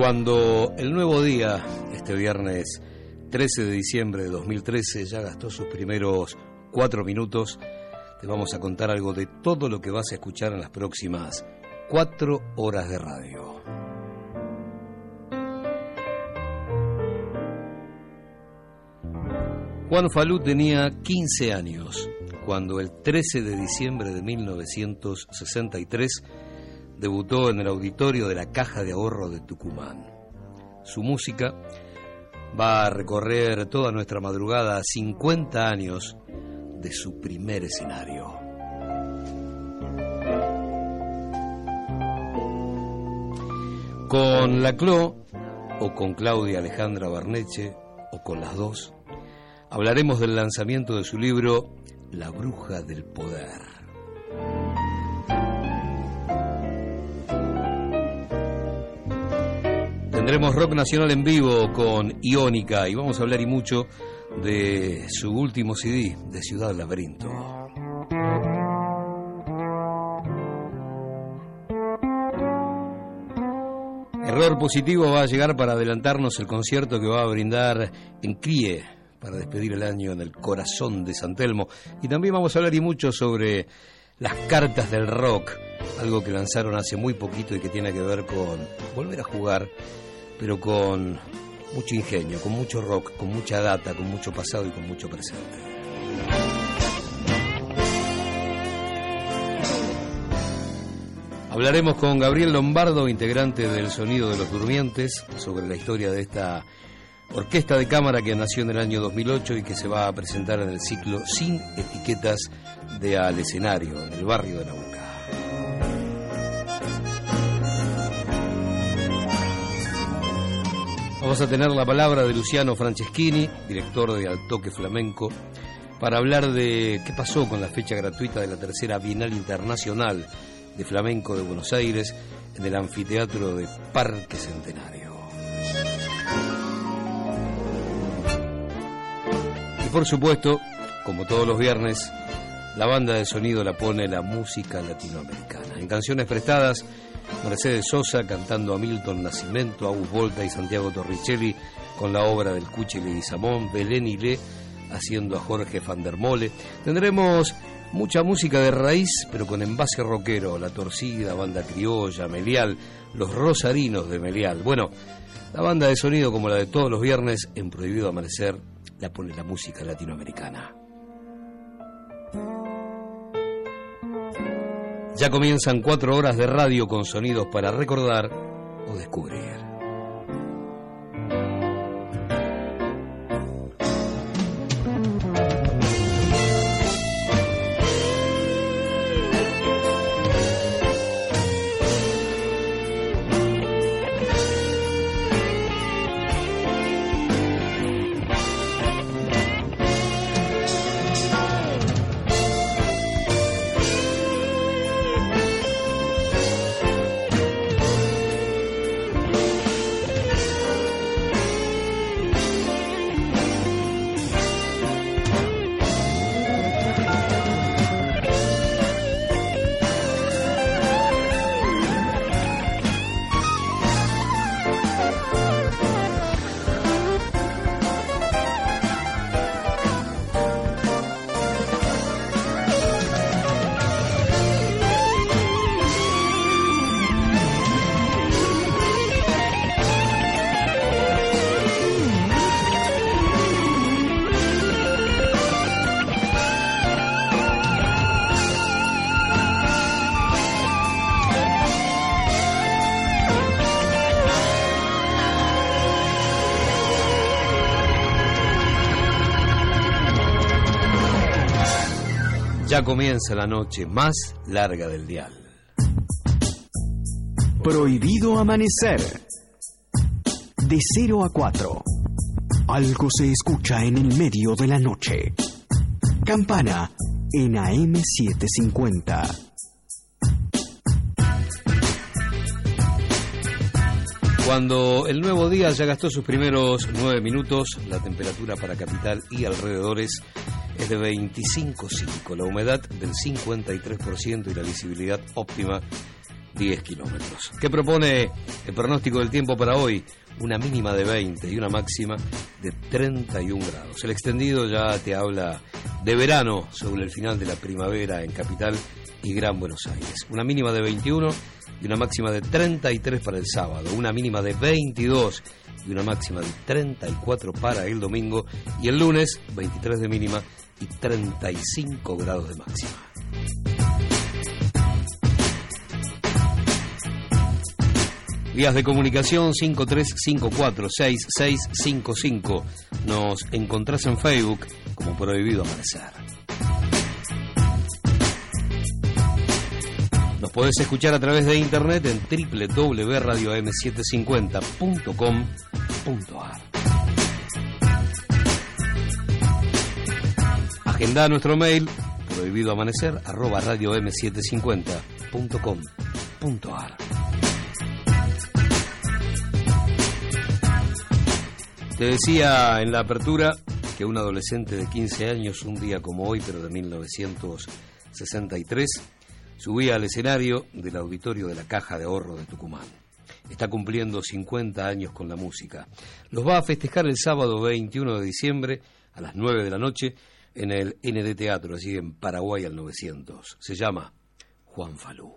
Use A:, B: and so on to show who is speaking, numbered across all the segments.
A: Cuando el nuevo día, este viernes 13 de diciembre de 2013, ya gastó sus primeros cuatro minutos, te vamos a contar algo de todo lo que vas a escuchar en las próximas cuatro horas de radio. Juan Falú tenía 15 años cuando el 13 de diciembre de 1963 debutó en el auditorio de la Caja de Ahorro de Tucumán. Su música va a recorrer toda nuestra madrugada a 50 años de su primer escenario. Con la Clo, o con Claudia Alejandra Barneche, o con las dos, hablaremos del lanzamiento de su libro La Bruja del Poder. Tendremos rock nacional en vivo con Iónica y vamos a hablar y mucho de su último CD, de Ciudad Laberinto. Error positivo va a llegar para adelantarnos el concierto que va a brindar en CRIE para despedir el año en el corazón de San Telmo. Y también vamos a hablar y mucho sobre las cartas del rock, algo que lanzaron hace muy poquito y que tiene que ver con volver a jugar, pero con mucho ingenio, con mucho rock, con mucha data, con mucho pasado y con mucho presente. Hablaremos con Gabriel Lombardo, integrante del Sonido de los Durmientes, sobre la historia de esta orquesta de cámara que nació en el año 2008 y que se va a presentar en el ciclo Sin Etiquetas de Al Escenario, en el barrio de Nauca. Vamos a tener la palabra de Luciano Franceschini, director de Altoque Flamenco, para hablar de qué pasó con la fecha gratuita de la tercera Bienal Internacional de Flamenco de Buenos Aires en el anfiteatro de Parque Centenario. Y por supuesto, como todos los viernes, la banda de sonido la pone la música latinoamericana. En canciones prestadas, Mercedes Sosa cantando a Milton Nascimento, Agus Volta y Santiago Torricelli con la obra del Cuchi Leguizamón, Belén Le haciendo a Jorge van der Mole. Tendremos mucha música de raíz, pero con envase rockero, La Torcida, Banda Criolla, Melial, Los Rosarinos de Melial. Bueno, la banda de sonido, como la de todos los viernes, en Prohibido Amanecer, la pone la música latinoamericana. Ya comienzan cuatro horas de radio con sonidos para recordar o descubrir. Ya comienza la noche más larga del dial.
B: Prohibido amanecer. De 0 a 4. Algo se escucha en el medio de la noche. Campana en AM750.
A: Cuando el nuevo día ya gastó sus primeros nueve minutos, la temperatura para capital y alrededores es de 25,5, la humedad del 53% y la visibilidad óptima 10 kilómetros. ¿Qué propone el pronóstico del tiempo para hoy? Una mínima de 20 y una máxima de 31 grados. El extendido ya te habla de verano sobre el final de la primavera en Capital y Gran Buenos Aires. Una mínima de 21 y una máxima de 33 para el sábado. Una mínima de 22 y una máxima de 34 para el domingo. Y el lunes 23 de mínima y 35 grados de máxima. Vías de comunicación 53546655. Nos encontrás en Facebook como Prohibido Amanecer. Nos podés escuchar a través de internet en www.radiom750.com.ar. Agenda nuestro mail prohibidoamanecer arroba radiom750.com.ar. Te decía en la apertura que un adolescente de 15 años, un día como hoy, pero de 1963, subía al escenario del auditorio de la Caja de Ahorro de Tucumán. Está cumpliendo 50 años con la música. Los va a festejar el sábado 21 de diciembre a las 9 de la noche en el ND Teatro, allí en Paraguay al 900. Se llama Juan Falú.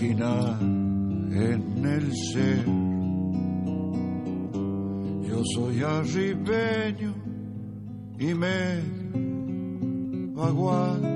C: En el ser. Yo soy arribeño y me vaguado.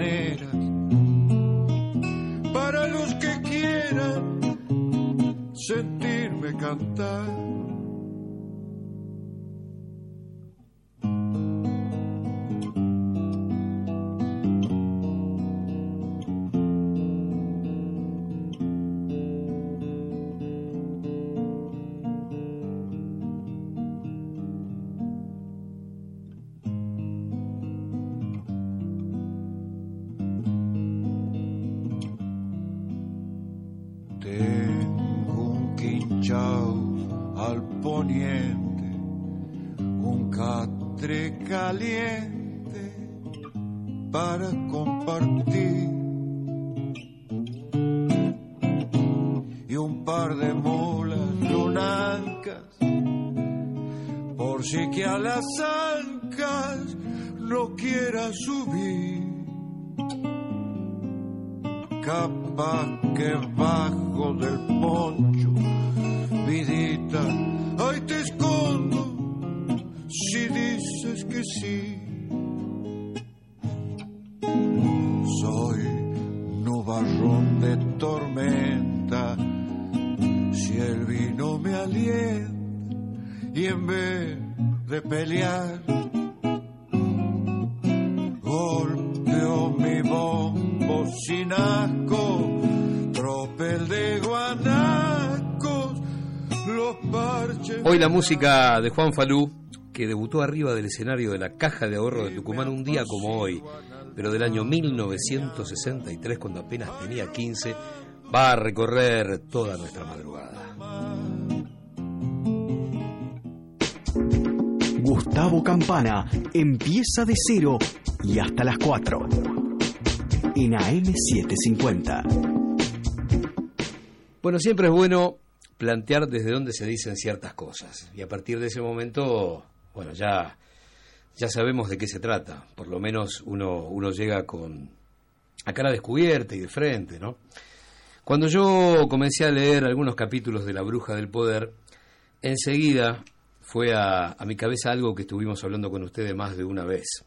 C: maneira. llegue a las ancas, no quiera subir. Capaz que bajo del poncho, vidita, ahí te escondo si dices que sí. Soy nubarrón de tormenta, si el vino me alienta y en vez de pelear, golpeo mi bombo sin asco, tropel de guanacos, los parches.
A: Hoy la música de Juan Falú, que debutó arriba del escenario de la Caja de Ahorro de Tucumán un día como hoy, pero del año 1963, cuando apenas tenía 15, va a recorrer toda nuestra madrugada.
B: Gustavo Campana empieza de cero y hasta las 4 en AM750.
A: Bueno, siempre es bueno plantear desde dónde se dicen ciertas cosas y a partir de ese momento, bueno, ya ya sabemos de qué se trata, por lo menos uno uno llega con a cara descubierta y de frente, ¿no? Cuando yo comencé a leer algunos capítulos de La Bruja del Poder, enseguida fue a, a mi cabeza algo que estuvimos hablando con ustedes más de una vez.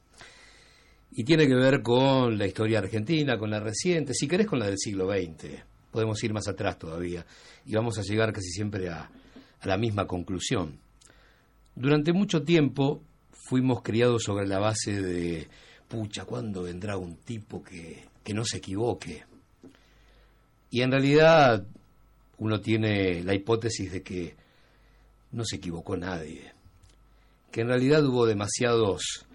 A: Y tiene que ver con la historia argentina, con la reciente, si querés con la del siglo XX. Podemos ir más atrás todavía y vamos a llegar casi siempre a, a la misma conclusión. Durante mucho tiempo fuimos criados sobre la base de, pucha, ¿cuándo vendrá un tipo que, que no se equivoque? Y en realidad uno tiene la hipótesis de que no se equivocó nadie, que en realidad hubo demasiados,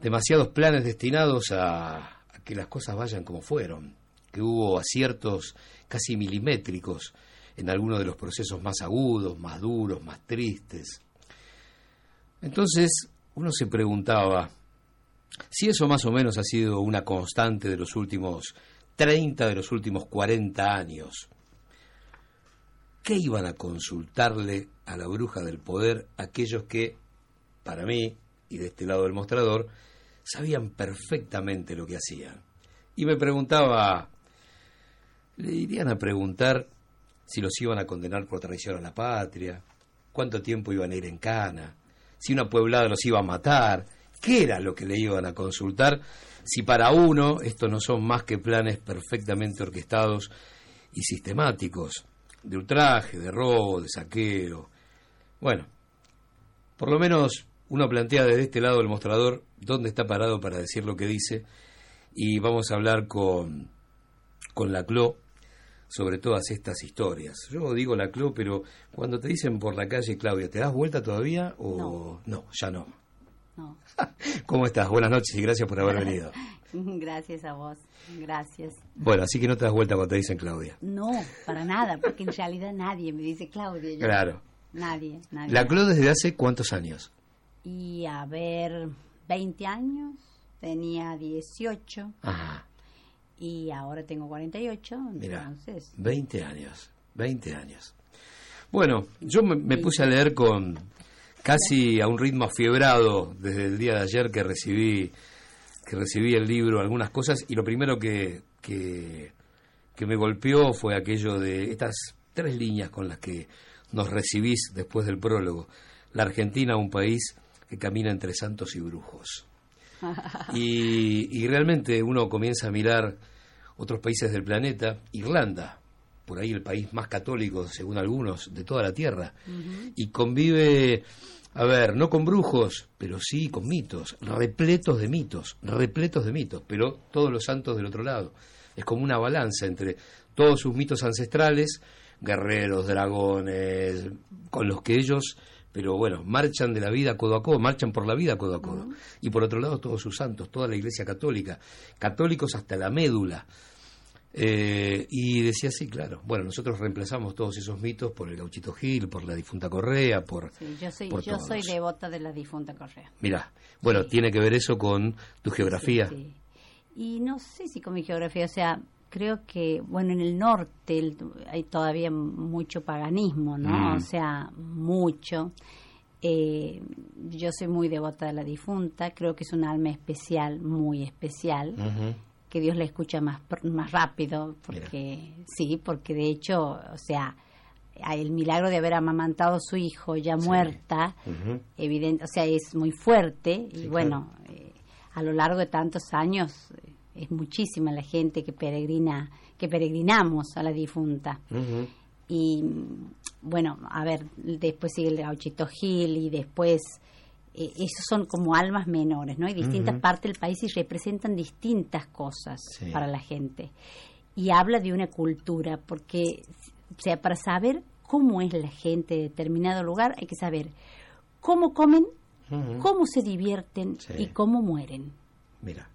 A: demasiados planes destinados a, a que las cosas vayan como fueron, que hubo aciertos casi milimétricos en algunos de los procesos más agudos, más duros, más tristes. Entonces uno se preguntaba si eso más o menos ha sido una constante de los últimos 30 de los últimos 40 años. ¿Qué iban a consultarle a la bruja del poder aquellos que, para mí, y de este lado del mostrador, sabían perfectamente lo que hacían? Y me preguntaba, ¿le irían a preguntar si los iban a condenar por traición a la patria? ¿Cuánto tiempo iban a ir en cana? ¿Si una pueblada los iba a matar? ¿Qué era lo que le iban a consultar? Si para uno esto no son más que planes perfectamente orquestados y sistemáticos, de ultraje, de robo, de saqueo. Bueno, por lo menos uno plantea desde este lado del mostrador dónde está parado para decir lo que dice y vamos a hablar con, con la CLO sobre todas estas historias. Yo digo la CLO, pero cuando te dicen por la calle, Claudia, ¿te das vuelta todavía o no, ya no?
D: No.
A: ¿Cómo estás? Buenas noches y gracias por haber venido.
D: Gracias a vos, gracias.
A: Bueno, así que no te das vuelta cuando te dicen Claudia.
D: No, para nada, porque en realidad nadie me dice Claudia. yo-
A: Claro.
D: Nadie, nadie.
A: ¿La CLO desde hace cuántos años?
D: Y a ver, 20 años, tenía 18
A: Ajá,
D: y ahora tengo 48,
A: Mirá.
D: entonces...
A: 20 años, 20 años. Bueno, yo me, me puse a leer con casi a un ritmo afiebrado desde el día de ayer que recibí que recibí el libro, algunas cosas, y lo primero que, que, que me golpeó fue aquello de estas tres líneas con las que nos recibís después del prólogo. La Argentina, un país que camina entre santos y brujos. Y, y realmente uno comienza a mirar otros países del planeta, Irlanda, por ahí el país más católico, según algunos, de toda la Tierra, y convive, a ver, no con brujos, pero sí con mitos, repletos de mitos, repletos de mitos, pero todos los santos del otro lado. Es como una balanza entre todos sus mitos ancestrales, guerreros, dragones, con los que ellos, pero bueno, marchan de la vida codo a codo, marchan por la vida codo a codo. Y por otro lado todos sus santos, toda la Iglesia católica, católicos hasta la médula. Eh, y decía, sí, claro, bueno, nosotros reemplazamos todos esos mitos por el gauchito Gil, por la difunta Correa, por...
D: Sí, yo soy,
A: por
D: yo soy devota de la difunta Correa.
A: Mirá, bueno, tiene que ver eso con tu geografía.
D: Sí. Y no sé si con mi geografía, o sea, creo que, bueno, en el norte el- hay todavía mucho paganismo, ¿no?
A: Mm.
D: O sea, mucho. Eh, yo soy muy devota de la difunta, creo que es un alma especial, muy especial, que Dios la escucha más, más rápido, porque sí, porque de hecho, o sea, el milagro de haber amamantado a su hijo ya muerta, evidente, o sea, es muy fuerte y bueno, eh, a lo largo de tantos años eh, es muchísima la gente que peregrina, que peregrinamos a la difunta. Y bueno, a ver, después sigue el Gauchito Gil y después eh, esos son como almas menores, ¿no? Hay distintas
A: Ujú.
D: partes del país y representan distintas cosas
A: Sí.
D: para la gente. Y habla de una cultura, porque, o sea, para saber cómo es la gente de determinado lugar, hay que saber cómo comen, cómo se divierten
A: Sí.
D: y cómo mueren.
A: Mira.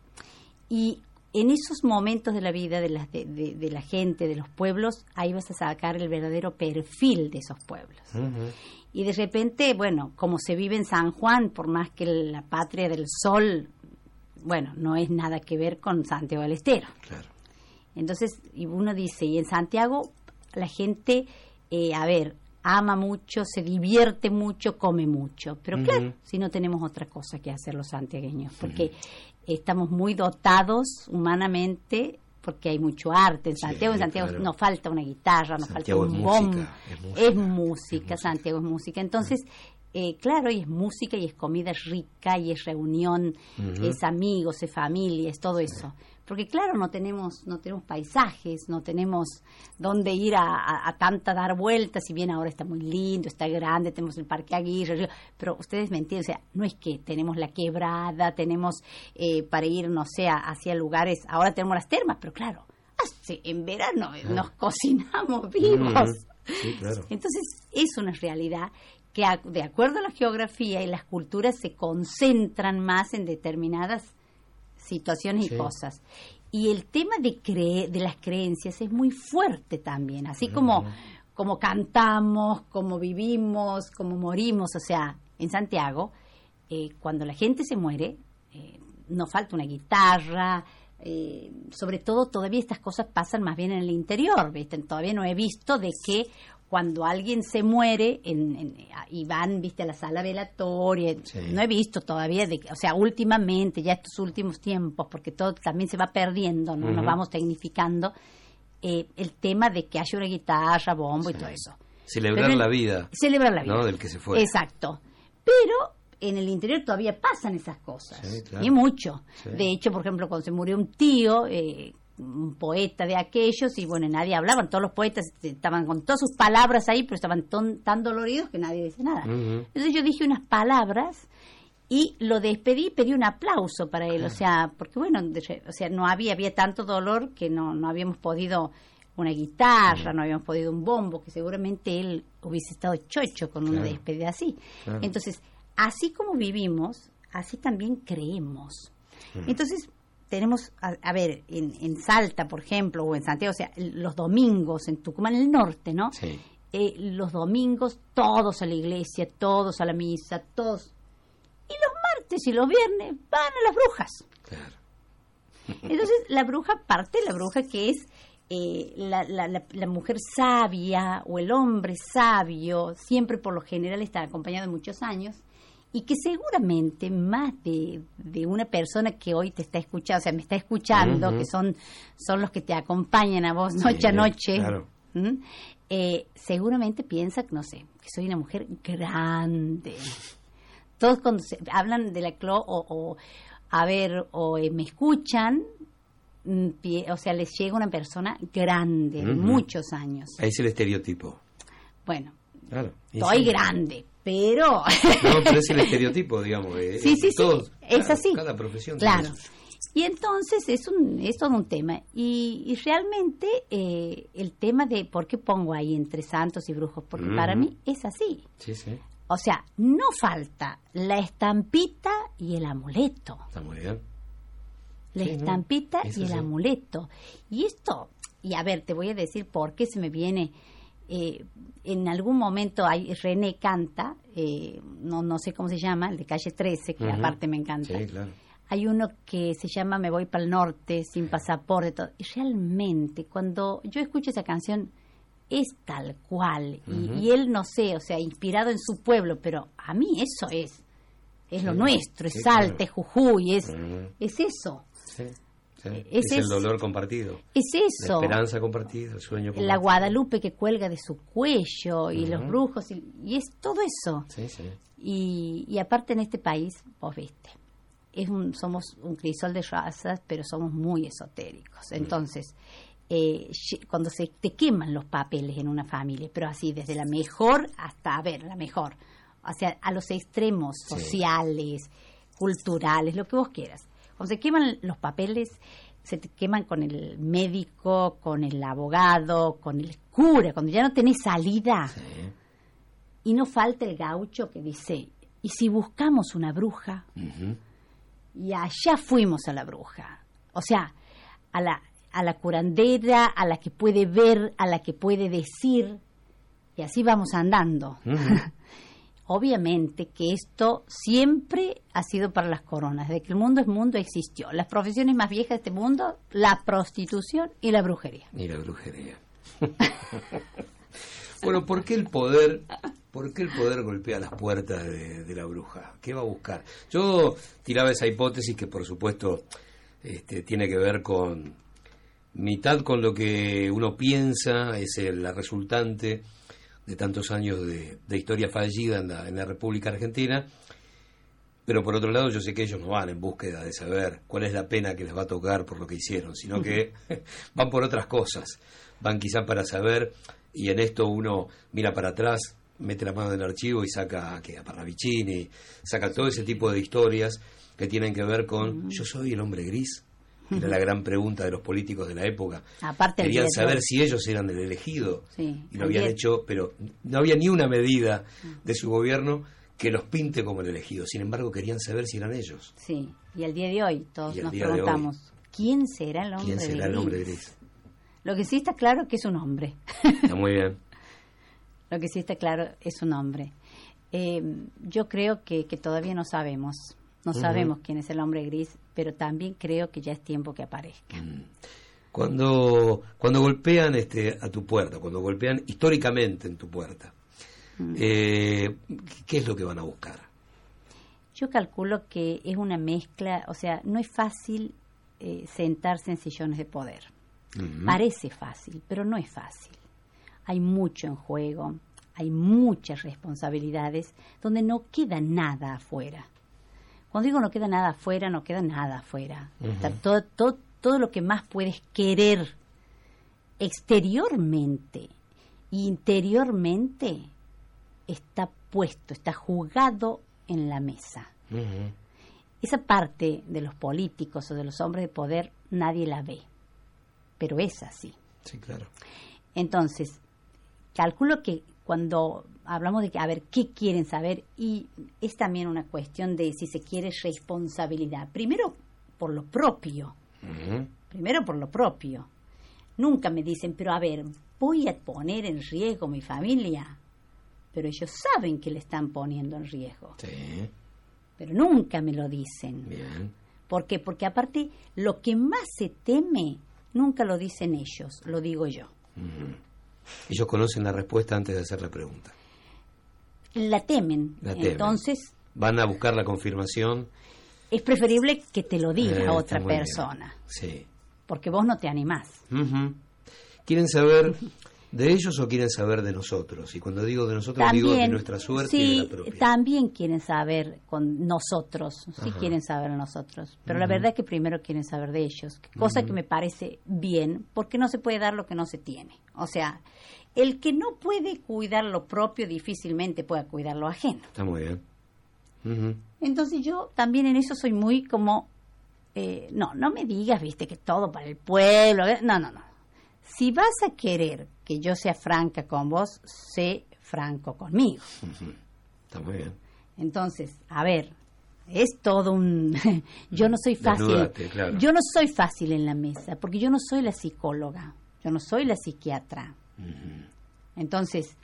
D: Y en esos momentos de la vida de la, de, de- de la gente, de los pueblos, ahí vas a sacar el verdadero perfil de esos pueblos. Y de repente, bueno, como se vive en San Juan, por más que la patria del sol, bueno, no es nada que ver con Santiago del Estero.
A: Claro.
D: Entonces, y uno dice, y en Santiago la gente, eh, a ver, ama mucho, se divierte mucho, come mucho. Pero claro, si no tenemos otra cosa que hacer los santiagueños, porque estamos muy dotados humanamente, porque hay mucho arte en
A: Sí,
D: Santiago. En Santiago
A: claro.
D: nos falta una guitarra, nos
A: Santiago
D: falta un
A: es
D: bombo.
A: es música,
D: Es
A: es.
D: Santiago es música. Entonces, eh, claro, y es música y es comida rica y es reunión, es amigos, es familia, es todo eso. Porque claro, no tenemos, no tenemos paisajes, no tenemos dónde ir a, a- a tanta dar vueltas, si bien ahora está muy lindo, está grande, tenemos el Parque Aguirre, pero ustedes me entienden, o sea, no es que tenemos la quebrada, tenemos eh, para ir, no sé, hacia lugares, ahora tenemos las termas, pero claro, hace- en verano eh, nos cocinamos vivos.
A: Sí, claro.
D: Entonces, es una realidad que de acuerdo a la geografía y las culturas se concentran más en determinadas situaciones
A: Sí.
D: y cosas. Y el tema de cre de las creencias es muy fuerte también, así como como cantamos, como vivimos, como morimos, o sea, en Santiago, eh, cuando la gente se muere, eh, no falta una guitarra, eh, sobre todo todavía estas cosas pasan más bien en el interior, ¿viste? Todavía no he visto de que cuando alguien se muere en, en- y van, viste, a la sala velatoria,
A: Sí.
D: no he visto todavía, de, o sea, últimamente, ya estos últimos tiempos, porque todo también se va perdiendo, ¿no? Nos vamos tecnificando, eh, el tema de que haya una guitarra, bombo y todo eso.
A: Celebrar
D: Pero
A: la vida.
D: Celebrar la vida.
A: ¿no? del que se fue.
D: Exacto. Pero en el interior todavía pasan esas cosas.
A: Sí, claro.
D: Y mucho.
A: Sí.
D: De hecho, por ejemplo, cuando se murió un tío, eh, un poeta de aquellos, y bueno, nadie hablaba, todos los poetas estaban con todas sus palabras ahí, pero estaban ton- tan doloridos que nadie dice nada. Entonces yo dije unas palabras y lo despedí, pedí un aplauso para él, o sea, porque bueno, de- o sea, no había, había tanto dolor que no, no habíamos podido una guitarra, no habíamos podido un bombo, que seguramente él hubiese estado chocho con una despedida así.
A: Claro.
D: Entonces, así como vivimos, así también creemos. Entonces, tenemos, a, a ver, en, en Salta, por ejemplo, o en Santiago, o sea, los domingos, en Tucumán, en el norte, ¿no?
A: Sí.
D: eh, los domingos todos a la iglesia, todos a la misa, todos. Y los martes y los viernes van a las brujas.
A: Claro.
D: Entonces, la bruja parte, la bruja que es eh, la, la- la- la mujer sabia o el hombre sabio, siempre por lo general está acompañado de muchos años, y que seguramente más de, de una persona que hoy te está escuchando, o sea, me está escuchando, que son, son los que te acompañan a vos
A: Sí,
D: noche a noche,
A: claro.
D: ¿m? Eh, seguramente piensa, no sé, que soy una mujer grande. Todos cuando se, hablan de la clo o, o, a ver, o eh, me escuchan, mm, o sea, les llega una persona grande, muchos años.
A: Ahí es el estereotipo.
D: Bueno,
A: Claro.
D: Estoy
A: sí.
D: grande, pero...
A: No, pero es el estereotipo, digamos. de-
D: Sí, sí, sí,
A: todos.
D: es
A: Claro,
D: así.
A: Cada profesión.
D: Claro. Y entonces es, un, es todo un tema. Y, y realmente eh, el tema de por qué pongo ahí entre santos y brujos, porque para mí es así.
A: Sí, sí.
D: O sea, no falta la estampita y el amuleto.
A: Está muy bien.
D: La
A: Sí,
D: estampita y el
A: sí.
D: amuleto. Y esto, y a ver, te voy a decir por qué se me viene. Eh, en algún momento hay, René canta, eh, no, no sé cómo se llama, el de calle 13, que aparte me encanta.
A: Sí, claro.
D: Hay uno que se llama Me voy para el norte sin pasaporte. todo. Y realmente, cuando yo escucho esa canción, es tal cual. y, y él, no sé, o sea, inspirado en su pueblo, pero a mí eso es. Es lo nuestro, es Salta,
A: claro.
D: es Jujuy, es, es eso. Ese
A: Es el dolor compartido.
D: Es
A: La
D: eso.
A: esperanza compartida, el sueño compartido.
D: La Guadalupe que cuelga de su cuello y los brujos, y, y es todo eso.
A: Sí, sí.
D: Y, y aparte en este país, vos viste, es un, somos un crisol de razas, pero somos muy esotéricos. Entonces, eh, cuando se te queman los papeles en una familia, pero así desde la mejor hasta, a ver, la mejor, o sea, a los extremos
A: Sí.
D: sociales, culturales, lo que vos quieras. Cuando se queman los papeles, se te queman con el médico, con el abogado, con el cura, cuando ya no tenés salida.
A: Sí.
D: Y no falta el gaucho que dice, ¿y si buscamos una bruja? Y allá fuimos a la bruja. O sea, a la, a la curandera, a la que puede ver, a la que puede decir. Y así vamos andando. Obviamente que esto siempre ha sido para las coronas. Desde que el mundo es mundo existió. Las profesiones más viejas de este mundo, la prostitución y la brujería.
A: Y la brujería. bueno, ¿por qué el poder, por qué el poder golpea las puertas de, de la bruja? ¿Qué va a buscar? Yo tiraba esa hipótesis que por supuesto este, tiene que ver con mitad con lo que uno piensa, es la resultante de tantos años de, de historia fallida en la, en la República Argentina, pero por otro lado yo sé que ellos no van en búsqueda de saber cuál es la pena que les va a tocar por lo que hicieron, sino que van por otras cosas, van quizá para saber, y en esto uno mira para atrás, mete la mano en el archivo y saca que a Parravicini, saca todo ese tipo de historias que tienen que ver con yo soy el hombre gris. Era la gran pregunta de los políticos de la época.
D: Aparte el
A: Querían saber si ellos eran el elegido
D: Sí,
A: y lo habían hecho, pero no había ni una medida de su gobierno que los pinte como el elegido. Sin embargo, querían saber si eran ellos.
D: Sí, y al día de hoy todos nos
A: hoy.
D: preguntamos, ¿quién será el hombre
A: ¿Quién será el hombre
D: gris? Lo que sí está claro es que es un hombre.
A: Está muy bien.
D: Lo que sí está claro es un hombre. Eh, yo creo que, que todavía no sabemos. No sabemos quién es el hombre gris, pero también creo que ya es tiempo que aparezca.
A: Cuando, cuando golpean este, a tu puerta, cuando golpean históricamente en tu puerta,
D: Mm.
A: eh, ¿qué es lo que van a buscar?
D: Yo calculo que es una mezcla, o sea, no es fácil eh, sentarse en sillones de poder. Parece fácil, pero no es fácil. Hay mucho en juego, hay muchas responsabilidades donde no queda nada afuera. Cuando digo no queda nada afuera, no queda nada afuera. Todo, todo, todo lo que más puedes querer exteriormente e interiormente está puesto, está jugado en la mesa. Esa parte de los políticos o de los hombres de poder nadie la ve, pero es así.
A: Sí, claro.
D: Entonces, calculo que cuando hablamos de que, a ver, ¿qué quieren saber? Y es también una cuestión de, si se quiere, responsabilidad. Primero, por lo propio. Primero, por lo propio. Nunca me dicen, pero a ver, voy a poner en riesgo mi familia. Pero ellos saben que le están poniendo en riesgo.
A: Sí,
D: Pero nunca me lo dicen.
A: bien.
D: ¿Por qué? Porque aparte, lo que más se teme, nunca lo dicen ellos, lo digo yo.
A: Ellos conocen la respuesta antes de hacer la pregunta.
D: La temen.
A: La temen.
D: Entonces,
A: Van a buscar la confirmación.
D: es preferible que te lo diga
A: Eh,
D: otra persona,
A: Sí.
D: porque vos no te animás.
A: ¿Quieren saber de ellos o quieren saber de nosotros? Y cuando digo de nosotros, digo de nuestra suerte y de la propia.
D: también quieren saber con nosotros, sí
A: Ajá.
D: quieren saber de nosotros, pero la verdad es que primero quieren saber de ellos, cosa que me parece bien, porque no se puede dar lo que no se tiene. O sea, el que no puede cuidar lo propio difícilmente puede cuidar lo ajeno.
A: Está muy bien.
D: Entonces yo también en eso soy muy como, eh, no, no me digas, viste, que todo para el pueblo. No, no, no. Si vas a querer que yo sea franca con vos, sé franco conmigo.
A: Está muy bien.
D: Entonces, a ver, es todo un... yo no soy fácil.
A: Desnúdate, claro.
D: Yo no soy fácil en la mesa, porque yo no soy la psicóloga, yo no soy la psiquiatra. Entonces,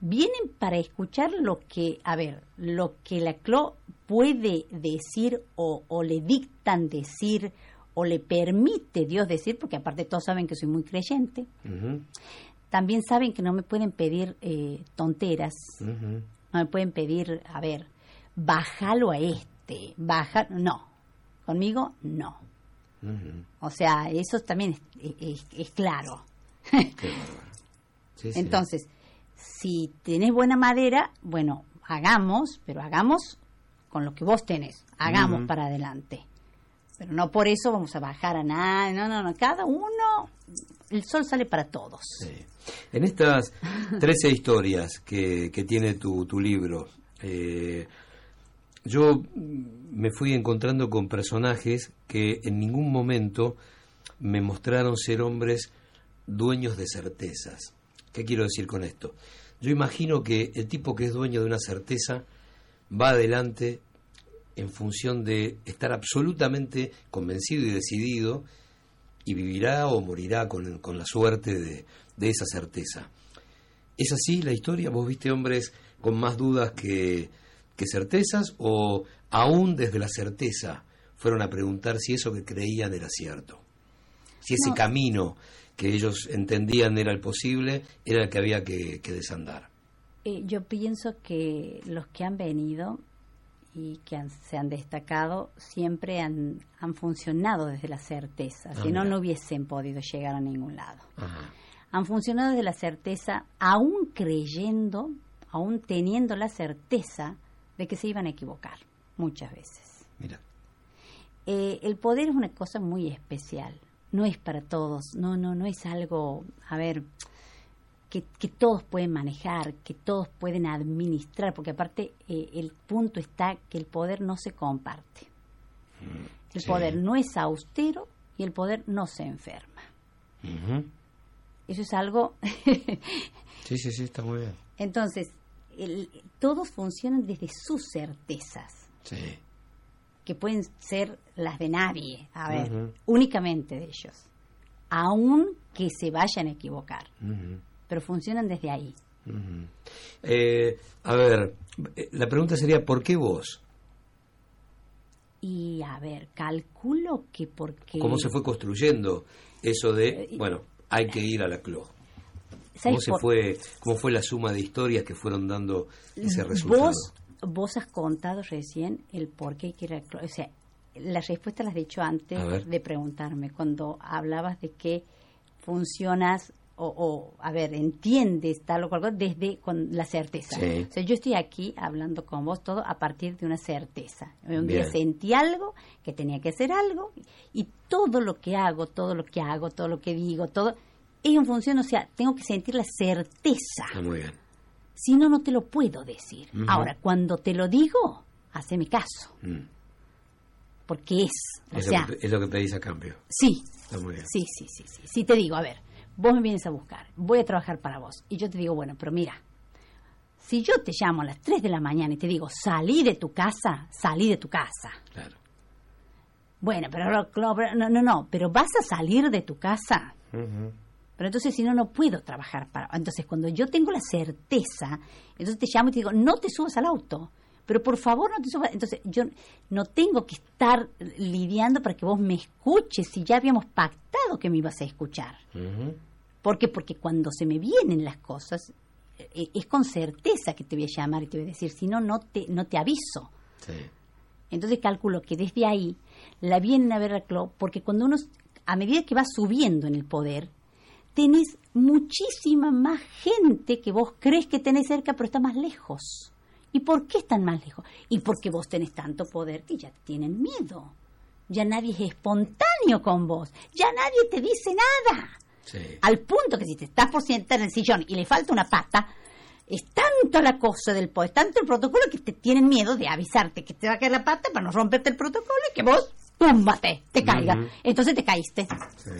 D: vienen para escuchar lo que, a ver, lo que la CLO puede decir o, o le dictan decir o le permite Dios decir, porque aparte todos saben que soy muy creyente, también saben que no me pueden pedir eh, tonteras, no me pueden pedir, a ver, bájalo a este, baja, no, conmigo no. O sea, eso también es, es- es claro.
A: Qué sí.
D: Entonces, si tenés buena madera, bueno, hagamos, pero hagamos con lo que vos tenés, hagamos para adelante. Pero no por eso vamos a bajar a nada, no, no, no, cada uno, el sol sale para todos.
A: Sí. En estas 13 historias que, que tiene tu, tu libro, eh, yo me fui encontrando con personajes que en ningún momento me mostraron ser hombres dueños de certezas. ¿Qué quiero decir con esto? Yo imagino que el tipo que es dueño de una certeza va adelante en función de estar absolutamente convencido y decidido y vivirá o morirá con, con la suerte de, de esa certeza. ¿Es así la historia? ¿Vos viste hombres con más dudas que, que certezas o aún desde la certeza fueron a preguntar si eso que creían era cierto? Si ese
D: No.
A: camino que ellos entendían era el posible, era el que había que, que desandar.
D: Eh, yo pienso que los que han venido y que han- se han destacado siempre han, han funcionado desde la certeza,
A: Ah,
D: si no, no hubiesen podido llegar a ningún lado.
A: Ajá.
D: Han funcionado desde la certeza, aún creyendo, aún teniendo la certeza de que se iban a equivocar, muchas veces.
A: Mira.
D: Eh, el poder es una cosa muy especial, no es para todos, no, no, no es algo, a ver, que, que todos pueden manejar, que todos pueden administrar, porque aparte eh, el punto está que el poder no se comparte. El
A: sí.
D: poder no es austero y el poder no se enferma. Eso es algo
A: Sí, sí, sí, está muy bien.
D: Entonces, el- todos funcionan desde sus certezas,
A: Sí.
D: Que pueden ser las de nadie, a ver, únicamente de ellos, aun que se vayan a equivocar, pero funcionan desde ahí.
A: Eh, a ver, eh, la pregunta sería, ¿por qué vos?
D: Y a ver, calculo que porque...
A: ¿Cómo se fue construyendo eso de, bueno, hay que ir a la CLO? ¿Cómo
D: ¿sabes
A: se fue, cómo fue la suma de historias que fueron dando ese resultado?
D: Vos, vos has contado recién el por qué hay que ir al O sea, la respuesta la has dicho antes de preguntarme, cuando hablabas de que funcionas o, o, a ver, entiendes tal o cual cosa desde con la certeza.
A: Sí.
D: O sea, yo estoy aquí hablando con vos todo a partir de una certeza. Un día sentí algo, que tenía que hacer algo, y todo lo que hago, todo lo que hago, todo lo que digo, todo, es en función, o sea, tengo que sentir la certeza.
A: Está muy bien.
D: Si no, no te lo puedo decir. Ahora, cuando te lo digo, haceme caso,
A: Mm.
D: porque es. O
A: Es,
D: sea,
A: lo que, es lo que pedís a cambio.
D: sí,
A: Está muy bien.
D: sí, sí, sí, sí. Si te digo, a ver, vos me vienes a buscar, voy a trabajar para vos, y yo te digo, bueno, pero mira, si yo te llamo a las 3 de la mañana y te digo, salí de tu casa, salí de tu casa.
A: Claro.
D: Bueno, pero no, no, no, pero vas a salir de tu casa. Pero entonces si no, no puedo trabajar para... Entonces cuando yo tengo la certeza, entonces te llamo y te digo, no te subas al auto, pero por favor no te subas. Entonces yo no tengo que estar lidiando para que vos me escuches si ya habíamos pactado que me ibas a escuchar.
A: Ujú.
D: ¿Por qué? Porque cuando se me vienen las cosas, eh, es con certeza que te voy a llamar y te voy a decir, si no, no te, no te aviso.
A: Sí.
D: Entonces calculo que desde ahí la vienen a ver a Clo, porque cuando uno, a medida que va subiendo en el poder, tenés muchísima más gente que vos crees que tenés cerca, pero está más lejos. ¿Y por qué están más lejos? Y porque vos tenés tanto poder que ya tienen miedo. Ya nadie es espontáneo con vos. Ya nadie te dice nada.
A: Sí.
D: Al punto que si te estás por sentar en el sillón y le falta una pata, es tanto la cosa del poder, tanto el protocolo que te tienen miedo de avisarte que te va a caer la pata para no romperte el protocolo y que vos, túmbate, te caigas.
A: Ujú.
D: Entonces te caíste.
A: Sí.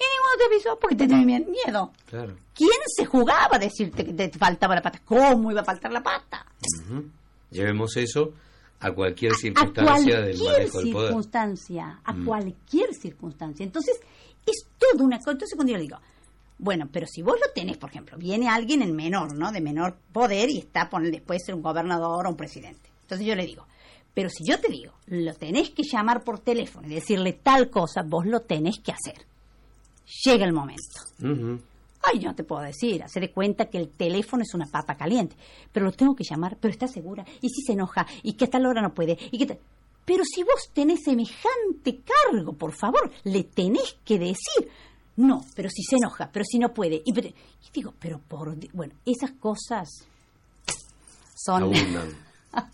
D: Y ninguno te avisó porque te tenía miedo.
A: Claro.
D: ¿Quién se jugaba a decirte que te faltaba la pata? ¿Cómo iba a faltar la pata?
A: Llevemos eso a cualquier
D: a
A: circunstancia del
D: cualquier
A: manejo del poder.
D: circunstancia, a
A: Mm.
D: cualquier circunstancia. Entonces, es todo una cosa. Entonces, cuando yo le digo, bueno, pero si vos lo tenés, por ejemplo, viene alguien en menor, ¿no? De menor poder y está, por después ser un gobernador o un presidente. Entonces yo le digo, pero si yo te digo, lo tenés que llamar por teléfono y decirle tal cosa, vos lo tenés que hacer. Llega el momento. Ay, yo no te puedo decir, hace de cuenta que el teléfono es una papa caliente, pero lo tengo que llamar, pero está segura, y si se enoja, y que a tal hora no puede, y que... te- Pero si vos tenés semejante cargo, por favor, le tenés que decir. No, pero si se enoja, pero si no puede. Y, pero- y digo, pero por... Bueno, esas cosas son...
A: Abundan.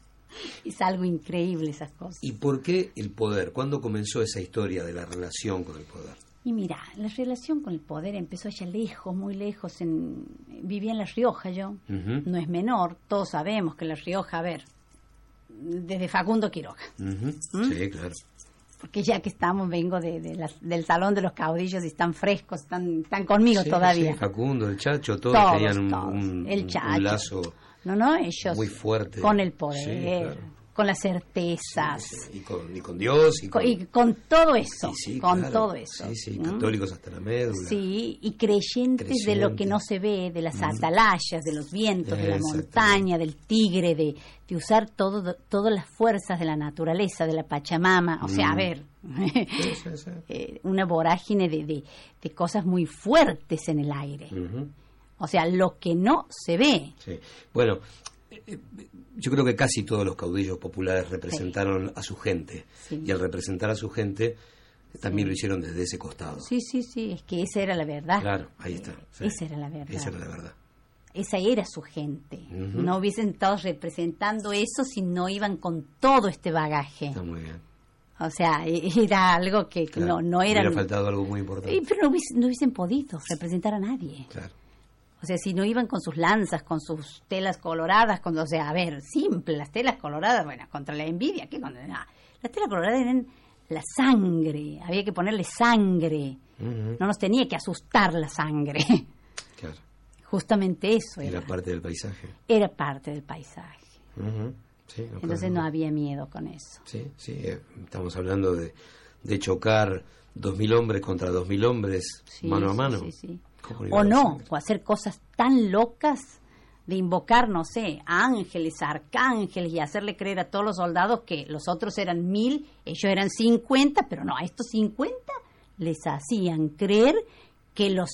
D: es algo increíble esas cosas.
A: ¿Y por qué el poder? ¿Cuándo comenzó esa historia de la relación con el poder?
D: Y mira, la relación con el poder empezó allá lejos, muy lejos. En, vivía en La Rioja yo, no es menor, todos sabemos que La Rioja, a ver, desde Facundo Quiroga. ¿Mm?
A: Sí, claro.
D: porque ya que estamos, vengo de, de las- del Salón de los Caudillos y están frescos, están, están conmigo
A: Sí,
D: todavía.
A: sí, Facundo, el Chacho, todos,
D: Todos,
A: tenían un,
D: todos.
A: un-
D: El
A: un
D: Chacho.
A: lazo
D: No, no, ellos
A: muy fuerte.
D: con el poder,
A: Sí, claro.
D: Con las certezas,
A: Sí, y, con, y con Dios, y
D: con-
A: con,
D: y con todo eso,
A: sí,
D: con
A: claro.
D: todo eso.
A: Sí, sí,
D: ¿Mm?
A: católicos hasta la médula.
D: Sí, y creyentes, de lo que no se ve, de las atalayas, de los vientos, de la montaña, del tigre, de, de usar todo, todas las fuerzas de la naturaleza, de la Pachamama. O sea, a
A: Mm.
D: ver, eh, una vorágine de, de, de cosas muy fuertes en el aire. O sea, lo que no se ve.
A: Sí. Bueno, yo creo que casi todos los caudillos populares representaron a su gente.
D: Sí.
A: Y al representar a su gente, también lo hicieron desde ese costado.
D: Sí, sí, sí, es que esa era la verdad.
A: Claro, ahí está.
D: Esa era la verdad.
A: Esa era la verdad.
D: esa era su gente. No hubiesen estado representando eso si no iban con todo este bagaje.
A: Está muy bien.
D: O sea, e- era algo que
A: Claro.
D: no, no eran...
A: Hubiera faltado algo muy importante.
D: Eh, pero no hubiesen, no hubiesen podido representar a nadie.
A: Claro.
D: O sea, si no iban con sus lanzas, con sus telas coloradas, con, o sea, a ver, simple, las telas coloradas, bueno, contra la envidia, ¿qué? Contra, no. Las telas coloradas eran la sangre, había que ponerle sangre, no nos tenía que asustar la sangre.
A: Claro.
D: Justamente eso
A: Era
D: era,
A: parte del paisaje.
D: era parte del paisaje.
A: Sí, no
D: Entonces no había miedo con eso.
A: Sí, sí, eh, estamos hablando de, de chocar dos mil hombres contra dos mil hombres
D: Sí,
A: mano a mano.
D: sí, sí.
A: ¿Cómo iba
D: O no, o hacer cosas tan locas de invocar, no sé, a ángeles, a arcángeles y hacerle creer a todos los soldados que los otros eran mil, ellos eran cincuenta, pero no, a estos cincuenta les hacían creer que los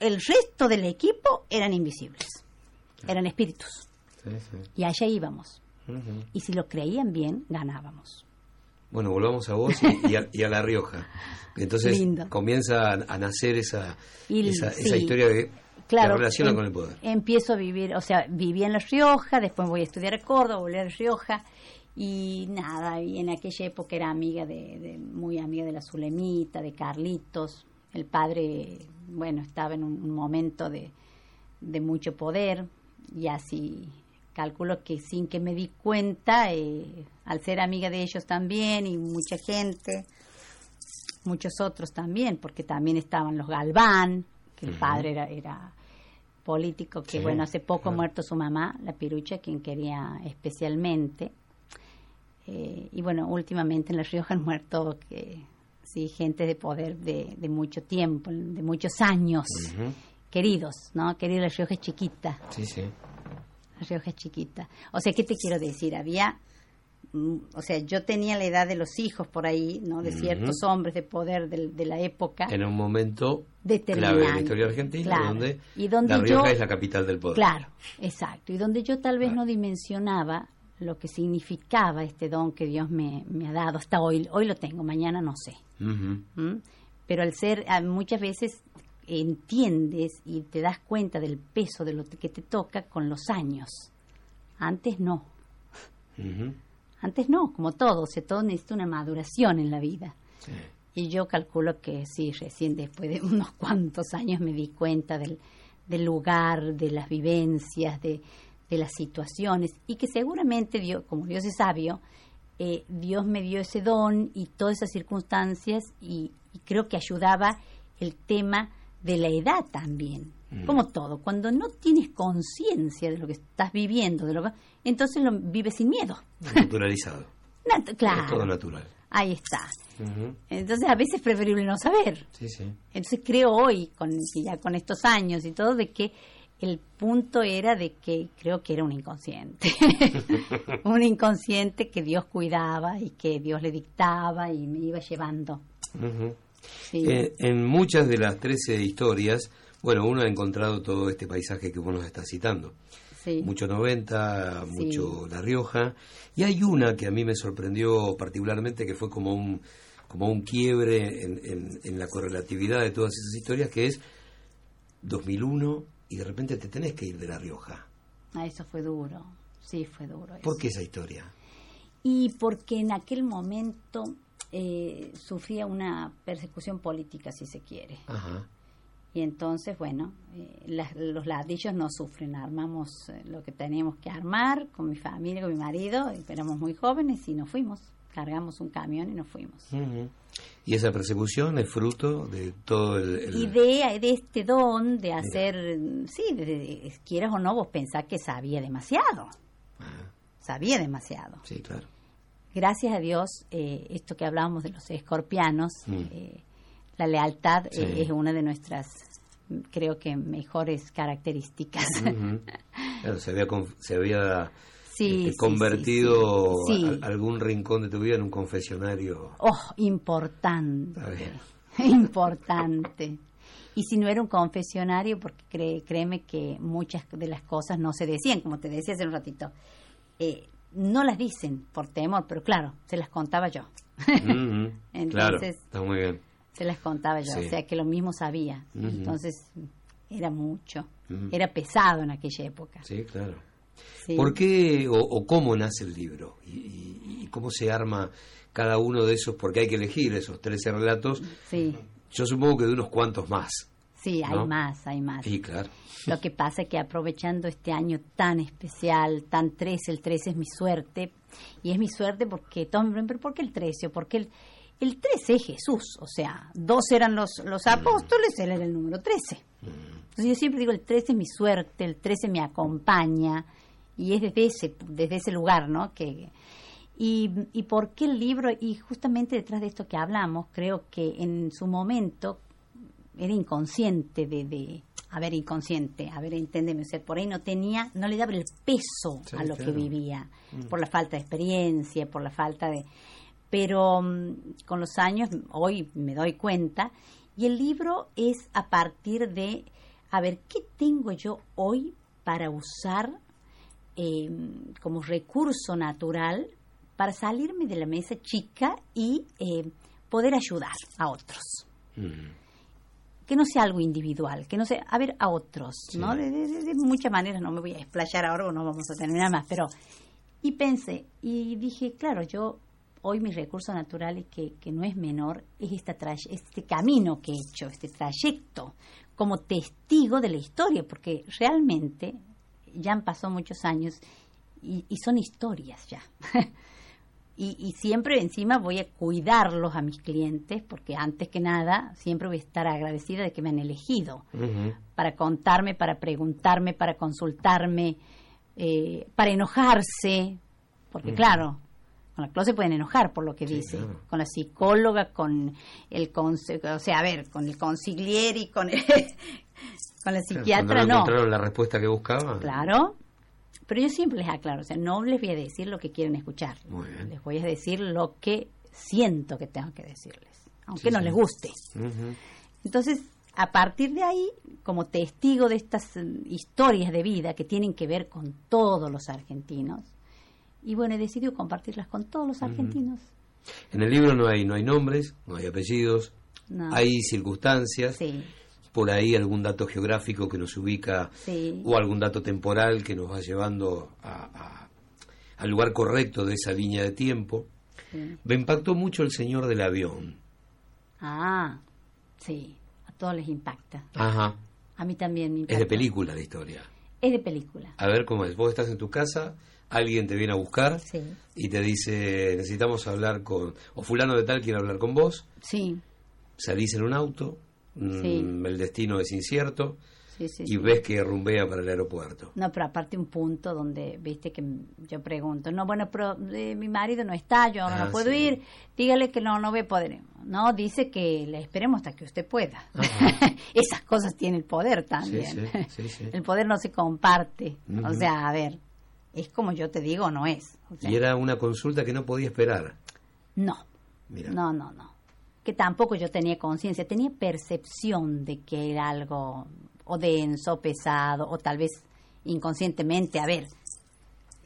D: el resto del equipo eran invisibles, eran espíritus.
A: Sí, sí.
D: Y allá íbamos. Y si lo creían bien, ganábamos.
A: Bueno, volvamos a vos y, y a, y a La Rioja. Entonces
D: Lindo.
A: comienza a, a nacer esa,
D: Y-
A: esa,
D: sí.
A: esa historia de
D: Claro,
A: la relaciona
D: em-
A: con el poder.
D: Empiezo a vivir, o sea, viví en La Rioja, después voy a estudiar a Córdoba, volví a La Rioja y nada, y en aquella época era amiga de, de- muy amiga de la Zulemita, de Carlitos. El padre, bueno, estaba en un, un momento de, de mucho poder y así calculo que sin que me di cuenta, eh, al ser amiga de ellos también y mucha gente, muchos otros también, porque también estaban los Galván, que el padre era, era político, que
A: Sí,
D: bueno, hace poco
A: claro.
D: muerto su mamá, la Pirucha, quien quería especialmente. Eh, y bueno, últimamente en La Rioja han muerto que, sí, gente de poder de, de mucho tiempo, de muchos años, queridos, ¿no? Querido, La Rioja es chiquita.
A: Sí, sí.
D: Rioja es chiquita. O sea, ¿qué te quiero decir? Había, mm, o sea, yo tenía la edad de los hijos por ahí, ¿no? De ciertos hombres de poder del- de, la época.
A: En un momento
D: Determinante.
A: clave de la historia argentina,
D: Claro.
A: donde,
D: Y donde
A: La Rioja
D: yo-
A: es la capital del poder.
D: Claro, exacto. Y donde yo tal vez
A: Claro.
D: no dimensionaba lo que significaba este don que Dios me, me ha dado. Hasta hoy, hoy lo tengo, mañana no sé.
A: Ujú.
D: ¿m? Pero al ser, ah, muchas veces entiendes y te das cuenta del peso de lo que te toca con los años. Antes no. Antes no, como todo, o sea, todo necesita una maduración en la vida.
A: Sí.
D: Y yo calculo que sí, recién después de unos cuantos años me di cuenta del, del lugar, de las vivencias, de, de las situaciones, y que seguramente Dios, como Dios es sabio, eh, Dios me dio ese don y todas esas circunstancias, y, y creo que ayudaba el tema de la edad también. Como todo, cuando no tienes conciencia de lo que estás viviendo, de lo que, entonces lo vives sin miedo.
A: Naturalizado.
D: Nat-
A: Es todo
D: claro,
A: natural.
D: ahí está. Entonces a veces es preferible no saber.
A: Sí, sí.
D: Entonces creo hoy, con, ya con estos años y todo, de que el punto era de que creo que era un inconsciente. un inconsciente que Dios cuidaba y que Dios le dictaba y me iba llevando.
A: Ujú.
D: Sí.
A: Eh, en muchas de las 13 historias Bueno, uno ha encontrado todo este paisaje que vos nos estás citando.
D: Sí.
A: Mucho 90,
D: Sí.
A: mucho La Rioja. Y hay una que a mí me sorprendió particularmente, que fue como un, como un quiebre en, en- en la correlatividad de todas esas historias, que es 2001 y de repente te tenés que ir de La Rioja.
D: Ah, eso fue duro. Sí, fue duro.
A: ¿Por qué esa historia?
D: Y porque en aquel momento eh, sufría una persecución política, si se quiere.
A: Ajá.
D: Y entonces, bueno, eh, los ladrillos no sufren. Armamos eh, lo que teníamos que armar con mi familia, con mi marido. y Éramos muy jóvenes y nos fuimos. Cargamos un camión y nos fuimos.
A: Y esa persecución es fruto de todo el... el-
D: Idea de este don de hacer, sí, de- de- quieras o no, vos pensás que sabía demasiado.
A: Ajá.
D: Sabía demasiado.
A: Sí, claro.
D: Gracias a Dios, eh, esto que hablábamos de los escorpianos,
A: Mm.
D: eh, la lealtad
A: Sí.
D: eh, es una de nuestras, creo que, mejores características.
A: Claro, se había, se había
D: Sí,
A: este, convertido
D: sí, sí.
A: a- algún rincón de tu vida en un confesionario.
D: Oh, importante. Importante. Y si no era un confesionario, porque cree, créeme que muchas de las cosas no se decían, como te decía hace un ratito. Eh, no las dicen por temor, pero claro, se las contaba yo. Entonces-
A: está muy bien.
D: Se las contaba yo,
A: Sí.
D: o sea que lo mismo sabía. Entonces era mucho, era pesado en aquella época.
A: Sí, claro.
D: Sí.
A: ¿Por qué o, o cómo nace el libro? Y, y- y cómo se arma cada uno de esos? Porque hay que elegir esos 13 relatos.
D: Sí,
A: Yo supongo que de unos cuantos más.
D: Sí, hay
A: ¿No?
D: más, hay más.
A: Sí, claro.
D: Lo que pasa es que aprovechando este año tan especial, tan 13, el 13 es mi suerte, y es mi suerte porque, ¿pero por qué el 13? Porque el, el 13 es Jesús, o sea, dos eran los, los apóstoles, él era el número 13. Entonces yo siempre digo, el 13 es mi suerte, el 13 me acompaña, y es desde ese, desde ese lugar, ¿no? Que, y, ¿Y por qué el libro? Y justamente detrás de esto que hablamos, creo que en su momento era inconsciente de, de a ver, inconsciente, a ver, enténdeme, o sea, por ahí no tenía, no le daba el peso
A: Sí,
D: a lo
A: claro.
D: que vivía, por la falta de experiencia, por la falta de... Pero mm, con los años, hoy me doy cuenta, y el libro es a partir de, a ver, ¿qué tengo yo hoy para usar eh, como recurso natural para salirme de la mesa chica y eh, poder ayudar a otros?
A: Mm.
D: Que no sea algo individual, que no sea, a ver, a otros,
A: Sí.
D: ¿no? De, de- de muchas maneras, no me voy a explayar ahora o no vamos a terminar más, pero, y pensé, y dije, claro, yo, hoy mi recurso natural y que, que no es menor, es esta este camino que he hecho, este trayecto, como testigo de la historia, porque realmente ya han pasado muchos años y, y son historias ya. Y, y siempre encima voy a cuidarlos a mis clientes porque antes que nada siempre voy a estar agradecida de que me han elegido para contarme, para preguntarme, para consultarme, eh, para enojarse, porque claro, con la CLO se pueden enojar por lo que
A: Sí,
D: dice,
A: claro.
D: con la psicóloga, con el conse- o sea, a ver, con el consiglieri, con, el- con la psiquiatra,
A: no
D: no.
A: encontraron la respuesta que buscaban.
D: Claro, pero yo siempre les aclaro, o sea, no les voy a decir lo que quieren escuchar, les voy a decir lo que siento que tengo que decirles, aunque
A: Sí,
D: no
A: sí.
D: les guste. Entonces, a partir de ahí, como testigo de estas eh, historias de vida que tienen que ver con todos los argentinos, y bueno, he decidido compartirlas con todos los argentinos.
A: En el libro no hay, no hay nombres, no hay apellidos,
D: No.
A: hay circunstancias,
D: Sí,
A: por ahí algún dato geográfico que nos ubica
D: sí.
A: o algún dato temporal que nos va llevando a- a- al lugar correcto de esa línea de tiempo.
D: sí.
A: Me impactó mucho el señor del avión.
D: Ah, sí, a todos les impacta.
A: Ajá.
D: A mí también me impacta.
A: Es de película la historia.
D: Es de película,
A: A ver cómo es. Vos estás en tu casa, alguien te viene a buscar
D: sí.
A: y te dice, necesitamos hablar con, o fulano de tal quiere hablar con vos,
D: Sí,
A: salís en un auto, mm, el destino es incierto
D: sí, sí.
A: y ves que rumbea para el aeropuerto.
D: No, pero aparte un punto donde, viste, que yo pregunto, no, bueno, pero eh, mi marido no está, yo ahora
A: Ah,
D: no puedo ir, dígale que no, no voy a poder. No, dice que le esperemos hasta que usted pueda. Esas cosas tienen el poder también. El poder no se comparte. O sea, a ver, es como yo te digo, no es. O sea,
A: Y era una consulta que no podía esperar.
D: No,
A: Mira.
D: no, no, no. Que tampoco yo tenía conciencia, tenía percepción de que era algo o denso, pesado, o tal vez inconscientemente, a ver,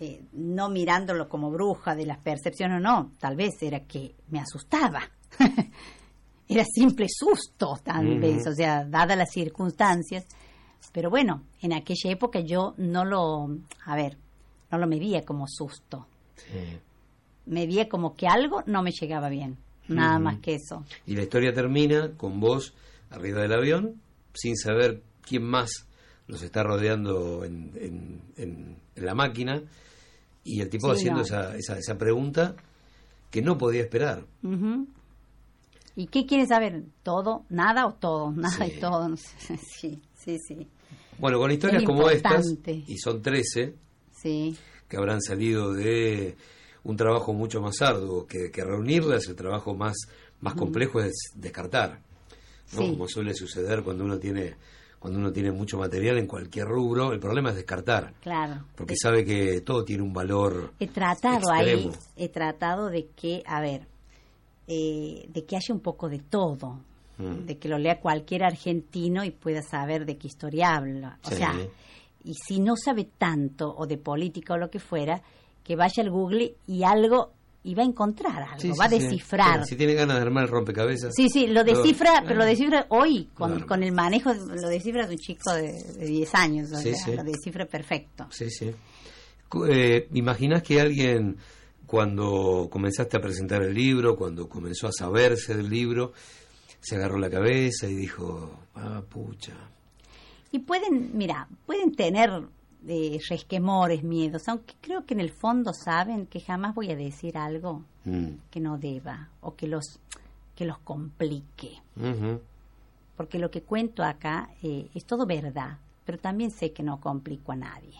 D: eh, no mirándolo como bruja de las percepciones o no, tal vez era que me asustaba. era simple susto, tal vez, o sea, dadas las circunstancias. Pero bueno, en aquella época yo no lo, a ver, no lo medía como susto. Me veía como que algo no me llegaba bien, nada más que eso.
A: Y la historia termina con vos arriba del avión, sin saber quién más los está rodeando en, en, la máquina, y el tipo haciendo esa, esa, esa, pregunta que no podía esperar.
D: ¿Y qué quiere saber? ¿Todo? ¿Nada o todo? Nada y todo. sí, sí, sí.
A: Bueno, con historias como estas, y son 13,
D: sí.
A: que habrán salido de un trabajo mucho más arduo, que, que reunirlas, el trabajo más, más complejo es descartar, como suele suceder cuando uno tiene cuando uno tiene mucho material en cualquier rubro, el problema es descartar.
D: Claro.
A: Porque sabe que todo tiene un valor.
D: He tratado ahí, he tratado de que, a ver, eh, de que haya un poco de todo. Mm. de que lo lea cualquier argentino y pueda saber de qué historia habla. O sea, y si no sabe tanto o de política o lo que fuera, que vaya al Google y algo y va a encontrar algo, va a descifrar.
A: si tiene ganas de armar el rompecabezas.
D: Sí, sí, lo descifra, pero lo descifra hoy, con, con, el manejo, lo descifra de un chico de, de 10 años, o sea, lo descifra perfecto.
A: Sí, sí. Eh, ¿Imaginas que alguien, cuando comenzaste a presentar el libro, cuando comenzó a saberse del libro, se agarró la cabeza y dijo, ah, pucha.
D: Y pueden, mira, pueden tener eh, resquemores, miedos, aunque creo que en el fondo saben que jamás voy a decir algo mm. que no deba o que los, que los complique. Porque lo que cuento acá eh, es todo verdad, pero también sé que no complico a nadie.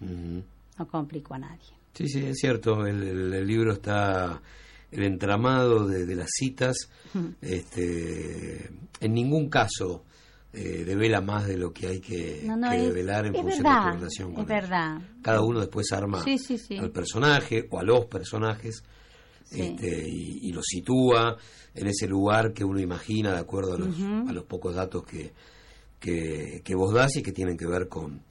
D: No complico a nadie.
A: Sí, sí, es cierto, el libro está el entramado de, las citas, este, en ningún caso eh, devela más de lo que hay que, develar en función de tu relación con
D: es verdad.
A: Cada uno después arma al personaje o a los personajes este, y, lo sitúa en ese lugar que uno imagina de acuerdo a los, a los pocos datos que, que, que, vos das y que tienen que ver con,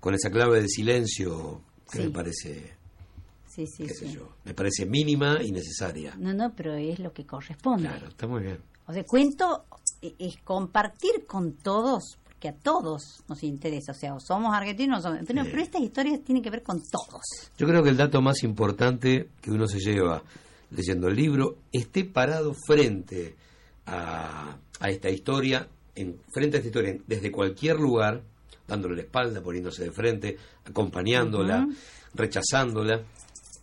A: con esa clave de silencio que me parece
D: sí, sí, sí.
A: Me parece mínima y necesaria.
D: No, no, pero es lo que corresponde.
A: Claro, está muy bien.
D: O sea, cuento es compartir con todos, porque a todos nos interesa, o sea, o somos argentinos, o somos, pero, pero estas historias tienen que ver con todos.
A: Yo creo que el dato más importante que uno se lleva leyendo el libro, esté parado frente a, a esta historia, en, frente a esta historia, desde cualquier lugar, dándole la espalda, poniéndose de frente, acompañándola, rechazándola,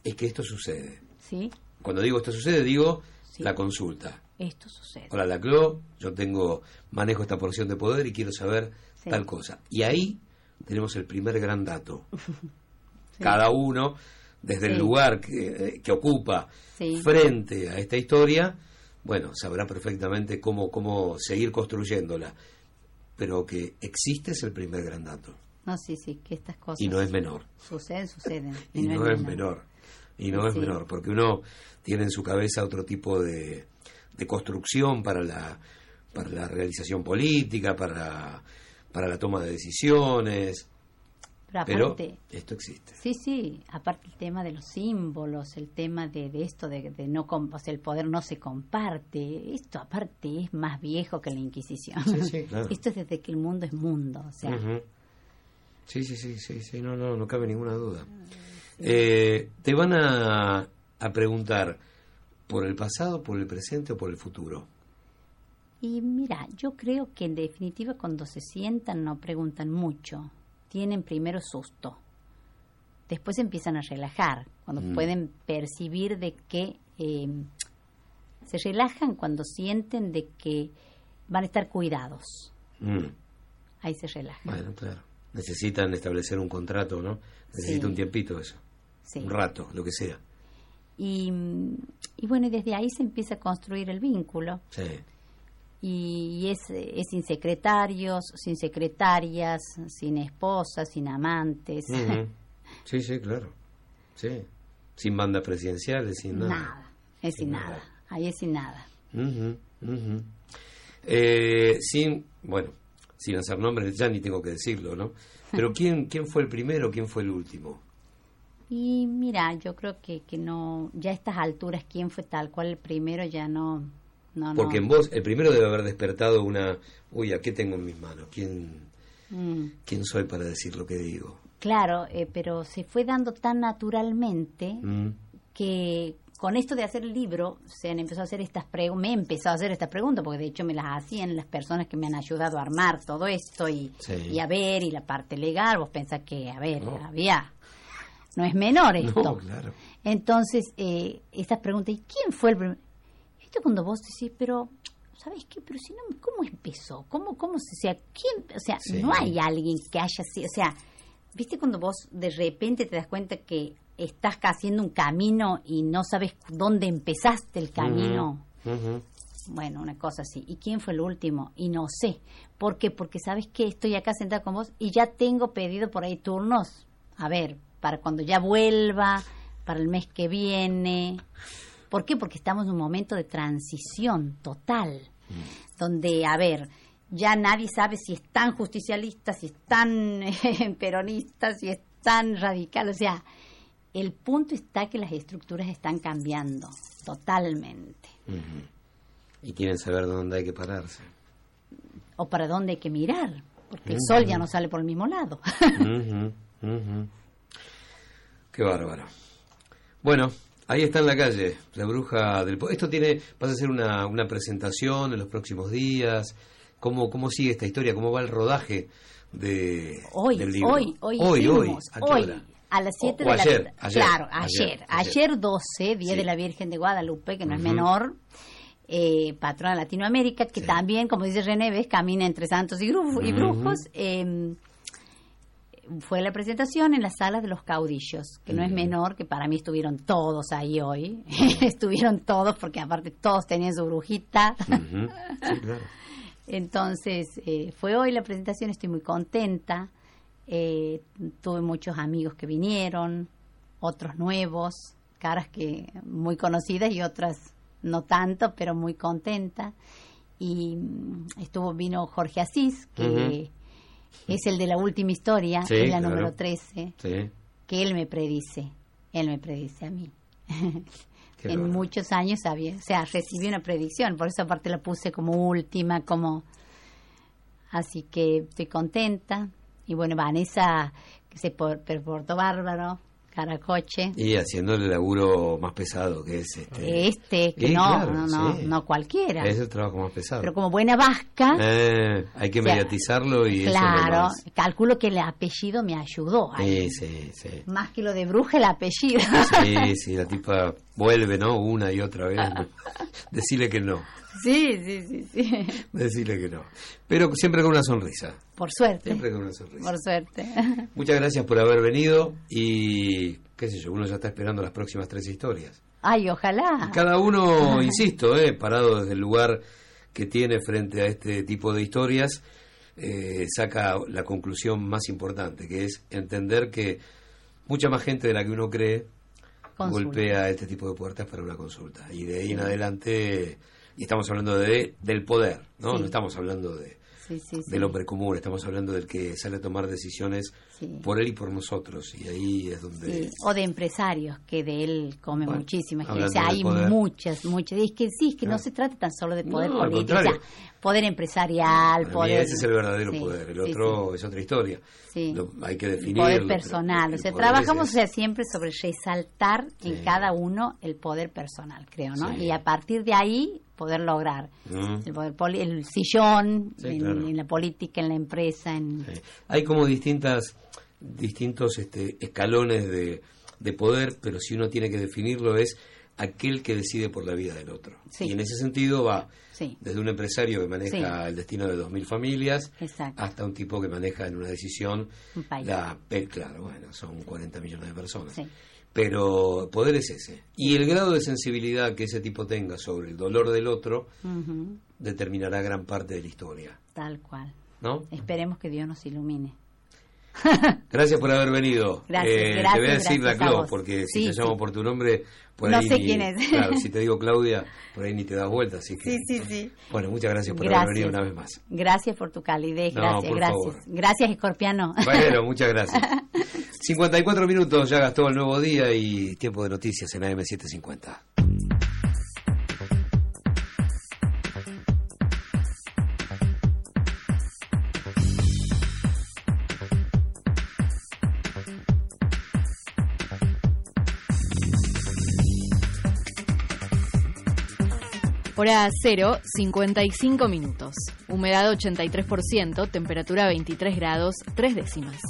A: es que esto sucede.
D: Sí.
A: Cuando digo esto sucede, digo la consulta.
D: Esto sucede.
A: Hola, la CLO, yo tengo, manejo esta porción de poder y quiero saber tal cosa. Y ahí tenemos el primer gran dato. Cada uno, desde el lugar que, que ocupa frente a esta historia, bueno, sabrá perfectamente cómo, cómo seguir construyéndola. Pero que existe es el primer gran dato.
D: No, sí, sí, que estas cosas.
A: Y no es menor.
D: Suceden, suceden.
A: Y, no, es menor y no es menor, porque uno tiene en su cabeza otro tipo de, de construcción para la, para la realización política, para, para la toma de decisiones. Pero, esto existe.
D: Sí, sí, aparte el tema de los símbolos, el tema de, de esto de, de no, o sea, el poder no se comparte, esto aparte es más viejo que la Inquisición.
A: Sí, sí, claro.
D: Esto es desde que el mundo es mundo, o sea.
A: Sí, sí, sí, sí, sí, no, no, no cabe ninguna duda. Eh, te van a, preguntar por el pasado, por el presente o por el futuro.
D: Y mira, yo creo que en definitiva cuando se sientan no preguntan mucho, tienen primero susto, después empiezan a relajar, cuando mm. pueden percibir de que eh, se relajan cuando sienten de que van a estar cuidados. Mm. Ahí se relajan.
A: Bueno, claro. Necesitan establecer un contrato, ¿no? Necesita un tiempito eso un rato, lo que sea.
D: Y, y, bueno, y desde ahí se empieza a construir el vínculo.
A: Sí.
D: Y es, es sin secretarios, sin secretarias, sin esposas, sin amantes.
A: Sí, sí, claro. Sí. Sin bandas presidenciales, sin nada.
D: Nada, es sin, nada. Ahí es sin nada.
A: Eh, sin, bueno, sin hacer nombres, ya ni tengo que decirlo, ¿no? Pero ¿quién, quién fue el primero, quién fue el último?
D: Y mira, yo creo que, que no, ya a estas alturas, quién fue tal cual el primero ya no, no,
A: Porque
D: no.
A: en vos, el primero debe haber despertado una, uy, ¿a qué tengo en mis manos? ¿Quién,
D: Mm.
A: quién soy para decir lo que digo?
D: Claro, eh, pero se fue dando tan naturalmente
A: Mm,
D: que con esto de hacer el libro se han empezado a hacer estas preguntas, me he empezado a hacer estas preguntas, porque de hecho me las hacían las personas que me han ayudado a armar todo esto y,
A: Sí.
D: y a ver, y la parte legal, vos pensás que, a ver,
A: No.
D: había, no es menor esto.
A: No, claro.
D: Entonces, eh, estas preguntas, ¿y quién fue el primer? Esto cuando vos decís, pero, ¿sabes qué? Pero si no, ¿cómo empezó? ¿Cómo, cómo se, o sea, quién, o sea,
A: Sí.
D: no hay alguien que haya sido, o sea, ¿viste cuando vos de repente te das cuenta que estás haciendo un camino y no sabes dónde empezaste el camino? Bueno, una cosa así. ¿Y quién fue el último? Y no sé. ¿Por qué? Porque sabes que estoy acá sentada con vos y ya tengo pedido por ahí turnos. A ver, para cuando ya vuelva, para el mes que viene. ¿Por qué? Porque estamos en un momento de transición total. Donde, a ver, ya nadie sabe si es tan justicialista, si es tan eh, peronista, si es tan radical. O sea, el punto está que las estructuras están cambiando totalmente.
A: Y quieren saber dónde hay que pararse.
D: o para dónde hay que mirar, porque el sol ya no sale por el mismo lado.
A: Qué bárbaro. Bueno, ahí está en la calle, la bruja del... Esto tiene, vas a hacer una, una presentación en los próximos días. ¿Cómo, ¿Cómo sigue esta historia? ¿Cómo va el rodaje de,
D: hoy,
A: del libro?
D: hoy, hoy,
A: hoy, hoy.
D: hicimos,
A: ¿A qué
D: hoy,
A: hora?
D: a las 7
A: O- o
D: de la
A: ayer, ayer,
D: Claro,
A: ayer,
D: ayer,
A: ayer.
D: ayer, 12, Día
A: Sí.
D: de la Virgen de Guadalupe, que no es
A: Ujú.
D: menor, eh, patrona de Latinoamérica, que
A: Sí.
D: también, como dice René, ves, camina entre santos y, gru- y
A: Ujú.
D: brujos. eh, fue la presentación en las salas de los caudillos, que no es menor, que para mí estuvieron todos ahí hoy. estuvieron todos, porque aparte todos tenían su brujita.
A: Ujú. Sí, claro.
D: Entonces, eh, fue hoy la presentación, estoy muy contenta. Eh, tuve muchos amigos que vinieron, otros nuevos, caras que muy conocidas y otras no tanto, pero muy contenta. Y mm, estuvo vino Jorge Asís, que. Es el de la última historia,
A: Sí,
D: es la
A: claro.
D: número 13,
A: Sí.
D: que él me predice, él me predice a mí. En muchos años había, o sea, recibí una predicción, por eso aparte la puse como última, como así que estoy contenta. Y bueno, Vanessa, que se por- portó bárbaro, caracoche.
A: Y haciendo el laburo más pesado, que es este...
D: Este, que no,
A: claro,
D: no, no,
A: sí.
D: no cualquiera.
A: Es el trabajo más pesado.
D: Pero como buena vasca,
A: Eh, hay que
D: O sea,
A: mediatizarlo y eso es
D: claro, calculo que el apellido me ayudó. ahí.
A: Sí, sí, sí.
D: Más que lo de bruja, el apellido.
A: Sí, sí, la tipa vuelve, ¿no? Una y otra vez. Decirle que no,
D: sí, sí, sí, sí.
A: decirle que no. Pero siempre con una sonrisa,
D: Por suerte.
A: siempre con una sonrisa.
D: Por suerte.
A: Muchas gracias por haber venido y, qué sé yo, uno ya está esperando las próximas tres historias.
D: Ay, ojalá.
A: Y cada uno, insisto, eh, parado desde el lugar que tiene frente a este tipo de historias, eh, saca la conclusión más importante, que es entender que mucha más gente de la que uno cree
D: Consulta.
A: golpea este tipo de puertas para una consulta. Y de ahí en adelante, y estamos hablando de del poder, ¿no?
D: Sí.
A: No estamos hablando de,
D: Sí, sí, sí.
A: del hombre común, estamos hablando del que sale a tomar decisiones por él y por nosotros. Y ahí es donde...
D: Sí, O de empresarios, que de él come
A: Bueno,
D: muchísima sea,
A: del
D: hay
A: poder.
D: muchas, muchas. Y es que sí, es que no se trata tan solo de poder
A: No,
D: político, o sea, poder empresarial,
A: Para
D: poder...
A: ese es el verdadero poder, el otro es otra historia.
D: sí.
A: Lo- hay que definirlo.
D: poder personal. O sea, trabajamos o sea, siempre sobre resaltar en cada uno el poder personal, creo, ¿no? Y a partir de ahí poder lograr
A: Mm,
D: el, poder poli- el sillón
A: Sí,
D: en,
A: claro.
D: en la política, en la empresa, en...
A: sí. Hay como distintas distintos este, escalones de, de poder, pero si uno tiene que definirlo es aquel que decide por la vida del otro.
D: Sí.
A: Y en ese sentido va
D: Sí,
A: desde un empresario que maneja el destino de 2.000 familias
D: exacto.
A: hasta un tipo que maneja en una decisión
D: Un
A: la claro bueno son 40 millones de personas Pero poder es ese y el grado de sensibilidad que ese tipo tenga sobre el dolor del otro determinará gran parte de la historia
D: Tal cual.
A: ¿no?
D: Esperemos que Dios nos ilumine.
A: Gracias por haber venido.
D: Gracias,
A: Eh,
D: gracias,
A: te voy a decir la Clau, porque
D: Sí,
A: si te
D: sí.
A: llamo por tu nombre, por
D: No
A: ahí
D: sé
A: ni-
D: quién es.
A: Claro, si te digo Claudia, por ahí ni te das vuelta, así que...
D: Sí, sí, sí.
A: Bueno, muchas gracias por haber venido una vez más.
D: Gracias por tu calidez,
A: No,
D: gracias,
A: por
D: gracias.
A: favor.
D: Gracias, Escorpiano.
A: Bueno, muchas gracias. 54 minutos ya gastó el nuevo día y tiempo de noticias en AM750.
E: Hora 0, 55 minutos. Humedad 83%, temperatura 23 grados, 3 décimas.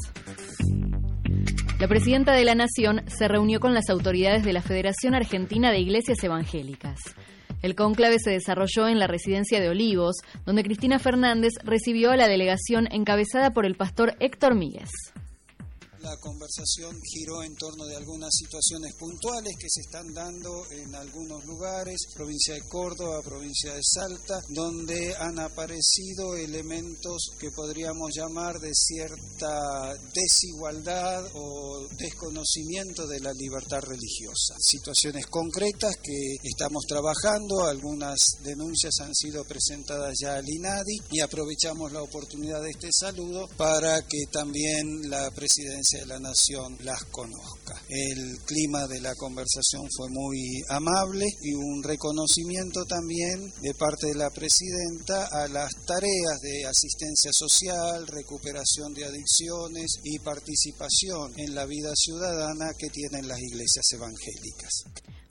E: La presidenta de la Nación se reunió con las autoridades de la Federación Argentina de Iglesias Evangélicas. El cónclave se desarrolló en la residencia de Olivos, donde Cristina Fernández recibió a la delegación encabezada por el pastor Héctor Míguez.
F: La conversación giró en torno de algunas situaciones puntuales que se están dando en algunos lugares, provincia de Córdoba, provincia de Salta, donde han aparecido elementos que podríamos llamar de cierta desigualdad o desconocimiento de la libertad religiosa. Situaciones concretas que estamos trabajando, algunas denuncias han sido presentadas ya al INADI y aprovechamos la oportunidad de este saludo para que también la presidencia de la Nación las conozca. El clima de la conversación fue muy amable y un reconocimiento también de parte de la presidenta a las tareas de asistencia social, recuperación de adicciones y participación en la vida ciudadana que tienen las iglesias evangélicas.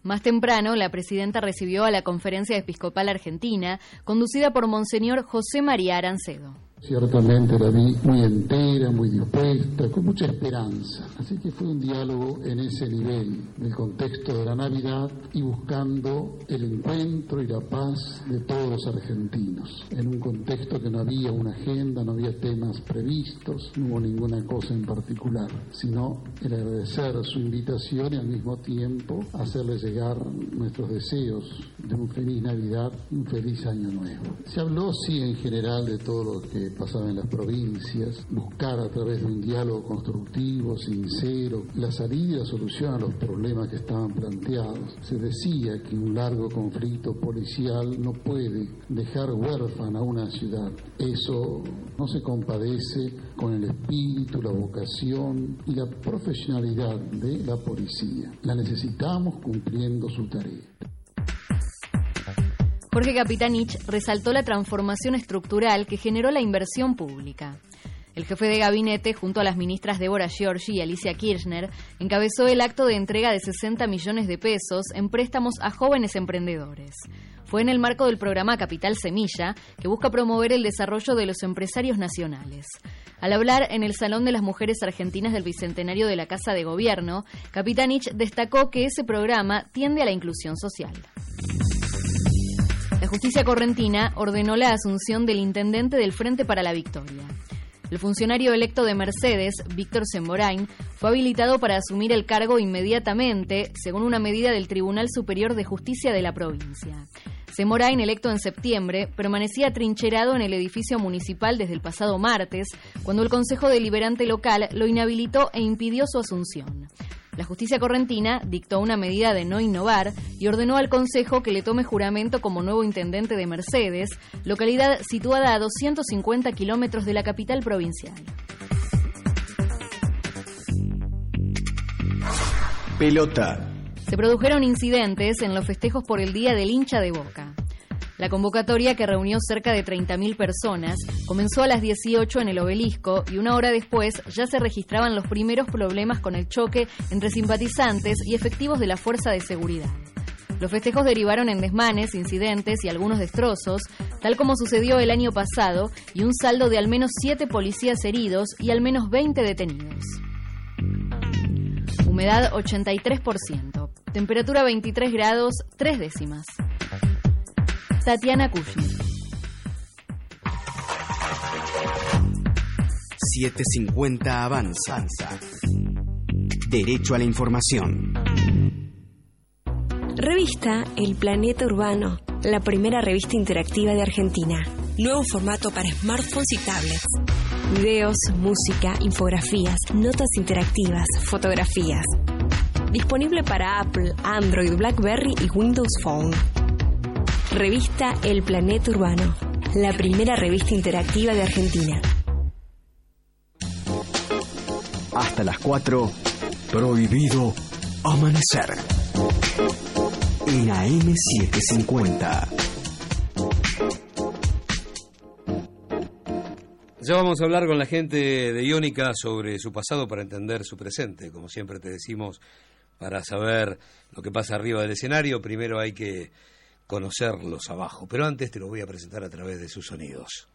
E: Más temprano, la presidenta recibió a la Conferencia Episcopal Argentina, conducida por Monseñor José María Arancedo.
G: Ciertamente la vi muy entera, muy dispuesta, con mucha esperanza. Así que fue un diálogo en ese nivel, del contexto de la Navidad y buscando el encuentro y la paz de todos los argentinos. En un contexto que no había una agenda, no había temas previstos, no hubo ninguna cosa en particular, sino el agradecer su invitación y al mismo tiempo hacerle llegar nuestros deseos de un feliz Navidad, un feliz Año Nuevo. Se habló, sí, en general de todo lo que pasaba en las provincias, buscar a través de un diálogo constructivo, sincero, la salida solución a los problemas que estaban planteados. Se decía que un largo conflicto policial no puede dejar huérfana a una ciudad. Eso no se compadece con el espíritu, la vocación y la profesionalidad de la policía. La necesitamos cumpliendo su tarea.
E: Jorge Capitanich resaltó la transformación estructural que generó la inversión pública. El jefe de gabinete, junto a las ministras Débora Giorgi y Alicia Kirchner, encabezó el acto de entrega de 60 millones de pesos en préstamos a jóvenes emprendedores. Fue en el marco del programa Capital Semilla, que busca promover el desarrollo de los empresarios nacionales. Al hablar en el Salón de las Mujeres Argentinas del Bicentenario de la Casa de Gobierno, Capitanich destacó que ese programa tiende a la inclusión social. Justicia correntina ordenó la asunción del intendente del Frente para la Victoria. El funcionario electo de Mercedes, Víctor Semborain, fue habilitado para asumir el cargo inmediatamente, según una medida del Tribunal Superior de Justicia de la provincia. Semorain, electo en septiembre, permanecía trincherado en el edificio municipal desde el pasado martes, cuando el Consejo Deliberante local lo inhabilitó e impidió su asunción. La justicia correntina dictó una medida de no innovar y ordenó al Consejo que le tome juramento como nuevo intendente de Mercedes, localidad situada a 250 kilómetros de la capital provincial.
B: Pelota.
E: Se produjeron incidentes en los festejos por el Día del hincha de Boca. La convocatoria, que reunió cerca de 30.000 personas, comenzó a las 18 en el obelisco y una hora después ya se registraban los primeros problemas con el choque entre simpatizantes y efectivos de la Fuerza de Seguridad. Los festejos derivaron en desmanes, incidentes y algunos destrozos, tal como sucedió el año pasado, y un saldo de al menos 7 policías heridos y al menos 20 detenidos. Humedad 83%. Temperatura 23 grados, 3 décimas. Tatiana Kushner.
B: 750 Avanza. Derecho a la información.
H: Revista El Planeta Urbano, la primera revista interactiva de Argentina. Nuevo formato para smartphones y tablets. Videos, música, infografías, notas interactivas, fotografías. Disponible para Apple, Android, BlackBerry y Windows Phone. Revista El Planeta Urbano, la primera revista interactiva de Argentina.
B: Hasta las 4, prohibido amanecer. En AM750.
I: Ya vamos a hablar con la gente de Iónica sobre su pasado para entender su presente. Como siempre te decimos, para saber lo que pasa arriba del escenario, primero hay que conocerlos abajo. Pero antes te lo voy a presentar a través de sus sonidos.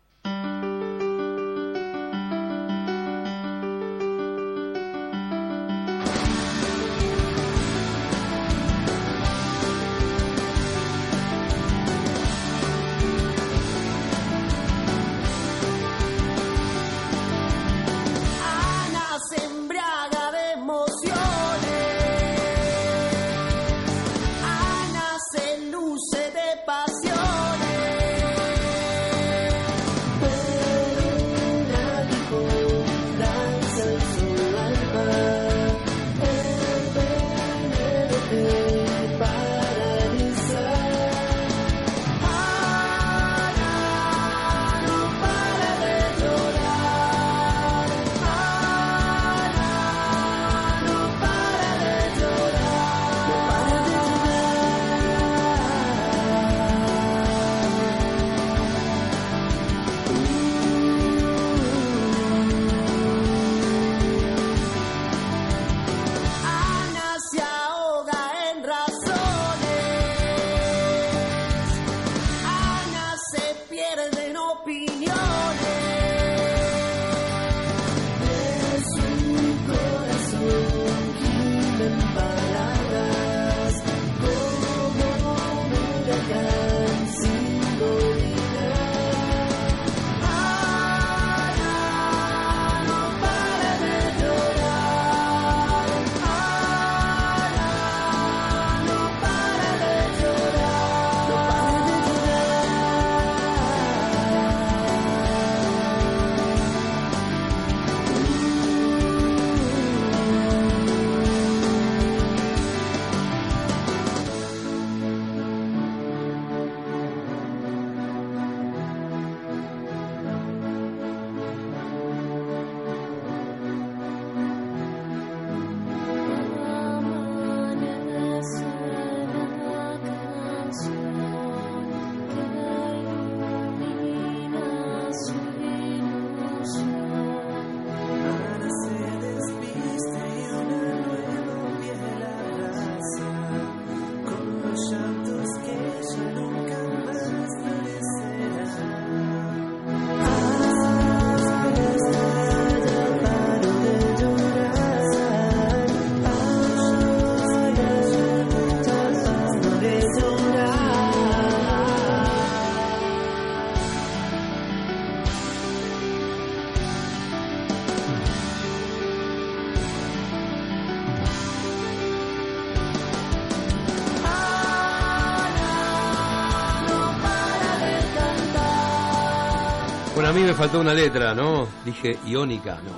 I: Bueno, a mí me faltó una letra, ¿no? Dije iónica, no.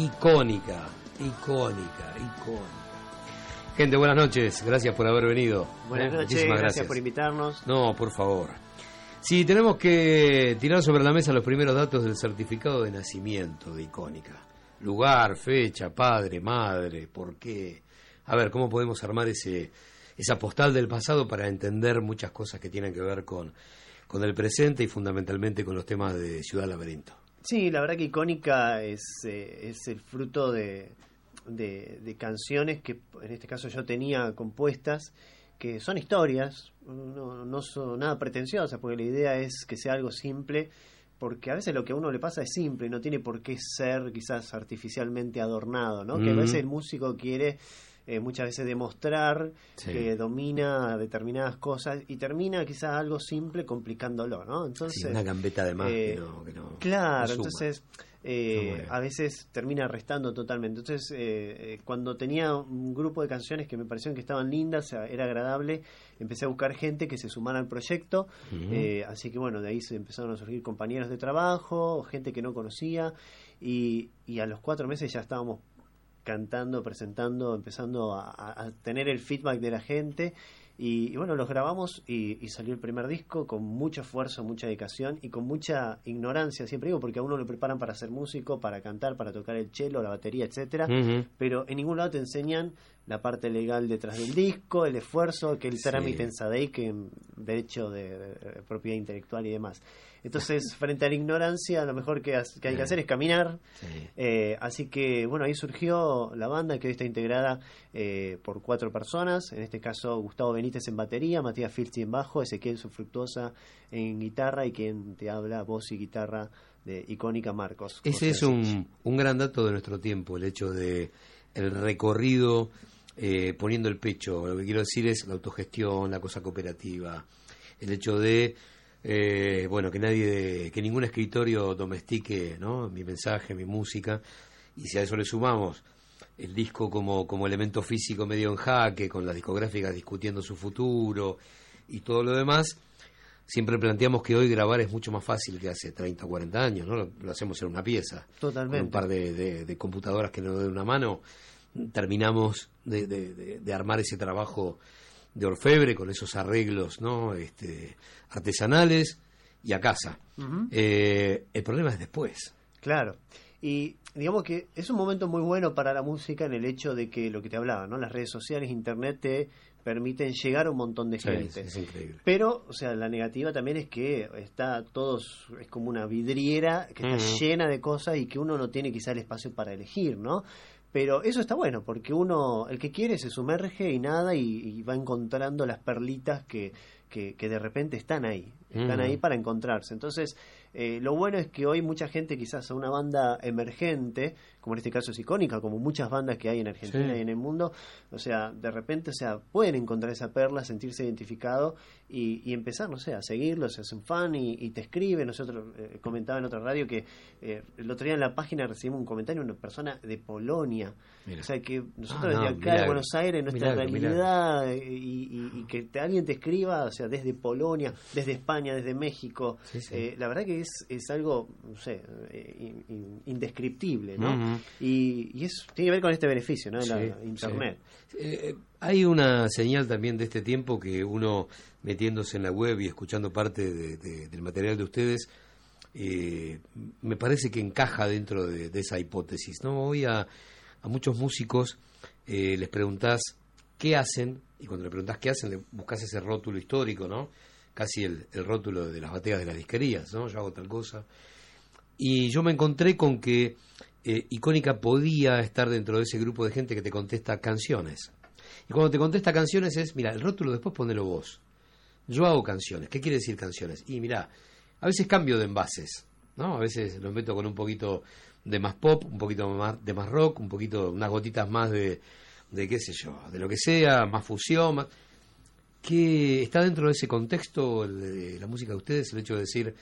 I: Icónica, icónica, icónica. Gente, buenas noches, gracias por haber venido.
J: Buenas noches,
I: Muchísimas
J: gracias. por invitarnos.
I: No, por favor. Sí, tenemos que tirar sobre la mesa los primeros datos del certificado de nacimiento de Icónica. Lugar, fecha, padre, madre, por qué. A ver, ¿cómo podemos armar ese esa postal del pasado para entender muchas cosas que tienen que ver con, con el presente y fundamentalmente con los temas de Ciudad Laberinto?
J: Sí, la verdad que Icónica es, eh, es el fruto de, de, de canciones que en este caso yo tenía compuestas, que son historias, no, no son nada pretenciosas, porque la idea es que sea algo simple, porque a veces lo que a uno le pasa es simple, no tiene por qué ser quizás artificialmente adornado, ¿no? Que a veces el músico quiere eh, muchas veces demostrar
I: Sí.
J: que domina determinadas cosas y termina quizás algo simple complicándolo, ¿no? Entonces,
I: Sí, una gambeta de más
J: eh,
I: que no, que no-
J: Claro,
I: no
J: entonces eh, a veces termina restando totalmente. Entonces, eh, eh, cuando tenía un grupo de canciones que me parecieron que estaban lindas, era agradable, empecé a buscar gente que se sumara al proyecto. así que bueno, de ahí se empezaron a surgir compañeros de trabajo, gente que no conocía, y, y a los cuatro meses ya estábamos cantando, presentando, empezando a tener el feedback de la gente. Y, bueno, los grabamos y, salió el primer disco con mucho esfuerzo, mucha dedicación y con mucha ignorancia, siempre digo, porque a uno lo preparan para ser músico, para cantar, para tocar el cello, la batería, etcétera, pero en ningún lado te enseñan la parte legal detrás del disco, el esfuerzo, que el trámite en SADEI, que derecho de, propiedad intelectual y demás. Entonces, frente a la ignorancia, lo mejor que, hay que hacer es caminar. Eh, así que, bueno, ahí surgió la banda que hoy está integrada eh, por cuatro personas. En este caso, Gustavo Benítez en batería, Matías Filchi en bajo, Ezequiel Sufructuosa en guitarra y quien te habla, voz y guitarra de icónica Marcos.
A: Ese es un, un gran dato de nuestro tiempo, el hecho de el recorrido eh, poniendo el pecho. Lo que quiero decir es la autogestión, la cosa cooperativa, el hecho de, eh, bueno, que nadie, que ningún escritorio domestique, ¿no? Mi mensaje, mi música, y si a eso le sumamos el disco como, como elemento físico medio en jaque, con las discográficas discutiendo su futuro y todo lo demás, siempre planteamos que hoy grabar es mucho más fácil que hace 30 o 40 años, ¿no? Lo, hacemos en una pieza.
J: Totalmente.
A: un par de, de computadoras que nos den una mano terminamos de, armar ese trabajo de orfebre con esos arreglos no este, artesanales y a casa. Eh, el problema es después.
J: Claro. Y digamos que es un momento muy bueno para la música en el hecho de que lo que te hablaba, ¿no? Las redes sociales, internet te permiten llegar a un montón de gente.
A: es increíble.
J: Pero, o sea, la negativa también es que está todos, es como una vidriera que está llena de cosas y que uno no tiene quizá el espacio para elegir, ¿no? Pero eso está bueno, porque uno, el que quiere, se sumerge y nada y, va encontrando las perlitas que, que, de repente están ahí, están ahí para encontrarse. Entonces, eh, lo bueno es que hoy mucha gente, quizás a una banda emergente, como en este caso es icónica, como muchas bandas que hay en Argentina y en el mundo, o sea, de repente, o sea, pueden encontrar esa perla, sentirse identificado y, empezar, no sé, a seguirlo, se hacen fan y, te escriben. Nosotros eh, comentaba en otra radio que eh, el otro día en la página recibimos un comentario de una persona de Polonia. O sea, que nosotros ah, desde acá de Buenos Aires, nuestra realidad, y, que alguien te escriba, o sea, desde Polonia, desde España, desde México, la verdad que es es, algo, no sé, eh, indescriptible, ¿no? y, eso tiene que ver con este beneficio, ¿no? De la Internet.
A: Eh, hay una señal también de este tiempo que uno metiéndose en la web y escuchando parte del material de ustedes, eh, me parece que encaja dentro de, esa hipótesis, ¿no? Hoy a, a muchos músicos les preguntás qué hacen, y cuando le preguntás qué hacen, le buscas ese rótulo histórico, ¿no? Casi el, rótulo de las bateas de las disquerías, ¿no? Yo hago tal cosa. Y yo me encontré con que eh, Icónica podía estar dentro de ese grupo de gente que te contesta canciones. Y cuando te contesta canciones es, mira, el rótulo después ponelo vos. Yo hago canciones. ¿Qué quiere decir canciones? Y mira, a veces cambio de envases, ¿no? A veces los meto con un poquito de más pop, un poquito más de más rock, un poquito, unas gotitas más de, de qué sé yo, de lo que sea, más fusión, más que está dentro de ese contexto la música de ustedes, el hecho de decir,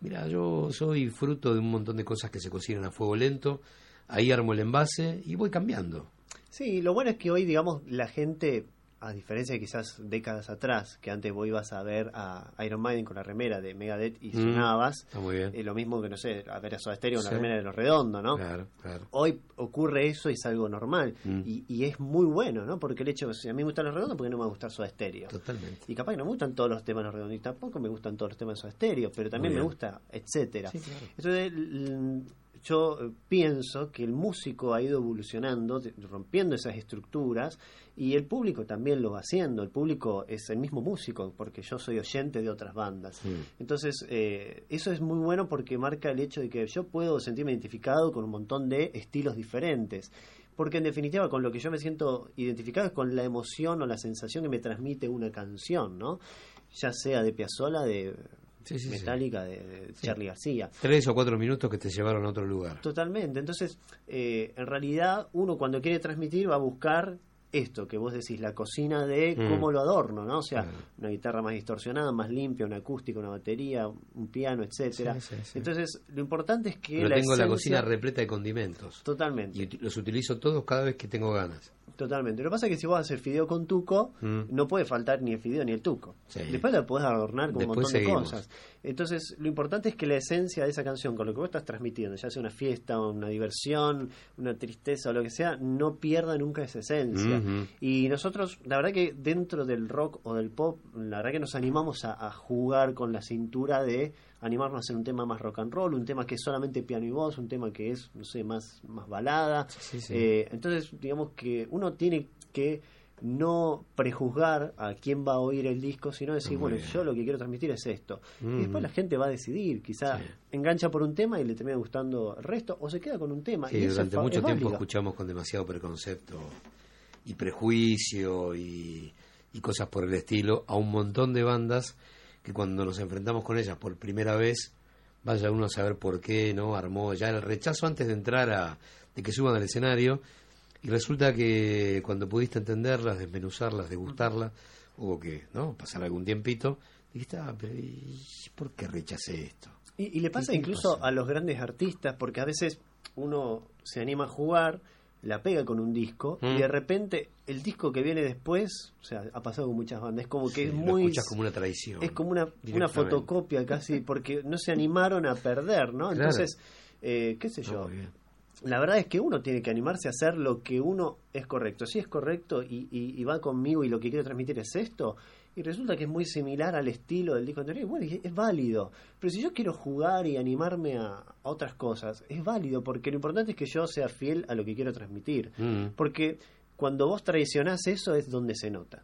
A: mira, yo soy fruto de un montón de cosas que se cocinan a fuego lento, ahí armo el envase y voy cambiando.
J: Sí, lo bueno es que hoy, digamos, la gente a diferencia de quizás décadas atrás, que antes vos ibas a ver a Iron Maiden con la remera de Megadeth y mm, sonabas,
A: eh,
J: lo mismo que, no sé, a ver a Soda Stereo con la remera de Los Redondo, ¿no?
A: Claro, claro.
J: Hoy ocurre eso y es algo normal. Mm. Y, es muy bueno, ¿no? Porque el hecho de si a mí me gustan Los Redondos, porque no me va a gustar Soda Stereo?
A: Totalmente.
J: Y capaz que no me gustan todos los temas de Los Redondos, y tampoco me gustan todos los temas de Soda Stereo, pero también me gusta, etcétera. Entonces, yo eh, pienso que el músico ha ido evolucionando, rompiendo esas estructuras, y el público también lo va haciendo. El público es el mismo músico, porque yo soy oyente de otras bandas. Entonces, eh, eso es muy bueno porque marca el hecho de que yo puedo sentirme identificado con un montón de estilos diferentes. Porque en definitiva, con lo que yo me siento identificado es con la emoción o la sensación que me transmite una canción, ¿no? Ya sea de Piazzolla, de metálica de, Charlie García.
A: Tres o cuatro minutos que te llevaron a otro lugar.
J: Totalmente. Entonces, eh, en realidad, uno cuando quiere transmitir va a buscar esto que vos decís, la cocina de
A: Mm.
J: cómo lo adorno, ¿no? O sea,
A: Claro.
J: una guitarra más distorsionada, más limpia, una acústica, una batería, un piano, etcétera.
A: Sí, sí, sí.
J: Entonces, lo importante es que
A: Pero
J: la
A: tengo la cocina repleta de condimentos.
J: Totalmente.
A: Y los utilizo todos cada vez que tengo ganas.
J: Totalmente. Lo que pasa es que si vos haces fideo con tuco,
A: Mm.
J: no puede faltar ni el fideo ni el tuco. Después la podés adornar con
A: Después
J: un montón
A: seguimos.
J: de cosas. Entonces, lo importante es que la esencia de esa canción, con lo que vos estás transmitiendo, ya sea una fiesta, una diversión, una tristeza o lo que sea, no pierda nunca esa esencia. Y nosotros, la verdad que dentro del rock o del pop, la verdad que nos animamos a, a jugar con la cintura de animarnos a hacer un tema más rock and roll, un tema que es solamente piano y voz, un tema que es, no sé, más, más balada.
A: Sí, sí.
J: Eh, entonces, digamos que uno tiene que no prejuzgar a quién va a oír el disco, sino decir,
A: Muy
J: bueno,
A: bien.
J: yo lo que quiero transmitir es esto.
A: Mm.
J: Y después la gente va a decidir, quizá
A: Sí.
J: engancha por un tema y le termina gustando el resto, o se queda con un tema.
A: Sí,
J: y
A: durante mucho
J: es
A: tiempo
J: válido.
A: escuchamos con demasiado preconcepto y prejuicio y, y cosas por el estilo a un montón de bandas que cuando nos enfrentamos con ellas por primera vez, vaya uno a saber por qué, ¿no? Armó ya el rechazo antes de entrar a, de que suban al escenario y resulta que cuando pudiste entenderlas, desmenuzarlas, degustarlas, hubo que, ¿no? Pasar algún tiempito, dijiste, ah, pero ¿y por qué rechacé esto?
J: Y, y le pasa incluso
A: pasa?
J: a los grandes artistas, porque a veces uno se anima a jugar, la pega con un disco,
A: Mm.
J: y de repente el disco que viene después, o sea, ha pasado con muchas bandas, es como que
A: Sí,
J: es muy...
A: escuchas como una traición.
J: Es como una, una fotocopia casi, porque no se animaron a perder, ¿no?
A: Claro.
J: Entonces, eh, qué sé yo.
A: No.
J: La verdad es que uno tiene que animarse a hacer lo que uno es correcto. Si es correcto y, y- y va conmigo y lo que quiero transmitir es esto, y resulta que es muy similar al estilo del disco anterior, bueno, es válido. Pero si yo quiero jugar y animarme a, a otras cosas, es válido, porque lo importante es que yo sea fiel a lo que quiero transmitir.
A: Mm.
J: Porque cuando vos traicionás eso es donde se nota.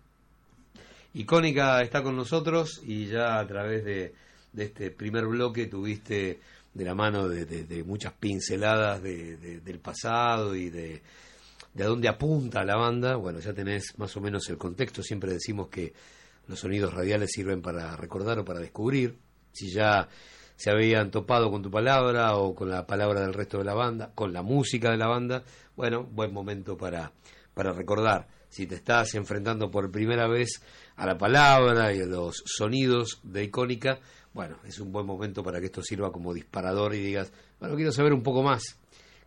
A: Icónica está con nosotros y ya a través de, de este primer bloque tuviste de la mano de, de- de muchas pinceladas de- de- del pasado y de, de a dónde apunta la banda. Bueno, ya tenés más o menos el contexto. Siempre decimos que los sonidos radiales sirven para recordar o para descubrir. Si ya se habían topado con tu palabra o con la palabra del resto de la banda, con la música de la banda, bueno, buen momento para, para recordar. Si te estás enfrentando por primera vez a la palabra y a los sonidos de icónica, bueno, es un buen momento para que esto sirva como disparador y digas, bueno, quiero saber un poco más.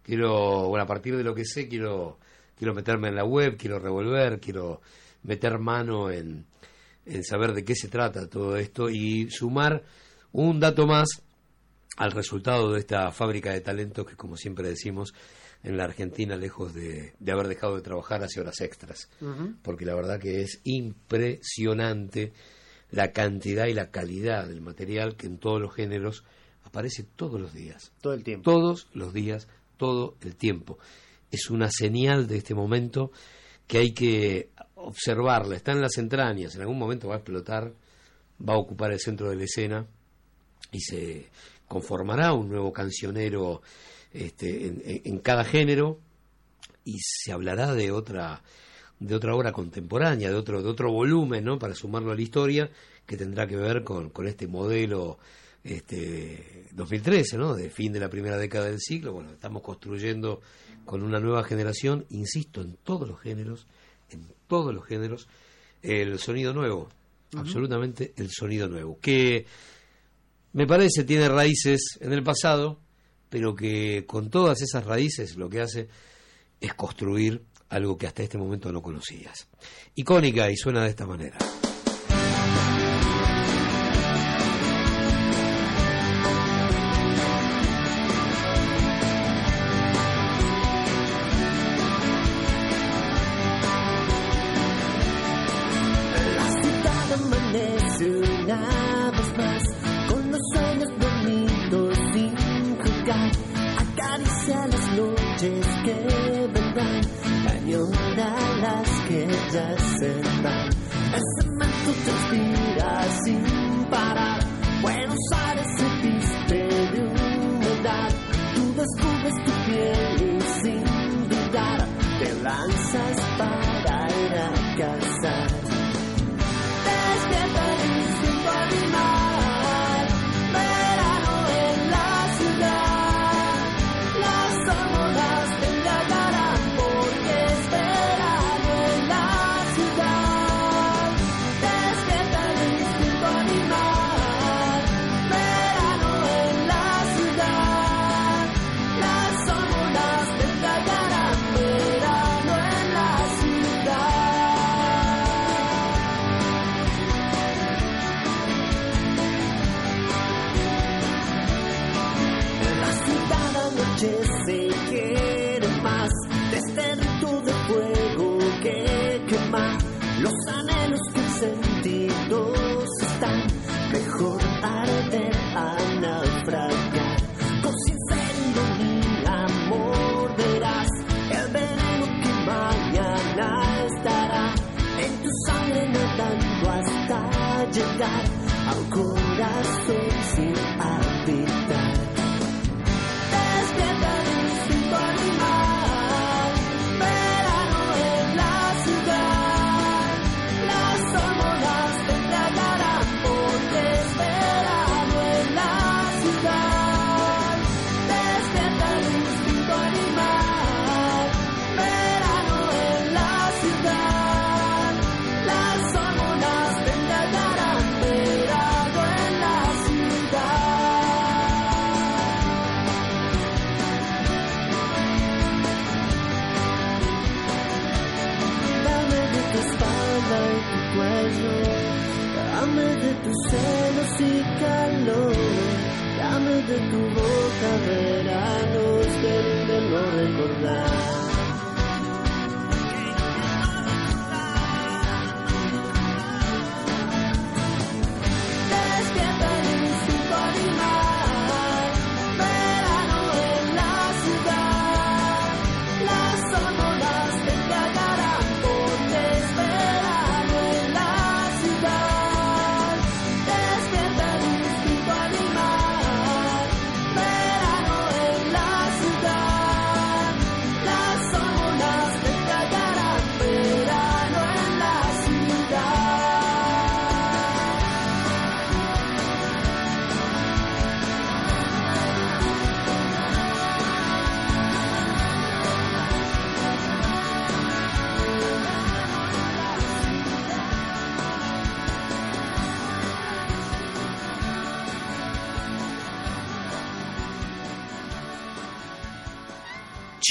A: Quiero, bueno, a partir de lo que sé, quiero, quiero meterme en la web, quiero revolver, quiero meter mano en, en saber de qué se trata todo esto y sumar un dato más al resultado de esta fábrica de talentos que, como siempre decimos, en la Argentina, lejos de, de haber dejado de trabajar, hace horas extras. Porque la verdad que es impresionante la cantidad y la calidad del material que en todos los géneros aparece todos los días.
J: Todo el tiempo.
A: Todos los días, todo el tiempo. Es una señal de este momento que hay que observarla. Está en las entrañas, en algún momento va a explotar, va a ocupar el centro de la escena y se conformará un nuevo cancionero este, en, cada género y se hablará de otra de otra obra contemporánea, de otro de otro volumen, ¿no? Para sumarlo a la historia que tendrá que ver con, con este modelo este 2013, ¿no? De fin de la primera década del siglo. Bueno, estamos construyendo con una nueva generación, insisto, en todos los géneros, todos los géneros, el sonido nuevo, absolutamente el sonido nuevo, que me parece tiene raíces en el pasado, pero que con todas esas raíces lo que hace es construir algo que hasta este momento no conocías. Icónica y suena de esta manera.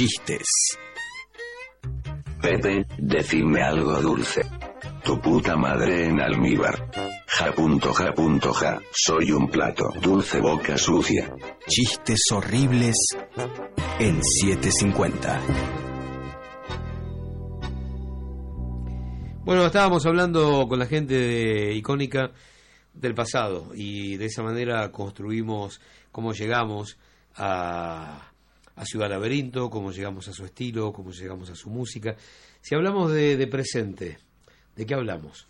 B: Chistes.
K: Pepe, decime algo dulce. Tu puta madre en almíbar. Ja punto ja punto ja, soy un plato, dulce boca sucia.
B: Chistes horribles en 750.
A: Bueno, estábamos hablando con la gente de icónica del pasado y de esa manera construimos cómo llegamos a, a Ciudad Laberinto, cómo llegamos a su estilo, cómo llegamos a su música. Si hablamos de, de presente, ¿de qué hablamos?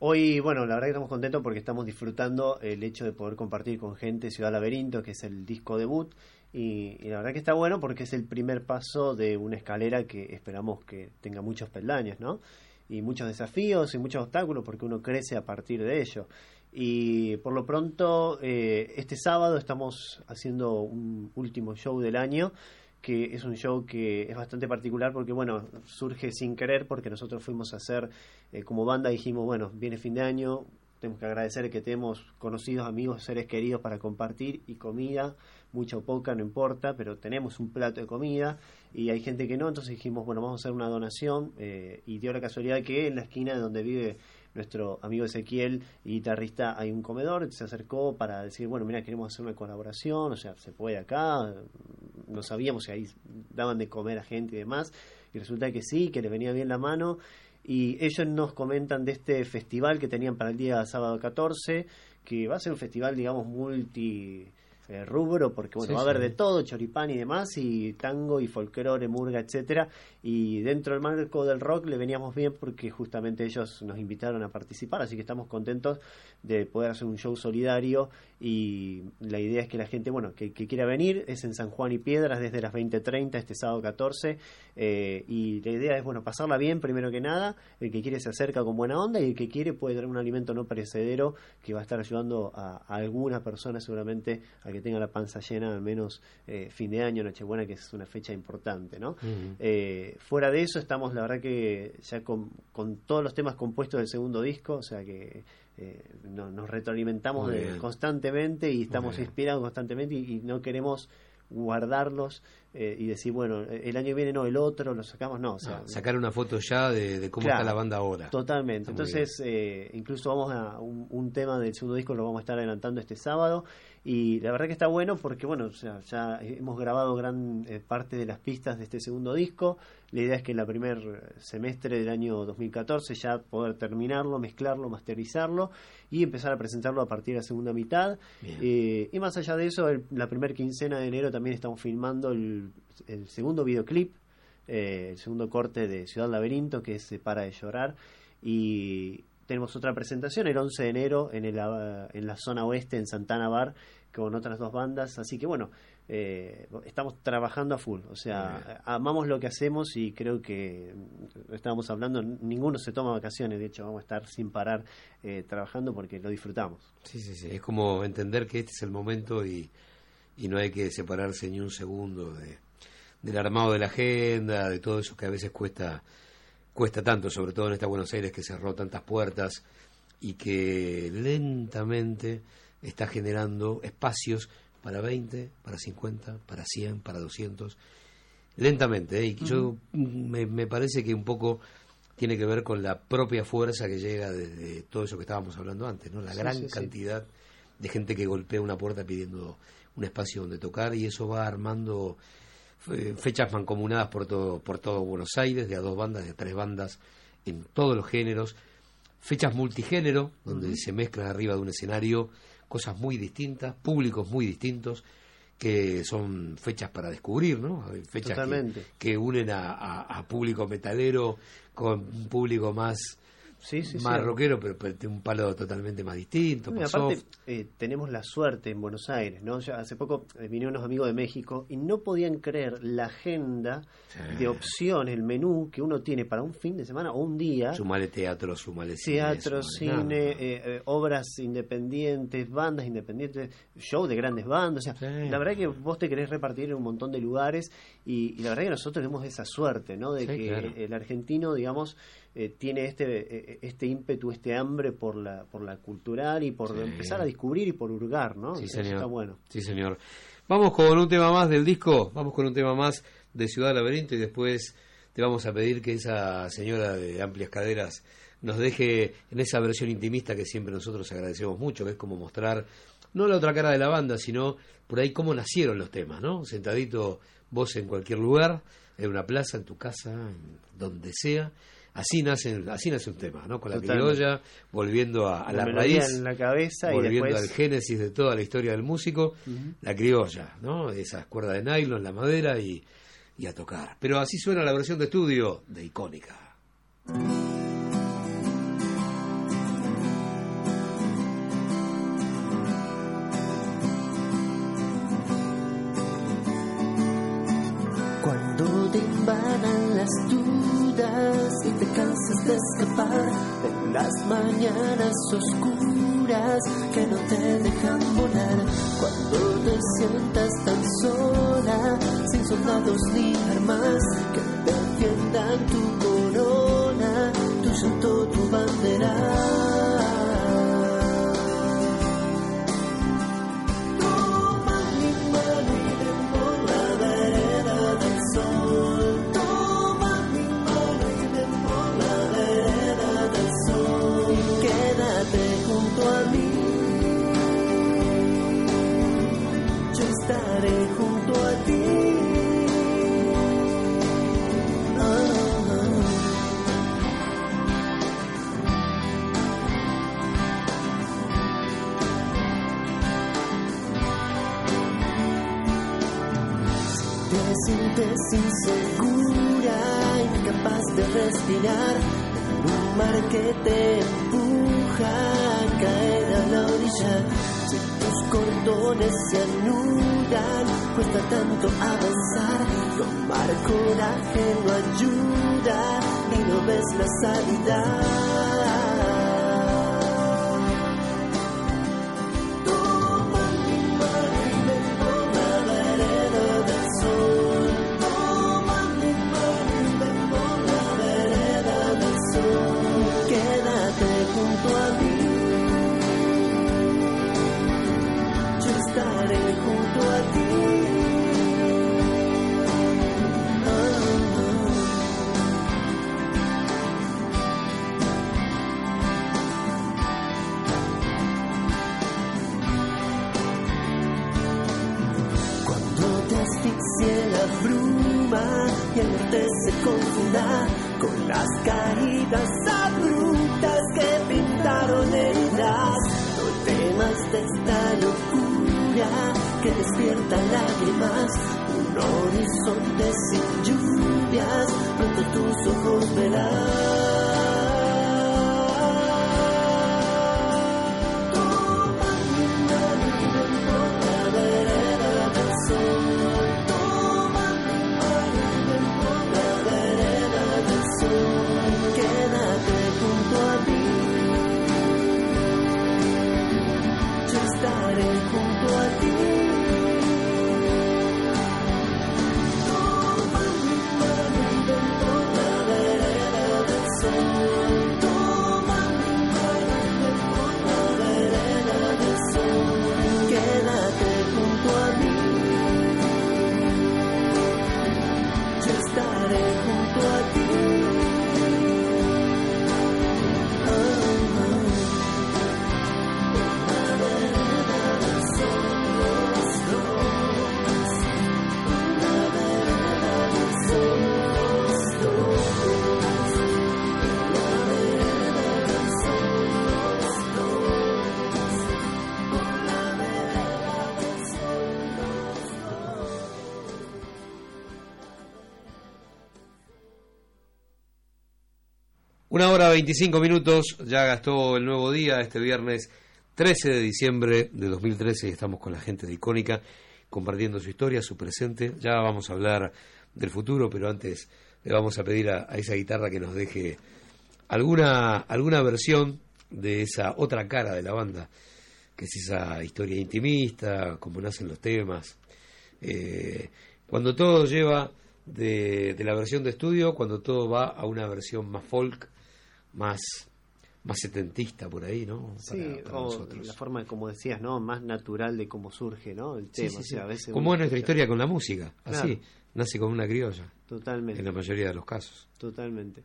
J: Hoy, bueno, la verdad que estamos contentos porque estamos disfrutando el hecho de poder compartir con gente Ciudad Laberinto, que es el disco debut. Y, la verdad que está bueno porque es el primer paso de una escalera que esperamos que tenga muchos peldaños, ¿no? Y muchos desafíos y muchos obstáculos porque uno crece a partir de ello. Y por lo pronto, eh, este sábado estamos haciendo un último show del año que es un show que es bastante particular porque, bueno, surge sin querer porque nosotros fuimos a hacer, eh, como banda dijimos, bueno, viene fin de año, tenemos que agradecer que tenemos conocidos, amigos, seres queridos para compartir y comida, mucha o poca, no importa, pero tenemos un plato de comida y hay gente que no, entonces dijimos, bueno, vamos a hacer una donación eh, y dio la casualidad que en la esquina de donde vive nuestro amigo Ezequiel guitarrista hay un comedor, se acercó para decir, bueno, mira, queremos hacer una colaboración, o sea, se puede acá, no sabíamos si ahí daban de comer a gente y demás, y resulta que sí, que le venía bien la mano, y ellos nos comentan de este festival que tenían para el día sábado 14, que va a ser un festival, digamos, multi eh, rubro, porque bueno,
A: Sí,
J: va a haber
A: sí.
J: de todo, choripán y demás, y tango y folclore, murga, etcétera, y dentro del marco del rock le veníamos bien porque justamente ellos nos invitaron a participar, así que estamos contentos de poder hacer un show solidario y la idea es que la gente, bueno, que, que quiera venir, es en San Juan y Piedras desde las 20.30 este sábado 14, eh, y la idea es, bueno, pasarla bien primero que nada, el que quiere se acerca con buena onda y el que quiere puede traer un alimento no perecedero que va a estar ayudando a, a alguna persona seguramente a que tenga la panza llena al menos eh, fin de año, Nochebuena, que es una fecha importante, ¿no? Eh, fuera de eso, estamos, la verdad, que ya con, con todos los temas compuestos del segundo disco, o sea que eh, no- nos retroalimentamos de- constantemente y estamos inspirados constantemente y, y no queremos guardarlos eh, y decir, bueno, el año que viene no, el otro, lo sacamos, no. O sea,
A: No, sacar una foto ya de, de cómo
J: Claro,
A: está la banda ahora.
J: Totalmente. Entonces, eh, incluso vamos a un, un tema del segundo disco, lo vamos a estar adelantando este sábado. Y la verdad que está bueno porque, bueno, o sea, ya hemos grabado gran eh, parte de las pistas de este segundo disco. La idea es que en la primer semestre del año 2014 ya poder terminarlo, mezclarlo, masterizarlo y empezar a presentarlo a partir de la segunda mitad. Eh, y más allá de eso, el- la primera quincena de enero también estamos filmando el, el segundo videoclip, eh, el segundo corte de Ciudad Laberinto, que es eh, Para de Llorar. Y tenemos otra presentación el 11 de enero en, el, ah, en la zona oeste, en Santana Bar, con otras dos bandas. Así que bueno, eh, estamos trabajando a full. O sea, amamos lo que hacemos y creo que, mm, estábamos hablando, ninguno se toma vacaciones. De hecho, vamos a estar sin parar eh, trabajando porque lo disfrutamos.
A: Sí, sí, sí. Es como entender que este es el momento y, y no hay que separarse ni un segundo de, del armado de la agenda, de todo eso que a veces cuesta, cuesta tanto, sobre todo en esta Buenos Aires que cerró tantas puertas y que lentamente está generando espacios para 20, para 50, para 100, para 200. Lentamente, ¿eh? y yo me, me parece que un poco tiene que ver con la propia fuerza que llega desde todo eso que estábamos hablando antes, ¿no? La
J: Sí,
A: gran
J: sí, sí.
A: cantidad de gente que golpea una puerta pidiendo un espacio donde tocar y eso va armando fechas mancomunadas por todo por todo Buenos Aires, de a dos bandas, de a tres bandas en todos los géneros, fechas multigénero donde se mezclan arriba de un escenario cosas muy distintas, públicos muy distintos que son fechas para descubrir, ¿no? Fechas que- unen a, a- a público metalero con un público más
J: Sí, sí,
A: más
J: sí.
A: rockero, pero, pero de un palo totalmente más distinto, más
J: aparte,
A: soft.
J: eh, tenemos la suerte en Buenos Aires, ¿no? Ya hace poco eh, vinieron unos amigos de México y no podían creer la agenda de opciones, el menú que uno tiene para un fin de semana o un día.
A: Sumale teatro, sumale cine,
J: Teatro,
A: sumale-
J: cine, eh, eh, obras independientes, bandas independientes, show de grandes bandas. O sea, la verdad que vos te querés repartir en un montón de lugares y, y la verdad que nosotros tenemos esa suerte, ¿no? De que
A: claro.
J: el argentino, digamos, eh, tiene este eh, este ímpetu, este hambre por la por la cultural y por
A: Sí.
J: empezar a descubrir y por hurgar, ¿no?
A: Sí,
J: Eso
A: señor.
J: está bueno.
A: Sí, señor. Vamos con un tema más del disco, vamos con un tema más de Ciudad Laberinto y después te vamos a pedir que esa señora de amplias caderas nos deje en esa versión intimista que siempre nosotros agradecemos mucho, que es como mostrar no la otra cara de la banda, sino por ahí cómo nacieron los temas, ¿no? Sentadito vos en cualquier lugar, en una plaza, en tu casa, en donde sea. Así nace, así nace un tema, ¿no? Con la criolla, volviendo a, a la,
J: melodía
A: raíz,
J: en la cabeza y
A: volviendo
J: después
A: al génesis de toda la historia del músico, la criolla, ¿no? Esas cuerdas de nylon, la madera y, y a tocar. Pero así suena la versión de estudio de Icónica.
I: Cuando te invadan las dudas y te cansas de escapar de las mañanas oscuras que no te dejan volar. Cuando te sientas tan sola, sin soldados ni armas que defiendan tu corona, tu llanto, tu bandera. Cordones se anudan, cuesta tanto avanzar. Tomar coraje no ayuda y no ves la salida.
A: Una hora 25 minutos, ya gastó el nuevo día, este viernes 13 de diciembre de 2013 y estamos con la gente de Icónica compartiendo su historia, su presente. Ya vamos a hablar del futuro, pero antes le vamos a pedir a, esa guitarra que nos deje alguna, alguna versión de esa otra cara de la banda, que es esa historia intimista, cómo nacen los temas. Eh, cuando todo lleva de la versión de estudio, cuando todo va a una versión más folk, más, más setentista por ahí, ¿no? Para-
L: Sí,
A: para
L: o
A: nosotros.
L: la forma, como decías, ¿no? Más natural de cómo surge, ¿no? El tema.
A: sí,
L: o
A: sí.
L: sea, a veces
A: Como es nuestra historia con la música, así, nace con una criolla,
L: Totalmente.
A: en la mayoría de los casos.
L: Totalmente.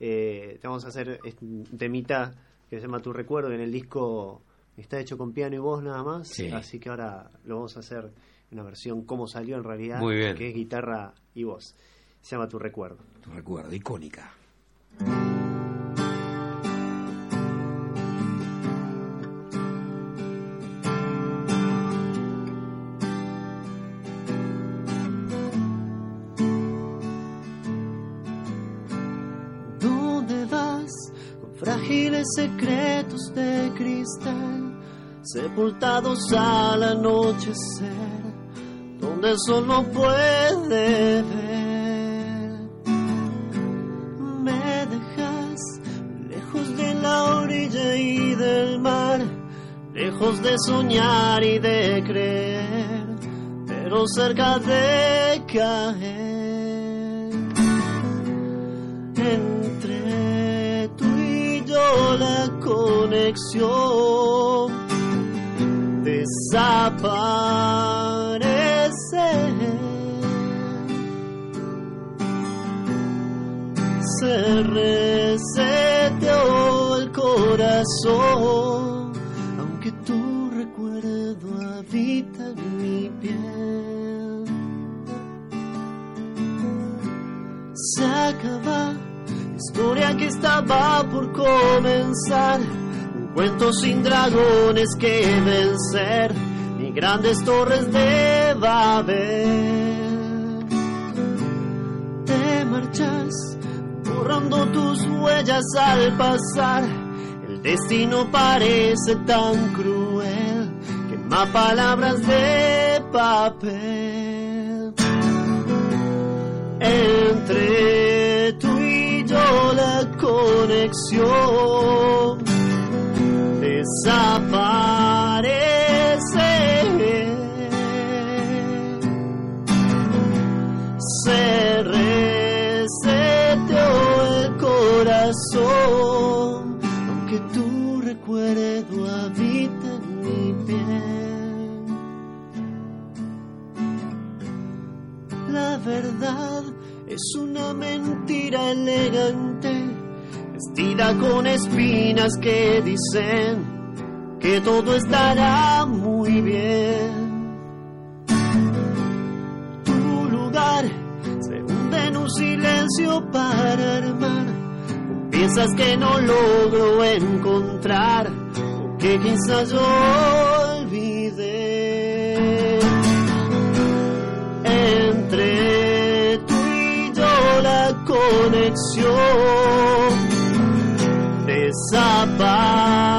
L: Eh, te vamos a hacer este temita que se llama Tu Recuerdo, que en el disco está hecho con piano y voz nada más.
A: Sí.
L: Así que ahora lo vamos a hacer en una versión como salió en realidad,
A: Muy bien.
L: que es guitarra y voz. Se llama Tu Recuerdo.
A: Tu recuerdo, icónica.
J: Secretos de cristal, sepultados al anochecer, donde el sol no puede ver? Me dejas lejos de la orilla y del mar, lejos de soñar y de creer, pero cerca de caer la conexión desaparece. Se reseteó el corazón, aunque tu recuerdo habita en mi piel. Se acaba historia que estaba por comenzar. Un cuento sin dragones que vencer, ni grandes torres de Babel. Te marchas, borrando tus huellas al pasar. El destino parece tan cruel, quema palabras de papel entre conexión desaparece. Se reseteó el corazón, aunque tu recuerdo habita en mi piel. La verdad es una mentira elegante, vestida con espinas que dicen que todo estará muy bien. Tu lugar silencio para armar. Piensas que no logro encontrar, o que quizás yo olvidé. Entre tú y yo la conexión desaparece.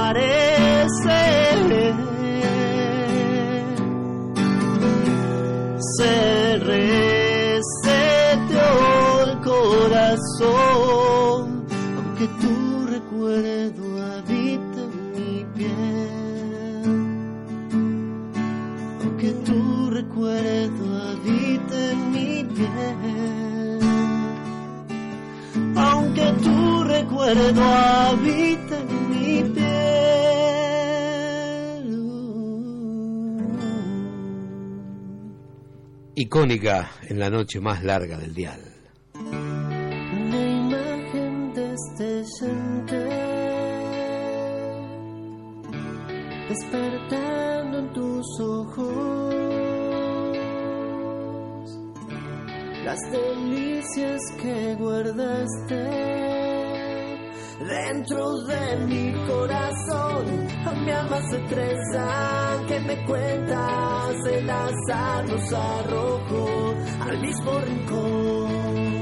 J: Recuerdo habita en mi
A: Icónica en la noche más larga del dial.
I: Una imagen destellante despertando en tus ojos las delicias que guardaste dentro de mi corazón. Mi alma se estresa que me cuentas el azar nos arrojó al mismo rincón.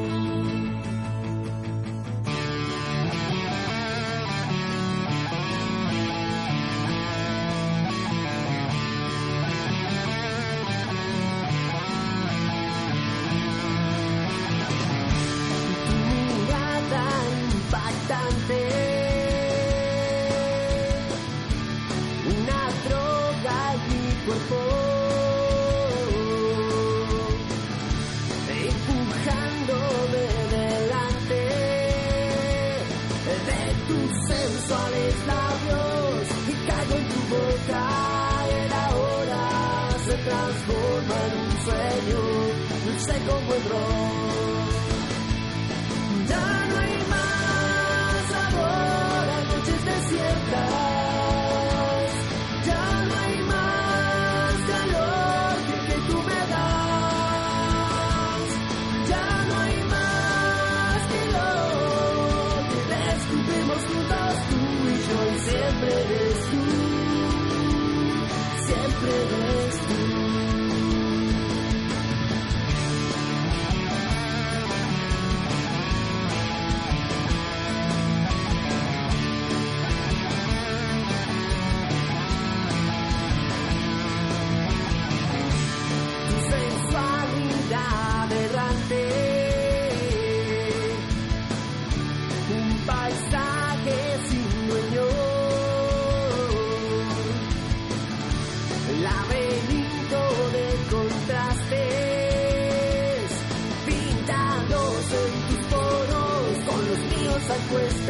I: Como el ron.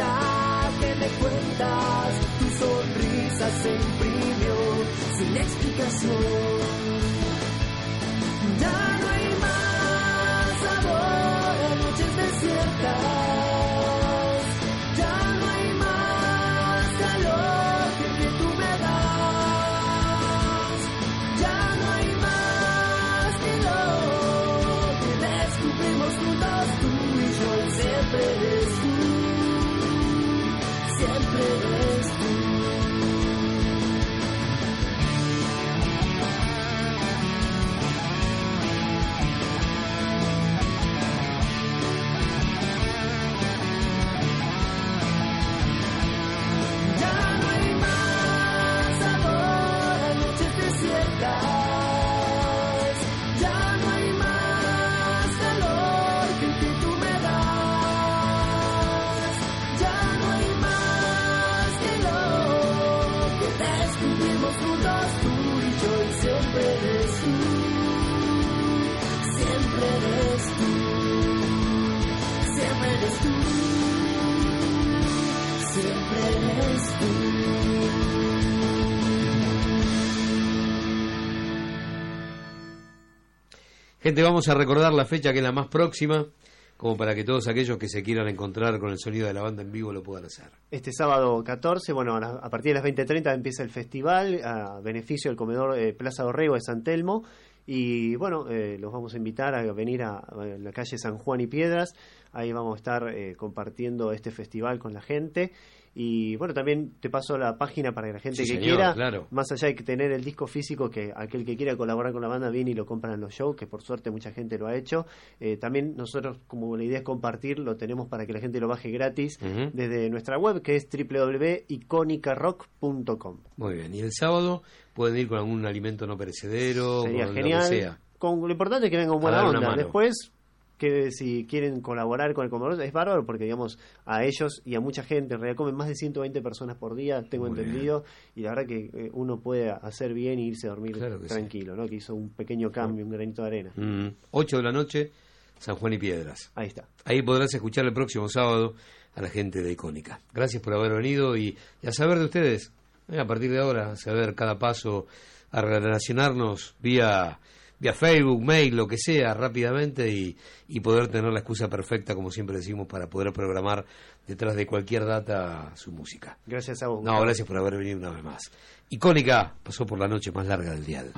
I: A cuesta que me cuentas, tu sonrisa se imprimió sin explicación.
A: Gente, vamos a recordar la fecha que es la más próxima, como para que todos aquellos que se quieran encontrar con el sonido de la banda en vivo lo puedan hacer.
J: Este sábado 14, bueno, a, partir de las 20.30 empieza el festival a beneficio del comedor eh, Plaza Dorrego de San Telmo. Y bueno, eh, los vamos a invitar a venir a, a la calle San Juan y Piedras. Ahí vamos a estar eh, compartiendo este festival con la gente. Y bueno, también te paso la página para que la gente
A: Sí,
J: que
A: señor,
J: quiera,
A: claro.
J: más allá de tener el disco físico, que aquel que quiera colaborar con la banda viene y lo compra en los shows, que por suerte mucha gente lo ha hecho. Eh, también nosotros, como la idea es compartir, lo tenemos para que la gente lo baje gratis desde nuestra web, que es www.iconicarock.com.
A: Muy bien. Y el sábado pueden ir con algún alimento no perecedero,
J: Sería
A: con lo
J: genial.
A: que sea.
J: Con, lo importante es que vengan
A: A
J: buena onda. Después, que si quieren colaborar con el comedor, es bárbaro porque, digamos, a ellos y a mucha gente, en realidad comen más de 120 personas por día, tengo
A: Muy
J: entendido, y la verdad que eh, uno puede hacer bien y irse a dormir
A: Claro que sí.
J: tranquilo, ¿no? Que hizo un pequeño cambio, un granito de arena.
A: Mm, 8 de la noche, San Juan y Piedras.
J: Ahí está.
A: Ahí podrás escuchar el próximo sábado a la gente de Icónica. Gracias por haber venido y, y a saber de ustedes. Eh, a partir de ahora, a saber cada paso, a relacionarnos vía, vía Facebook, mail, lo que sea, rápidamente y, y poder tener la excusa perfecta, como siempre decimos, para poder programar detrás de cualquier data su música.
J: Gracias a vos.
A: No, gracias por haber venido una vez más. Icónica pasó por la noche más larga del dial.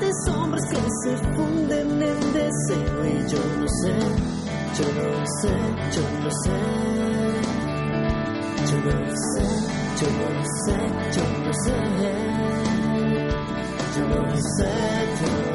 I: De sombras que se funden en deseo y yo no sé, yo no sé, yo no sé. Yo no sé, yo no sé, yo no sé. Yo no sé, yo no sé,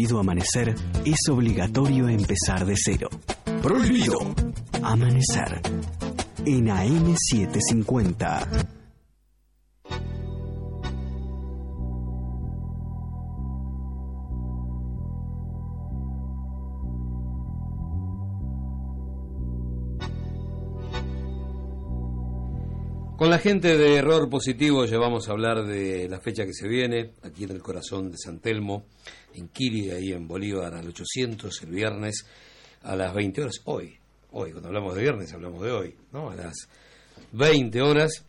B: prohibido amanecer, es obligatorio empezar de cero. Prohibido. Amanecer. En AM750.
A: Con la gente de Error Positivo ya vamos a hablar de la fecha que se viene, aquí en el corazón de San Telmo, Kiri, ahí en Bolívar, al 800, el viernes, a las 20 horas. Hoy, hoy, cuando hablamos de viernes, hablamos de hoy, ¿no? A las 20 horas.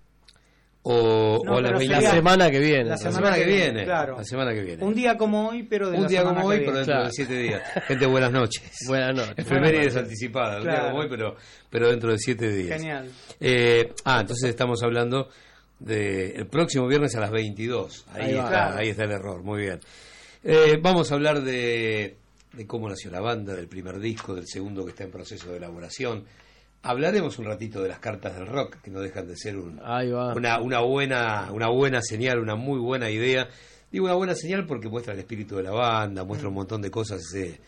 A: O,
M: No,
A: o a las
M: pero
A: 20
M: sería-
N: La semana que viene.
A: La semana que viene.
M: Claro.
A: La semana que viene.
M: Un día como hoy, pero de
A: Un
M: la
A: día
M: semana
A: como
M: que
A: hoy, pero
M: viene.
A: dentro
N: Claro.
A: de siete días. Gente, buenas noches.
N: Buenas noches.
A: Efemérides anticipadas. Un día
M: Claro.
A: como hoy, pero, pero dentro de siete días.
M: Genial.
A: Eh, ah, entonces estamos hablando de el próximo viernes a las 22. Ahí,
N: Ahí
A: está,
M: Claro.
A: ahí está el error. Muy bien. Eh, vamos a hablar de, de cómo nació la banda, del primer disco, del segundo que está en proceso de elaboración. Hablaremos un ratito de las cartas del rock, que no dejan de ser un, una, una buena una buena señal, una muy buena idea. Digo una buena señal porque muestra el espíritu de la banda, muestra un montón de cosas, ese-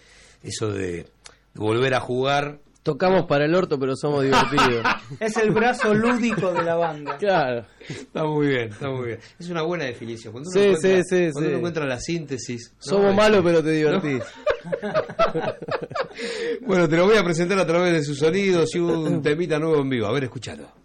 A: eso de, de volver a jugar.
N: Tocamos para el orto, pero somos divertidos.
M: Es el brazo lúdico de la banda.
N: claro.
A: Está muy bien, está muy bien. Es una buena definición. Cuando uno,
N: Sí,
A: encuentra,
N: sí, sí,
A: cuando
N: sí.
A: uno encuentra la síntesis. ¿no?
N: Somos
A: Es-
N: malos, pero te divertís.
A: bueno, te lo voy a presentar a través de sus sonidos y un temita nuevo en vivo. A ver, escúchalo.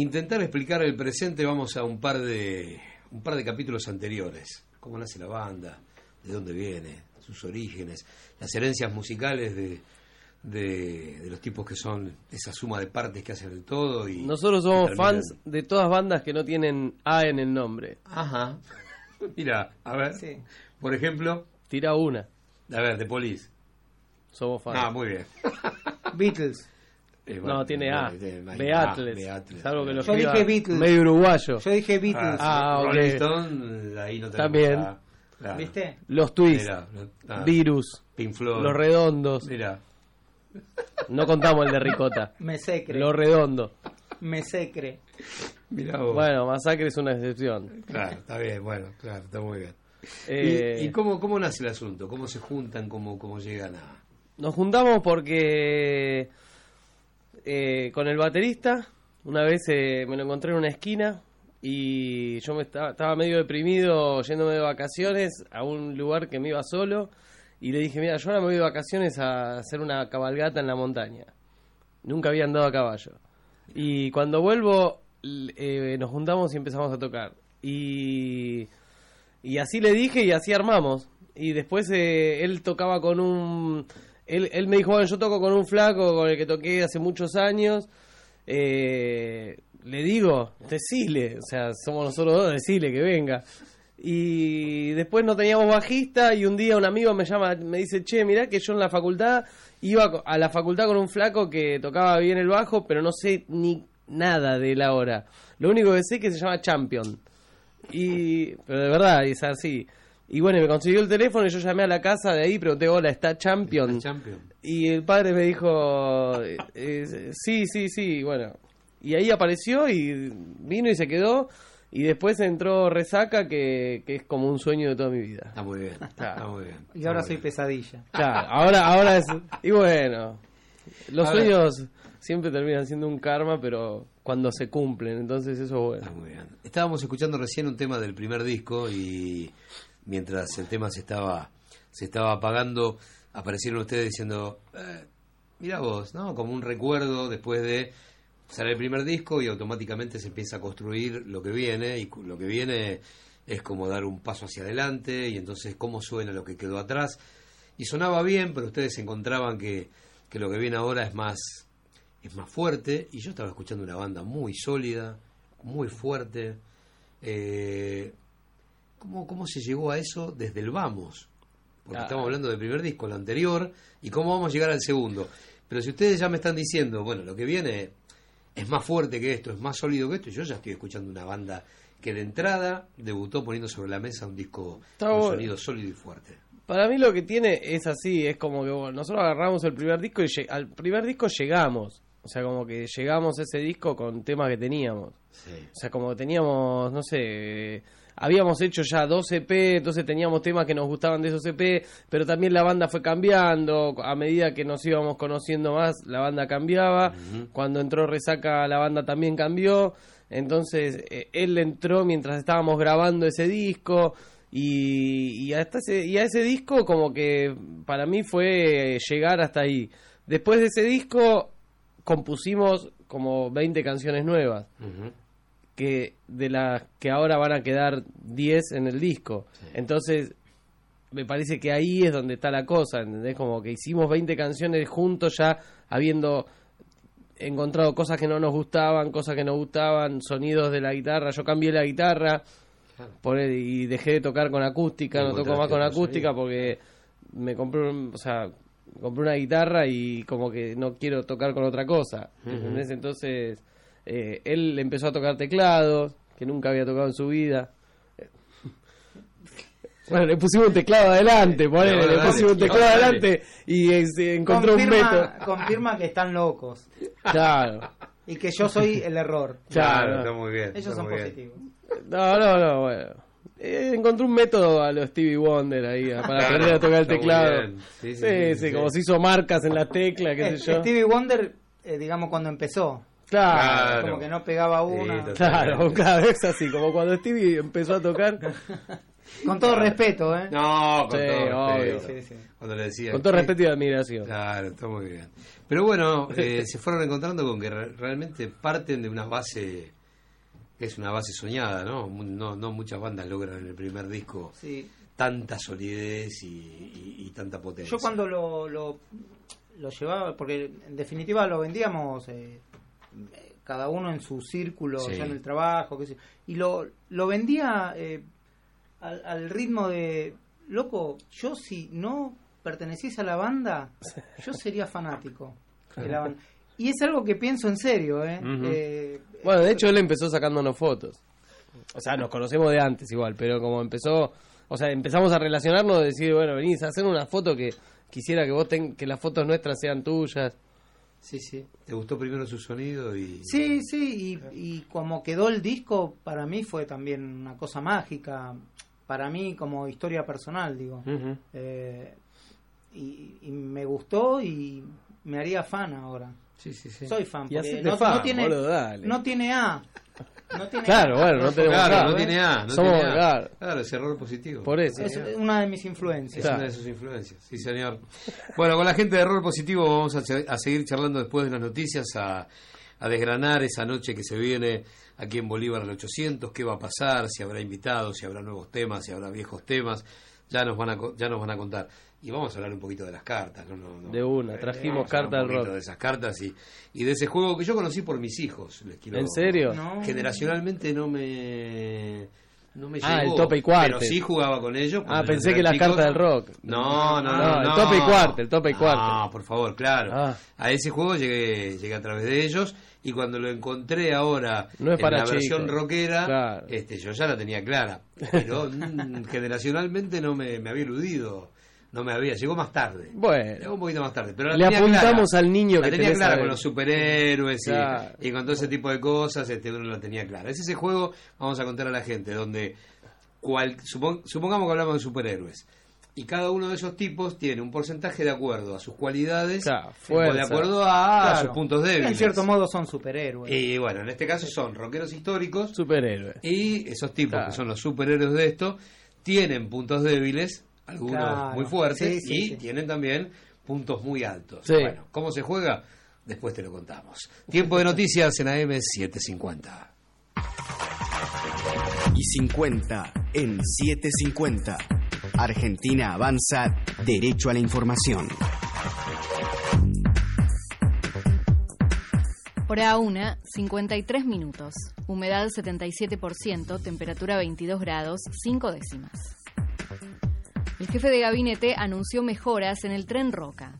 A: Intentar explicar el presente vamos a un par de un par de capítulos anteriores. Cómo nace la banda, de dónde viene, sus orígenes, las herencias musicales de, de, de los tipos que son esa suma de partes que hacen el todo. Y
N: Nosotros somos fans de todas bandas que no tienen A en el nombre.
A: Ajá. Mira, a ver. Por ejemplo.
N: Tira una.
A: A ver, de Police.
N: Somos fans.
A: Ah, muy bien.
M: Beatles.
A: Eh,
N: No, tiene A.
A: tiene- tiene-
N: Beatles.
A: ah, Beatles.
N: Salvo que lo
M: Yo dije Beatles.
N: medio uruguayo.
M: Yo dije Beatles.
N: Ah, ok.
A: Rolling Stone, ahí no tenemos
N: También.
A: A. Claro.
M: ¿Viste?
N: Los Twists.
A: Ah.
N: Virus.
A: Pink Floyd.
N: Los Redondos.
A: Mira.
N: No contamos el de Ricota.
M: Me secre.
N: Los Redondos.
M: Me secre.
A: Mira vos.
N: Bueno, Masacre es una excepción.
A: Claro, está bien, bueno, claro, está muy bien.
N: Eh,
A: ¿Y, y cómo, cómo nace el asunto? ¿Cómo se juntan? ¿Cómo, cómo llegan a...?
N: Nos juntamos porque eh, con el baterista, una vez eh, me lo encontré en una esquina y yo me estaba, medio deprimido yéndome de vacaciones a un lugar que me iba solo y le dije, mira, yo ahora me voy de vacaciones a hacer una cabalgata en la montaña. Nunca había andado a caballo. Y cuando vuelvo, eh, nos juntamos y empezamos a tocar. Y, y así le dije y así armamos. Y después eh, él tocaba con un... Él, él me dijo, bueno, yo toco con un flaco con el que toqué hace muchos años. Eh, le digo, decile, o sea, somos nosotros dos, decile que venga. Y después no teníamos bajista y un día un amigo me llama, me dice, che, mirá que yo en la facultad iba a la facultad con un flaco que tocaba bien el bajo, pero no sé ni nada de él ahora. Lo único que sé es que se llama Champion. Y, pero de verdad, es así. Y bueno, me consiguió el teléfono y yo llamé a la casa de ahí, pregunté, hola, ¿está Champion?
A: Champion.
N: Y el padre me dijo, eh, eh, sí, sí, sí, bueno. Y ahí apareció y vino y se quedó. Y después entró Resaca, que, que es como un sueño de toda mi vida.
A: Está muy bien, está muy bien.
M: Y ahora soy pesadilla.
N: Claro, ahora, ahora es... Y bueno, los
A: A ver.
N: sueños siempre terminan siendo un karma, pero cuando se cumplen, entonces eso es bueno.
A: muy bien. Estábamos escuchando recién un tema del primer disco y mientras el tema se estaba se estaba apagando, aparecieron ustedes diciendo, eh, mira vos, ¿no? Como un recuerdo después de sale el primer disco y automáticamente se empieza a construir lo que viene y lo que viene es como dar un paso hacia adelante y entonces cómo suena lo que quedó atrás y sonaba bien pero ustedes encontraban que, que lo que viene ahora es más es más fuerte y yo estaba escuchando una banda muy sólida muy fuerte eh, ¿cómo, ¿cómo se llegó a eso desde el vamos? porque
N: Ah.
A: estamos hablando del primer disco, el anterior, y cómo vamos a llegar al segundo. Pero si ustedes ya me están diciendo, bueno, lo que viene es más fuerte que esto, es más sólido que esto, yo ya estoy escuchando una banda que de entrada debutó poniendo sobre la mesa un disco
N: Está
A: con
N: bueno.
A: sonido sólido y fuerte.
N: Para mí lo que tiene es así, es como que bueno, nosotros agarramos el primer disco y al primer disco llegamos. O sea, como que llegamos a ese disco con temas que teníamos. O sea, como que teníamos, no sé, habíamos hecho ya dos EP, entonces teníamos temas que nos gustaban de esos EP, pero también la banda fue cambiando, a medida que nos íbamos conociendo más, la banda cambiaba, cuando entró Resaca la banda también cambió, entonces eh, él entró mientras estábamos grabando ese disco, y, y, hasta ese, y a ese disco como que para mí fue llegar hasta ahí. Después de ese disco compusimos como 20 canciones nuevas que de las que ahora van a quedar 10 en el disco. Entonces, me parece que ahí es donde está la cosa, ¿entendés? Como que hicimos 20 canciones juntos ya habiendo encontrado cosas que no nos gustaban, cosas que nos gustaban, sonidos de la guitarra. Yo cambié la guitarra por y dejé de tocar con acústica, no toco más con acústica porque me compré, o sea, compré una guitarra y como que no quiero tocar con otra cosa. ¿entendés? Entonces, eh, él empezó a tocar teclados, que nunca había tocado en su vida. Bueno, le pusimos un teclado adelante, ponele, le
A: dale,
N: pusimos un teclado
A: dale.
N: adelante y eh, encontró un método.
M: confirma, que están locos.
N: Claro.
M: Y que yo soy el error.
N: Claro.
A: está muy bien.
M: Ellos son
A: bien.
M: positivos.
N: No, no, no, bueno. Eh, encontré un método a los Stevie Wonder ahí, a- para
A: Claro,
N: aprender a tocar el teclado.
A: Sí,
N: Sí,
A: sí,
N: sí,
A: sí, sí.
N: como se hizo marcas en la tecla, qué
M: Eh,
N: sé yo.
M: Stevie Wonder, eh, digamos, cuando empezó.
N: Claro.
M: Como que no pegaba una.
N: Claro, claro, es así, como cuando Stevie empezó a tocar.
M: Con todo respeto, ¿eh?
A: No, con
N: Sí,
A: todo
N: obvio.
A: respeto.
M: Sí, sí.
A: Cuando le decía.
N: Con todo respeto y admiración.
A: Claro, está muy bien. Pero bueno, eh, se fueron encontrando con que re- realmente parten de una base que es una base soñada, ¿no? No, no muchas bandas logran en el primer disco
M: Sí.
A: tanta solidez y, y- y tanta potencia.
M: Yo cuando lo, lo, lo llevaba, porque en definitiva lo vendíamos eh, cada uno en su círculo,
A: Sí.
M: ya en el trabajo, qué sé y lo, lo vendía eh, al, al ritmo de, loco, yo si no perteneciese a la banda, yo sería fanático de la banda. Y es algo que pienso en serio, ¿eh? Eh,
N: Bueno, de hecho él empezó sacándonos fotos. O sea, nos conocemos de antes igual, pero como empezó, o sea, empezamos a relacionarnos, de decir, bueno, venís a hacer una foto que quisiera que vos ten, que las fotos nuestras sean tuyas.
M: Sí, sí.
A: ¿Te gustó primero su sonido y
M: Sí, sí, y, y como quedó el disco, para mí fue también una cosa mágica, para mí como historia personal, digo. Eh, y, y me gustó y me haría fan ahora.
A: Sí, sí, sí.
M: Soy fan,
N: Y
M: porque no,
N: fan,
M: no tiene,
N: boludo,
M: no tiene A. No tiene
N: Claro,
M: A.
N: bueno, no tenemos
A: Claro,
N: A,
A: no
N: ¿eh?
A: tiene A, no
N: Somos,
A: tiene A.
N: claro.
A: Claro, es error positivo.
N: Por eso.
M: Es una de mis influencias.
A: Es una de sus influencias, sí señor. Bueno, con la gente de Error Positivo vamos a, se- a seguir charlando después de las noticias, a, a desgranar esa noche que se viene aquí en Bolívar al 800, qué va a pasar, si habrá invitados, si habrá nuevos temas, si habrá viejos temas, ya nos van a, co- ya nos van a contar. Y vamos a hablar un poquito de las cartas, ¿no? No, no.
N: De una,
A: Eh,
N: trajimos
A: vamos a hablar
N: carta
A: un
N: del
A: poquito
N: rock.
A: de esas cartas y, y de ese juego que yo conocí por mis hijos. Les quiero-
N: ¿En serio?
M: No.
A: Generacionalmente no me... No me
N: Ah,
A: llegó,
N: el tope y cuarte.
A: Pero sí jugaba con ellos.
N: Ah, pensé que
A: eran
N: la
A: chicos.
N: carta del rock.
A: No, no, no.
N: No, el
A: no.
N: tope y cuarte, el tope y cuarte.
A: No, por favor, claro.
N: Ah.
A: A ese juego llegué, llegué a través de ellos y cuando lo encontré ahora
N: No es
A: en
N: para
A: la versión rockera,
N: Claro.
A: este, yo ya la tenía clara. Pero mm, generacionalmente no me, me había eludido. No me había, llegó más tarde.
N: Bueno.
A: Llegó un poquito más tarde. Pero la
N: Le
A: tenía
N: apuntamos
A: clara.
N: al niño
A: la
N: que
A: tenía
N: tenés
A: clara con los superhéroes y-
N: Claro.
A: y, con todo ese tipo de cosas, este, uno la tenía clara. Es ese juego, vamos a contar a la gente, donde cual, supon- supongamos que hablamos de superhéroes. Y cada uno de esos tipos tiene un porcentaje de acuerdo a sus cualidades
N: Claro,
A: o de acuerdo a,
M: Claro.
A: sus puntos débiles.
M: En cierto modo son superhéroes.
A: Y bueno, en este caso son rockeros históricos
N: Superhéroe.
A: y esos tipos
N: Claro.
A: que son los superhéroes de esto tienen puntos débiles, algunos
M: Claro.
A: muy fuertes,
M: Sí, sí,
A: y
M: sí.
A: tienen también puntos muy altos.
N: Sí.
A: Bueno, ¿cómo se juega? Después te lo contamos. Tiempo de noticias en AM 750.
B: y 50 en 750. Argentina avanza derecho a la información.
E: Hora 1, 53 minutos. Humedad 77%, temperatura 22 grados, 5 décimas. El jefe de gabinete anunció mejoras en el tren Roca.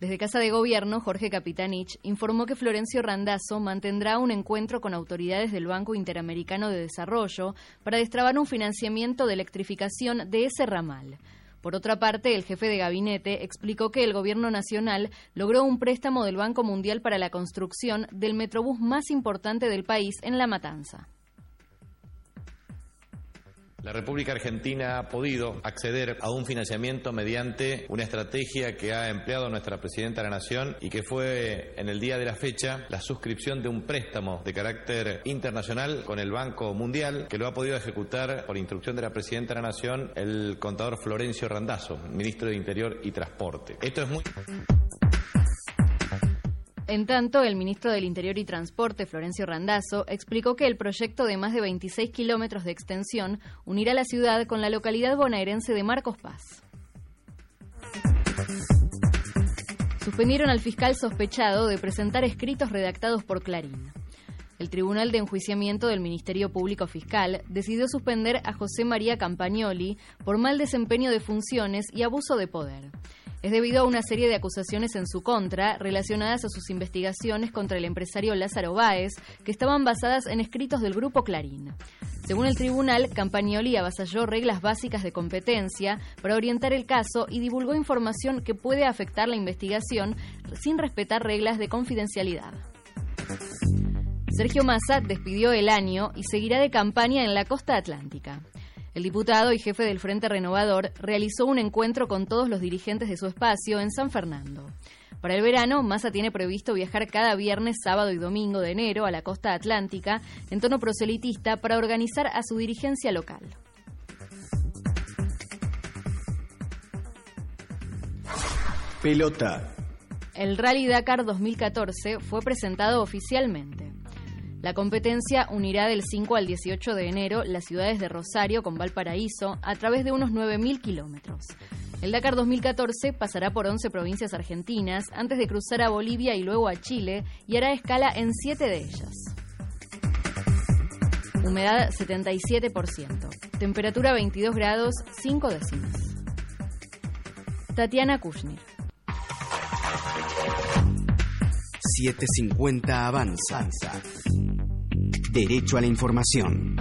E: Desde Casa de Gobierno, Jorge Capitanich informó que Florencio Randazzo mantendrá un encuentro con autoridades del Banco Interamericano de Desarrollo para destrabar un financiamiento de electrificación de ese ramal. Por otra parte, el jefe de gabinete explicó que el Gobierno Nacional logró un préstamo del Banco Mundial para la construcción del metrobús más importante del país en La Matanza.
O: La República Argentina ha podido acceder a un financiamiento mediante una estrategia que ha empleado nuestra Presidenta de la Nación y que fue en el día de la fecha la suscripción de un préstamo de carácter internacional con el Banco Mundial que lo ha podido ejecutar por instrucción de la Presidenta de la Nación el contador Florencio Randazzo, ministro de Interior y Transporte. Esto es muy...
E: En tanto, el ministro del Interior y Transporte, Florencio Randazzo, explicó que el proyecto de más de 26 kilómetros de extensión unirá la ciudad con la localidad bonaerense de Marcos Paz. Suspendieron al fiscal sospechado de presentar escritos redactados por Clarín. El Tribunal de Enjuiciamiento del Ministerio Público Fiscal decidió suspender a José María Campagnoli por mal desempeño de funciones y abuso de poder. Es debido a una serie de acusaciones en su contra relacionadas a sus investigaciones contra el empresario Lázaro Báez, que estaban basadas en escritos del grupo Clarín. Según el tribunal, Campagnoli avasalló reglas básicas de competencia para orientar el caso y divulgó información que puede afectar la investigación sin respetar reglas de confidencialidad. Sergio Massa despidió el año y seguirá de campaña en la costa atlántica. El diputado y jefe del Frente Renovador realizó un encuentro con todos los dirigentes de su espacio en San Fernando. Para el verano, Massa tiene previsto viajar cada viernes, sábado y domingo de enero a la costa atlántica en tono proselitista para organizar a su dirigencia local.
B: Pelota.
E: El Rally Dakar 2014 fue presentado oficialmente. La competencia unirá del 5 al 18 de enero las ciudades de Rosario con Valparaíso a través de unos 9.000 kilómetros. El Dakar 2014 pasará por 11 provincias argentinas antes de cruzar a Bolivia y luego a Chile y hará escala en 7 de ellas. Humedad 77%. Temperatura 22 grados 5 décimas. Tatiana Kushner.
B: 750 Avanza. Derecho a la información.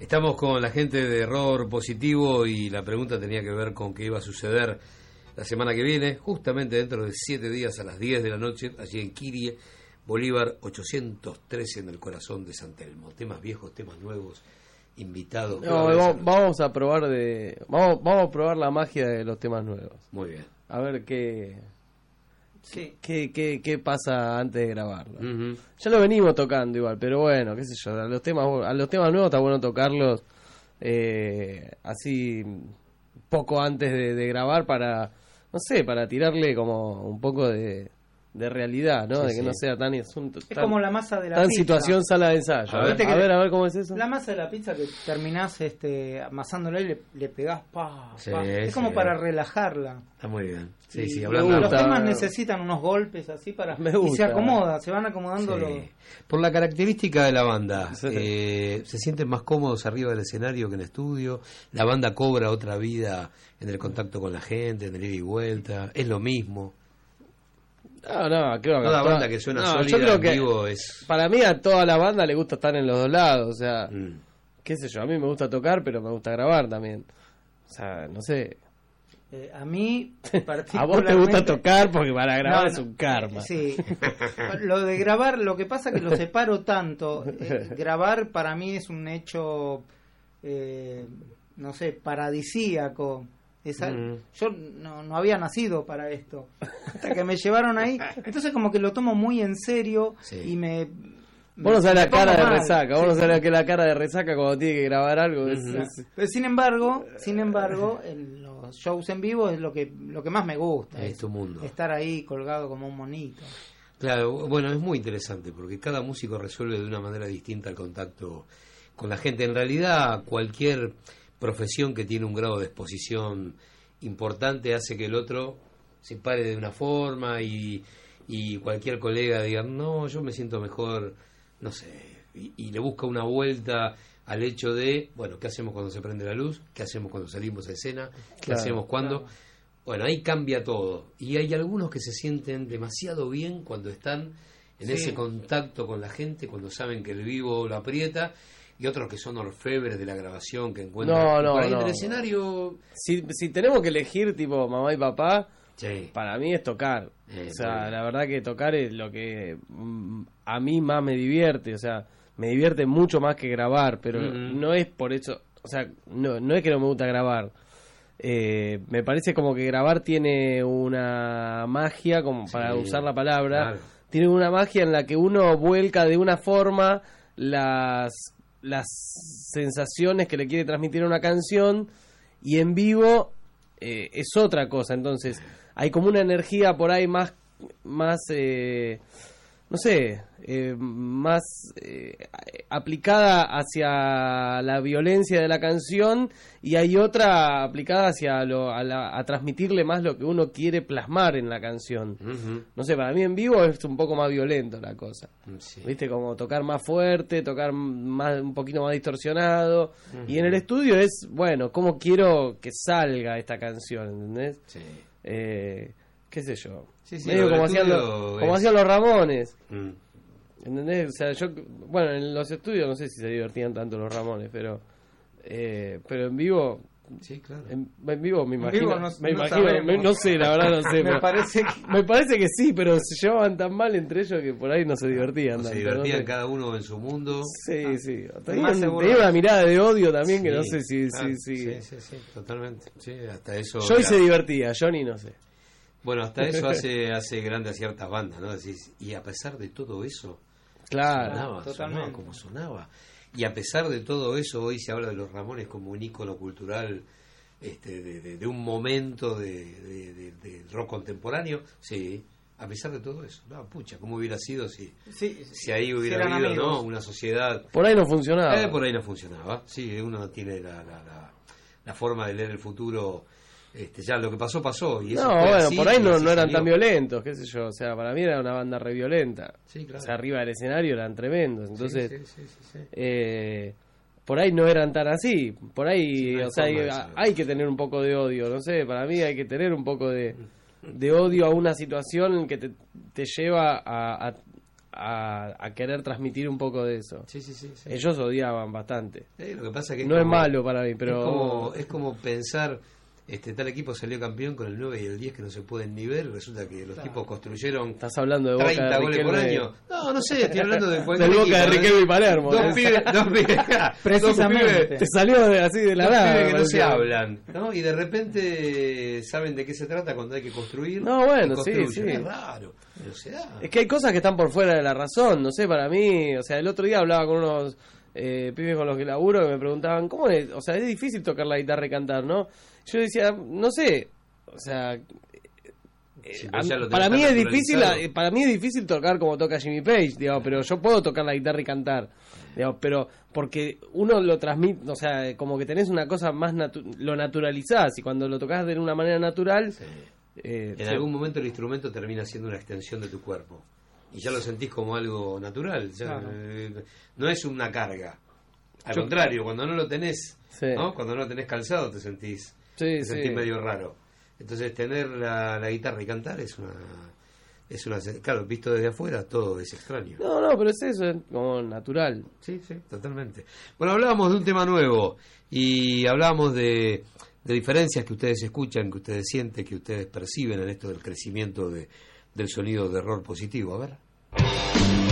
A: Estamos con la gente de Error Positivo y la pregunta tenía que ver con qué iba a suceder la semana que viene, justamente dentro de siete días a las 10 de la noche, allí en Kirie, Bolívar 813 en el corazón de San Telmo. Temas viejos, temas nuevos, invitados.
N: No, va- vamos a probar de vamos, vamos a probar la magia de los temas nuevos.
A: Muy bien.
N: A ver qué
M: Sí.
N: qué, qué, qué pasa antes de grabarlo. Ya lo venimos tocando igual, pero bueno, qué sé yo, a los temas a los temas nuevos está bueno tocarlos eh, así poco antes de, de grabar para no sé, para tirarle como un poco de, de realidad, ¿no?
A: Sí,
N: de que
A: sí.
N: no sea tan asunto
M: Es
N: tan-
M: como la masa de la
N: tan
M: pizza.
N: situación sala de ensayo. A ver, a ver, a ver cómo es eso.
M: La masa de la pizza que terminás este, amasándola y le, le pegás pa,
A: Sí,
M: pa. Es
A: sí.
M: como para relajarla.
A: Está muy bien. Sí,
M: Y
A: sí,
M: los-
A: hablando
M: Los temas necesitan unos golpes así para...
A: Me
M: Y se
A: gusta.
M: acomoda, se van acomodando
A: Sí.
M: los...
A: Por la característica de la banda, eh, se sienten más cómodos arriba del escenario que en estudio. La banda cobra otra vida en el contacto con la gente, en el ida y vuelta. Es lo mismo.
N: No, no, creo que
A: Toda
N: toda-
A: banda que suena
N: no,
A: sólida
N: yo creo
A: en
N: que
A: vivo es-
N: Para mí a toda la banda le gusta estar en los dos lados, o sea,
A: Mm.
N: qué sé yo, a mí me gusta tocar, pero me gusta grabar también. O sea, no sé.
M: Eh, a mí
N: A vos te gusta tocar porque para grabar
M: No,
N: es un karma.
M: Sí. lo de grabar, lo que pasa que lo separo tanto. Eh, grabar para mí es un hecho, eh, no sé, paradisíaco. Es al-
N: Mm.
M: Yo no, no había nacido para esto. Hasta que me llevaron ahí. Entonces como que lo tomo muy en serio y me...
N: Vos no sabés la cara de
M: mal.
N: resaca, vos
M: Sí,
N: no sabés que la cara de resaca cuando tiene que grabar algo. es- es-
M: Pero sin embargo, sin embargo, en los shows en vivo es lo que lo que más me gusta.
A: Es tu mundo.
M: Estar ahí colgado como un monito.
A: Claro, bueno, es muy interesante porque cada músico resuelve de una manera distinta el contacto con la gente. En realidad, cualquier profesión que tiene un grado de exposición importante hace que el otro se pare de una forma y, y cualquier colega diga, no, yo me siento mejor, no sé, y, y le busca una vuelta al hecho de, bueno, ¿qué hacemos cuando se prende la luz? ¿Qué hacemos cuando salimos a escena? ¿Qué
N: Claro,
A: hacemos cuando? Bueno, ahí cambia todo. Y hay algunos que se sienten demasiado bien cuando están en
M: Sí.
A: ese contacto con la gente, cuando saben que el vivo lo aprieta, y otros que son orfebres de la grabación que encuentran
N: No, no,
A: por ahí
N: no.
A: en el escenario.
N: Si, si tenemos que elegir tipo mamá y papá,
A: Sí.
N: para mí es tocar.
A: Eh,
N: o sea, la verdad que tocar es lo que mm, a mí más me divierte. O sea, me divierte mucho más que grabar, pero no es por eso. O sea, no, no es que no me gusta grabar. Eh, me parece como que grabar tiene una magia, como para usar la palabra,
A: claro.
N: tiene una magia en la que uno vuelca de una forma las, las sensaciones que le quiere transmitir una canción y en vivo eh, es otra cosa. Entonces, hay como una energía por ahí más, más eh, no sé, eh, más eh, aplicada hacia la violencia de la canción y hay otra aplicada hacia lo, a, la- a transmitirle más lo que uno quiere plasmar en la canción. No sé, para mí en vivo es un poco más violento la cosa. ¿Viste? Como tocar más fuerte, tocar más un poquito más distorsionado. Y en el estudio es, bueno, ¿cómo quiero que salga esta canción? ¿Entendés? Eh, ¿Qué sé yo?
A: Sí, sí,
N: Medio como hacían, los, como hacían los Ramones.
A: Mm.
N: ¿Entendés? O sea, yo, bueno, en los estudios no sé si se divertían tanto los Ramones, pero eh, pero en vivo
A: Sí, claro.
N: En, en vivo me imagino,
M: vivo no-
N: me
M: no
N: imagino, me- no sé, la verdad no sé.
M: Me parece que-
N: me parece que sí, pero se llevaban tan mal entre ellos que por ahí no se divertían.
A: Se
N: tanto,
A: divertían
N: no sé.
A: cada uno en su mundo.
N: Sí, sí. Tenían,
A: seguro.
N: tenían una mirada de odio también que no
A: Sí,
N: sé si...
A: claro,
N: si, si-
A: sí, sí, sí, totalmente. Sí, hasta eso.
N: Joy se divertía, Johnny no sé.
A: Bueno, hasta eso hace, hace grande a ciertas bandas, ¿no? Decís, y a pesar de todo eso,
N: Claro.
A: sonaba,
M: Totalmente.
A: sonaba como sonaba. Y a pesar de todo eso, hoy se habla de los Ramones como un ícono cultural este, de, de- de un momento de, rock contemporáneo. Sí, a pesar de todo eso. No, pucha, ¿cómo hubiera sido si,
M: Sí,
A: si ahí hubiera habido. ¿no? una sociedad...
N: Por ahí no funcionaba.
A: Eh, por ahí no funcionaba. Sí, uno tiene la, la, la- la forma de leer el futuro. Este, ya lo que pasó, pasó. Y eso
N: No, bueno,
A: así,
N: por ahí no, no eran
A: salió.
N: tan violentos, qué sé yo. O sea, para mí era una banda re violenta.
A: Sí, claro.
N: O sea, arriba del escenario eran tremendos. Entonces,
A: Sí, sí,
N: eh, por ahí no eran tan así. Por ahí,
A: no
N: o sea, hay, que tener un poco de odio. No sé, para mí hay que tener un poco de, de odio a una situación que te, te lleva a, a, a- a querer transmitir un poco de eso.
A: Sí, sí, sí.
N: Ellos odiaban bastante.
A: Eh, lo que pasa que
N: no es
A: como-
N: malo para mí, pero...
A: Es como, es como pensar, este tal equipo salió campeón con el 9 y el 10 que no se pueden ni ver, resulta que los tipos construyeron
N: Estás hablando de Boca
A: 30
N: de
A: goles por año. No, no sé, estoy hablando de cualquier
N: Boca de
A: equipo.
N: Riquelme y Palermo.
A: Dos pibes, dos pibes,
N: Precisamente.
A: dos pibes-
N: Te salió de- así de la
A: dos
N: nada,
A: pibes que no se hablan, ¿no? Y de repente saben de qué se trata cuando hay que construir.
N: No, bueno, sí, sí.
A: Es raro, pero se da.
N: Es que hay cosas que están por fuera de la razón, no sé, para mí, o sea, el otro día hablaba con unos eh, pibes con los que laburo que me preguntaban, ¿cómo es? O sea, es difícil tocar la guitarra y cantar, ¿no? Yo decía, no sé, o sea, eh,
A: Sí,
N: a para mí es difícil, eh, para mí es difícil tocar como toca Jimmy Page, digamos, pero yo puedo tocar la guitarra y cantar, digamos, pero porque uno lo transmite, o sea, como que tenés una cosa más natu- lo naturalizás y cuando lo tocas de una manera natural, eh,
A: En
N: sí.
A: algún momento el instrumento termina siendo una extensión de tu cuerpo. Y ya lo sentís como algo natural. ya,
N: Claro.
A: eh, no es una carga. Al
N: Yo-
A: contrario, cuando no lo tenés. ¿no? cuando no lo tenés calzado, te sentís,
N: Sí,
A: te
N: sí.
A: sentís medio raro. Entonces, tener la, la guitarra y cantar es una. Es una claro, visto desde afuera, todo es extraño.
N: No, no, pero es eso, es como natural.
A: Sí, sí, totalmente. Bueno, hablábamos de un tema nuevo y hablábamos de, de diferencias que ustedes escuchan, que ustedes sienten, que ustedes perciben en esto del crecimiento de, del sonido de error positivo. A ver.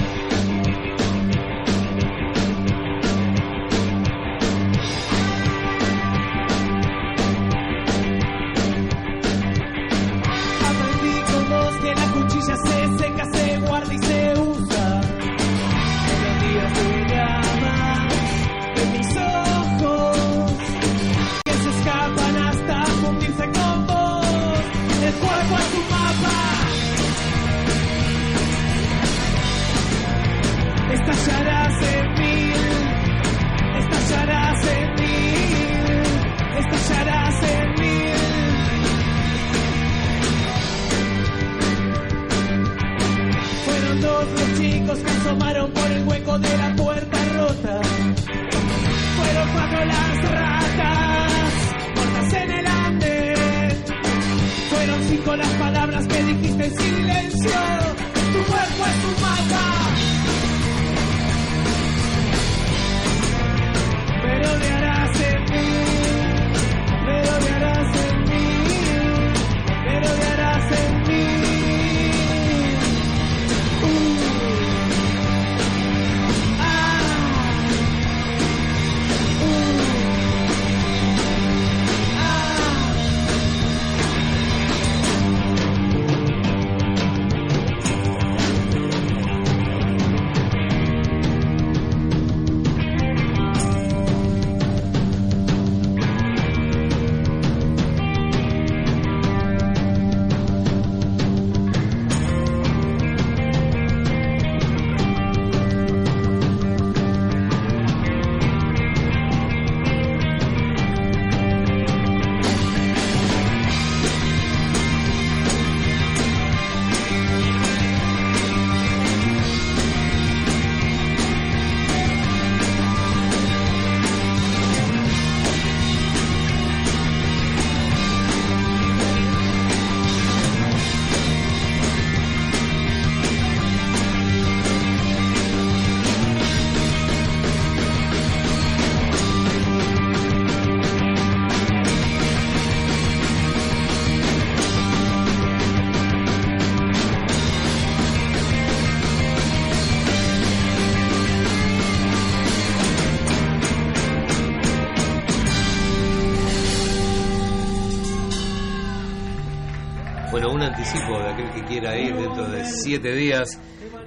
A: Quiera ir dentro de siete días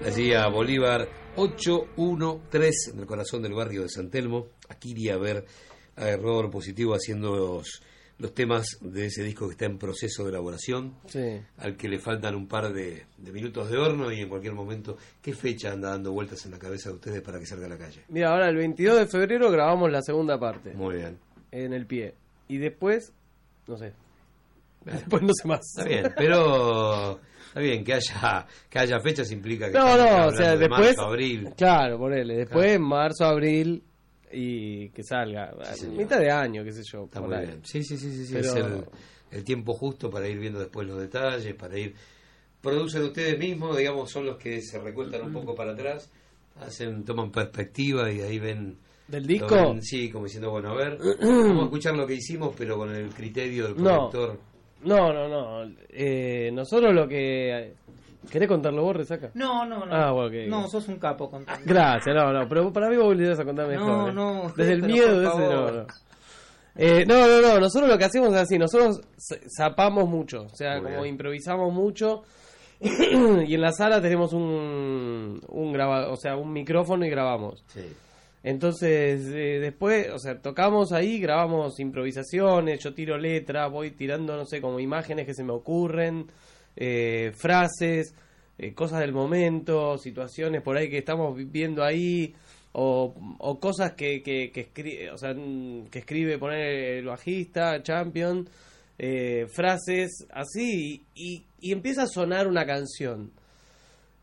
A: allí a Bolívar 813 en el corazón del barrio de San Telmo. Aquí iría a ver a Error Positivo haciendo los, los temas de ese disco que está en proceso de elaboración,
N: Sí.
A: al que le faltan un par de, de minutos de horno y en cualquier momento. ¿Qué fecha anda dando vueltas en la cabeza de ustedes para que salga a la calle?
N: Mira, ahora el 22 de febrero grabamos la segunda parte.
A: Muy bien.
N: En el pie. Y después, no sé. Después no sé más.
A: Está bien, pero está bien que haya que haya fechas implica que
N: No, no, o sea,
A: de
N: después.
A: marzo, abril.
N: Claro, ponele. Después, marzo, abril y que salga. mitad de año, qué sé yo.
A: Está muy bien. Sí, sí, sí, sí, sí,
N: Pero-
A: es el, el tiempo justo para ir viendo después los detalles, para ir producen ustedes mismos, digamos, son los que se recuestan un poco para atrás, hacen toman perspectiva y ahí ven
N: ¿Del disco?
A: ven, sí, como diciendo, bueno, a ver, vamos a escuchar lo que hicimos, pero con el criterio del productor.
N: No, no, no. Eh, nosotros lo que. ¿Querés contarlo vos, Resaca?
M: No, no, no.
N: Ah.
M: No, sos un capo con
N: Gracias, no, no, pero para mí vos volvés a contar mejor.
M: No,
N: eh.
M: no,
N: Desde el miedo ese, no, no. Eh, no, no, no, nosotros lo que hacemos es así, nosotros zapamos mucho, o sea,
A: Muy
N: como
A: bien.
N: improvisamos mucho y en la sala tenemos un, un graba, o sea, un micrófono y grabamos. Entonces, eh, después, o sea, tocamos ahí, grabamos improvisaciones, yo tiro letra, voy tirando, no sé, como imágenes que se me ocurren, eh, frases, eh, cosas del momento, situaciones por ahí que estamos viviendo ahí, o, cosas que, que, que, escri- o sea, que escribe poner el bajista, champion, frases así, y, y empieza a sonar una canción.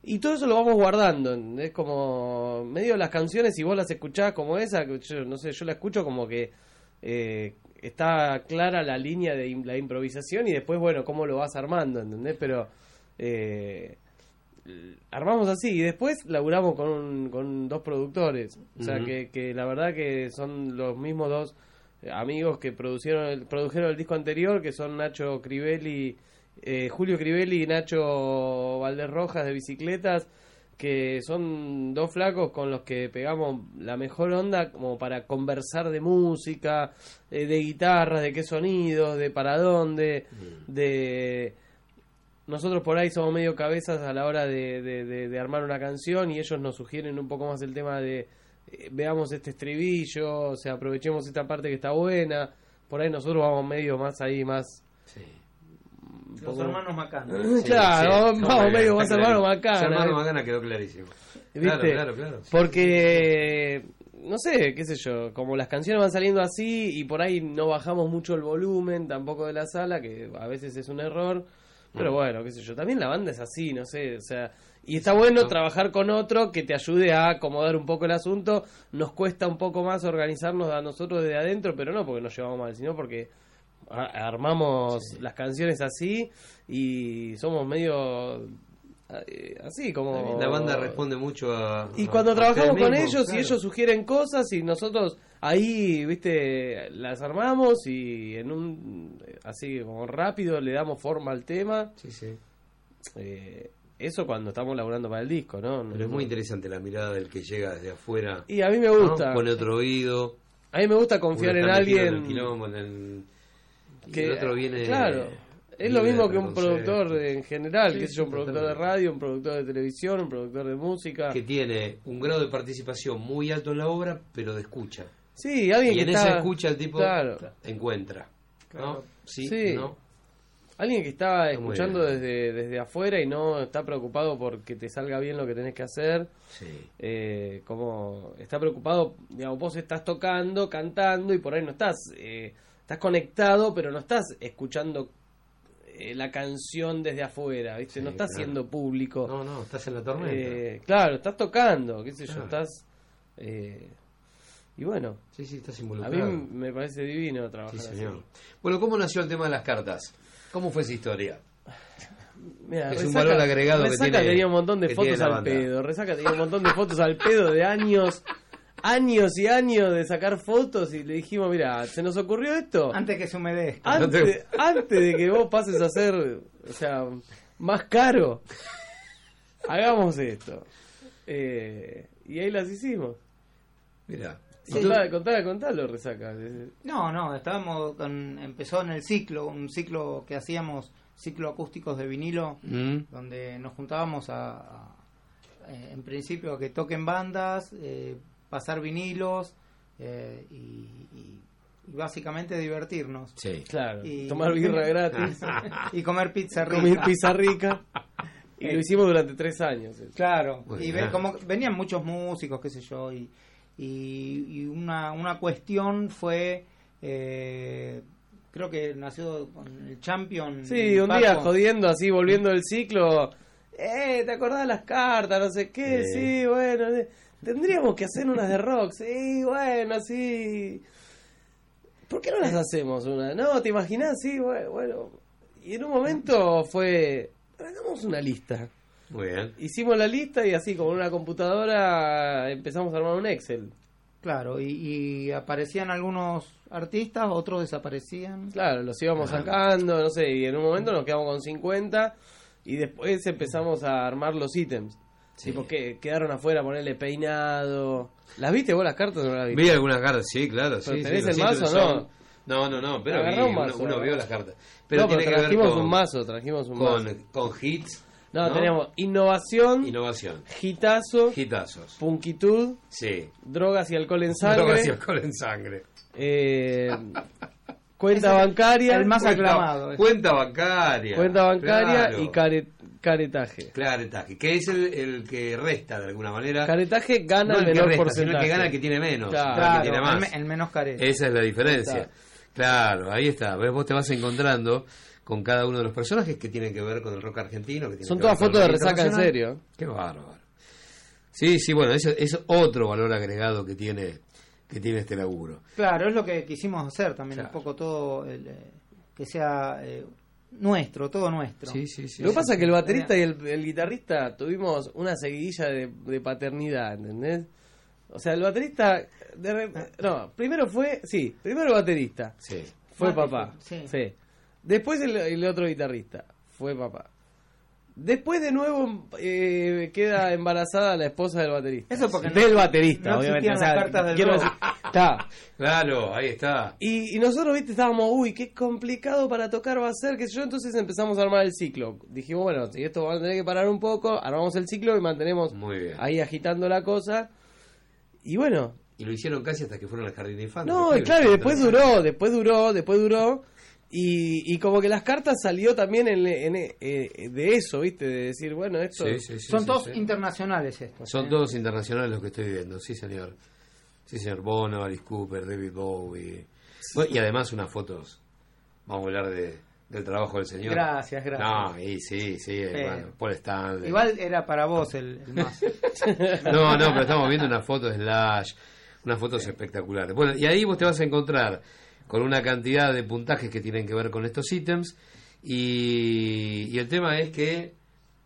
N: Y todo eso lo vamos guardando. Es como medio las canciones, si vos las escuchás como esa, yo no sé, yo la escucho como que eh, está clara la línea de la improvisación y después, bueno, cómo lo vas armando, ¿entendés? Pero eh, armamos así y después laburamos con, un- con dos productores. O sea, que, que la verdad que son los mismos dos amigos que produjeron el, produjeron el disco anterior, que son Nacho Crivelli, eh, Julio Crivelli y Nacho Valderrojas de Bicicletas, que son dos flacos con los que pegamos la mejor onda como para conversar de música, eh, de guitarras, de qué sonidos, de para dónde, de... Nosotros por ahí somos medio cabezas a la hora de, de- de- de armar una canción y ellos nos sugieren un poco más el tema de eh, veamos este estribillo, o sea, aprovechemos esta parte que está buena. Por ahí nosotros vamos medio más ahí, más...
M: Los
N: poco-
M: hermanos Macana.
N: claro, vamos,
A: Está
N: vamos medio más hermano
A: clarísimo.
N: Macana.
A: Su hermano
N: ¿viste?
A: Macana quedó clarísimo.
N: ¿Viste?
A: Claro, claro, claro.
N: Porque, no sé, qué sé yo, como las canciones van saliendo así y por ahí no bajamos mucho el volumen tampoco de la sala, que a veces es un error. Pero
A: Mm.
N: bueno, qué sé yo, también la banda es así, no sé, o sea, y está bueno trabajar con otro que te ayude a acomodar un poco el asunto. Nos cuesta un poco más organizarnos a nosotros desde adentro, pero no porque nos llevamos mal, sino porque armamos las canciones así y somos medio eh, así como
A: La banda responde mucho a.
N: y cuando
A: a
N: trabajamos con ellos
A: claro.
N: y ellos sugieren cosas y nosotros ahí, viste, las armamos y en un así como rápido le damos forma al tema.
A: Sí, sí.
N: Eh, eso cuando estamos laburando para el disco, ¿no?
A: Pero es muy interesante la mirada del que llega desde afuera.
N: Y a mí me
A: ¿no?
N: gusta.
A: Pone otro oído.
N: A mí me gusta confiar en alguien
A: En el quilombo, en el-
N: que
A: el otro viene.
N: claro es lo mismo que un productor en general
A: Sí,
N: que es un productor de radio un productor de televisión un productor de música
A: Que tiene un grado de participación muy alto en la obra, pero de escucha.
N: sí alguien
A: y
N: que
A: en
N: está
A: esa escucha el tipo
N: claro
A: encuentra.
M: Claro.
A: ¿No? Sí,
N: Sí.
A: ¿no?
N: Alguien que está escuchando desde, desde afuera y no está preocupado porque te salga bien lo que tenés que hacer.
A: Sí.
N: Eh, como está preocupado, digamos, vos estás tocando, cantando y por ahí no estás, eh, estás conectado, pero no estás escuchando eh, la canción desde afuera, ¿viste?
A: Sí,
N: no estás
A: claro.
N: siendo público.
A: No, no, estás en la tormenta.
N: Eh, claro, estás tocando, qué sé yo, estás... eh, y bueno,
A: Sí, sí, estás
N: a
A: involucrado.
N: mí me parece divino trabajar
A: Sí,
N: así.
A: señor. Bueno, ¿cómo nació el tema de las cartas? ¿Cómo fue esa historia? Es un
N: Resaca-
A: valor agregado que
N: Resaca
A: tiene-
N: tenía un montón de fotos al pedo. Resaca tenía un montón de fotos al pedo de años, años y años de sacar fotos y le dijimos, mira, se nos ocurrió esto.
M: Antes que se humedezca.
N: Antes, antes de que vos pases a ser, o sea, más caro, hagamos esto. Eh, y ahí las hicimos.
A: Mira.
N: Contá, contá, contalo, Resaca.
M: No, no, estábamos con, empezó en el ciclo, un ciclo que hacíamos, ciclo acústicos de vinilo,
A: Mm.
M: donde nos juntábamos a, a- eh, en principio a que toquen bandas, eh, pasar vinilos eh, y, y- y básicamente divertirnos.
A: Sí.
N: Claro,
M: Y-
N: tomar birra gratis.
M: y comer pizza rica.
N: Comer pizza rica. Y lo hicimos durante tres años. eso.
M: Claro, y ve- como venían muchos músicos, qué sé yo, y, y, y una, una cuestión fue, eh, creo que nació con el Champion.
N: Sí, un día jodiendo así, volviendo del ciclo. Eh, ¿te acordás de las cartas? No sé qué,
A: Sí.
N: sí, bueno. eh, Tendríamos que hacer unas de rock, sí, bueno, sí. ¿Por qué no las hacemos una? No, ¿te imaginás? Sí, bueno, bueno. Y en un momento fue, hagamos una lista.
A: Muy bien.
N: Hicimos la lista y así, como en una computadora, empezamos a armar un Excel.
M: Claro, y, y aparecían algunos artistas, otros desaparecían.
N: Claro, los íbamos sacando, no sé, y en un momento nos quedamos con 50 y después empezamos a armar los ítems. Tipo, que quedaron afuera, ponerle peinado. ¿Las viste vos las cartas o no las viste?
A: Vi algunas cartas, sí, claro.
N: ¿Pero
A: sí,
N: tenés
A: sí,
N: el mazo o no?
A: No, no, no, pero
N: Agarrá
A: vi,
N: un
A: uno,
N: mazo,
A: uno
N: agarrá.
A: vio las cartas. Pero
N: no, pero
A: tiene que ver
N: trajimos
A: con,
N: un mazo, trajimos un
A: con,
N: mazo.
A: con hits.
N: No, teníamos innovación,
A: Innovación.
N: hitazo,
A: Hitazos.
N: punquitud,
A: Sí.
N: drogas y alcohol en sangre,
A: Drogas y alcohol en sangre.
N: eh, cuenta bancaria,
A: Cuenta- Cuenta bancaria.
N: cuenta bancaria
A: Claro.
N: y care- caretaje.
A: Claretaje, que es el, el que resta de alguna manera.
N: Caretaje gana
A: No
N: el
A: el que
N: menor
A: resta,
N: porcentaje.
A: sino el que gana el que tiene menos,
N: Claro.
A: no el que
M: Claro,
A: tiene más.
M: el menos carece.
A: Esa es la diferencia.
M: Está.
A: Claro, ahí está. ¿Ves? Vos te vas encontrando con cada uno de los personajes que tienen que ver con el rock argentino. Que
N: Son
A: que
N: todas fotos de resaca en serio.
A: Qué bárbaro. Sí, sí, bueno, ese es otro valor agregado que tiene que tiene este laburo.
M: Claro, es lo que quisimos hacer también,
A: Claro.
M: un poco todo, el, eh, que sea eh, nuestro, todo nuestro.
A: Sí, sí, sí.
N: Lo que pasa es que el baterista y el, el guitarrista tuvimos una seguidilla de, de paternidad, ¿entendés? O sea, el baterista... de re- no, primero fue... Sí, primero el baterista.
A: Sí.
N: Fue
M: Mate,
N: papá.
M: sí.
N: Sí. Después el, el otro guitarrista. Fue papá. Después de nuevo eh, queda embarazada la esposa del baterista.
M: Eso porque
N: del
M: no-
N: baterista,
M: no
N: obviamente. o sea,
M: las cartas del
N: quiero decir- está.
A: Claro, ahí está.
N: Y, y nosotros, viste, estábamos, uy, qué complicado para tocar va a ser, qué sé yo, entonces empezamos a armar el ciclo. Dijimos, bueno, si esto vamos a tener que parar un poco, armamos el ciclo y mantenemos
A: Muy bien.
N: ahí agitando la cosa. Y bueno,
A: Y lo hicieron casi hasta que fueron al jardín de infantes.
N: no, claro, y después duró, después duró, después duró. Y, y como que las cartas salió también en, en- eh, de eso, viste, de decir, bueno, esto...
A: Sí, sí, sí,
M: Son
A: sí,
M: todos
A: sí.
M: internacionales estos.
A: Son
M: ¿eh?
A: todos internacionales los que estoy viendo, sí señor. Sí señor, Bono, Alice Cooper, David Bowie. Y además unas fotos, vamos a hablar de, del trabajo del señor.
M: Gracias, gracias.
A: No, y sí, sí,
M: Sí.
A: bueno, Paul Stanley.
M: Igual era para vos el, el más.
A: No, no, pero estamos viendo unas fotos de Slash, unas fotos espectaculares. Bueno, y ahí vos te vas a encontrar con una cantidad de puntajes que tienen que ver con estos ítems. Y, y el tema es que,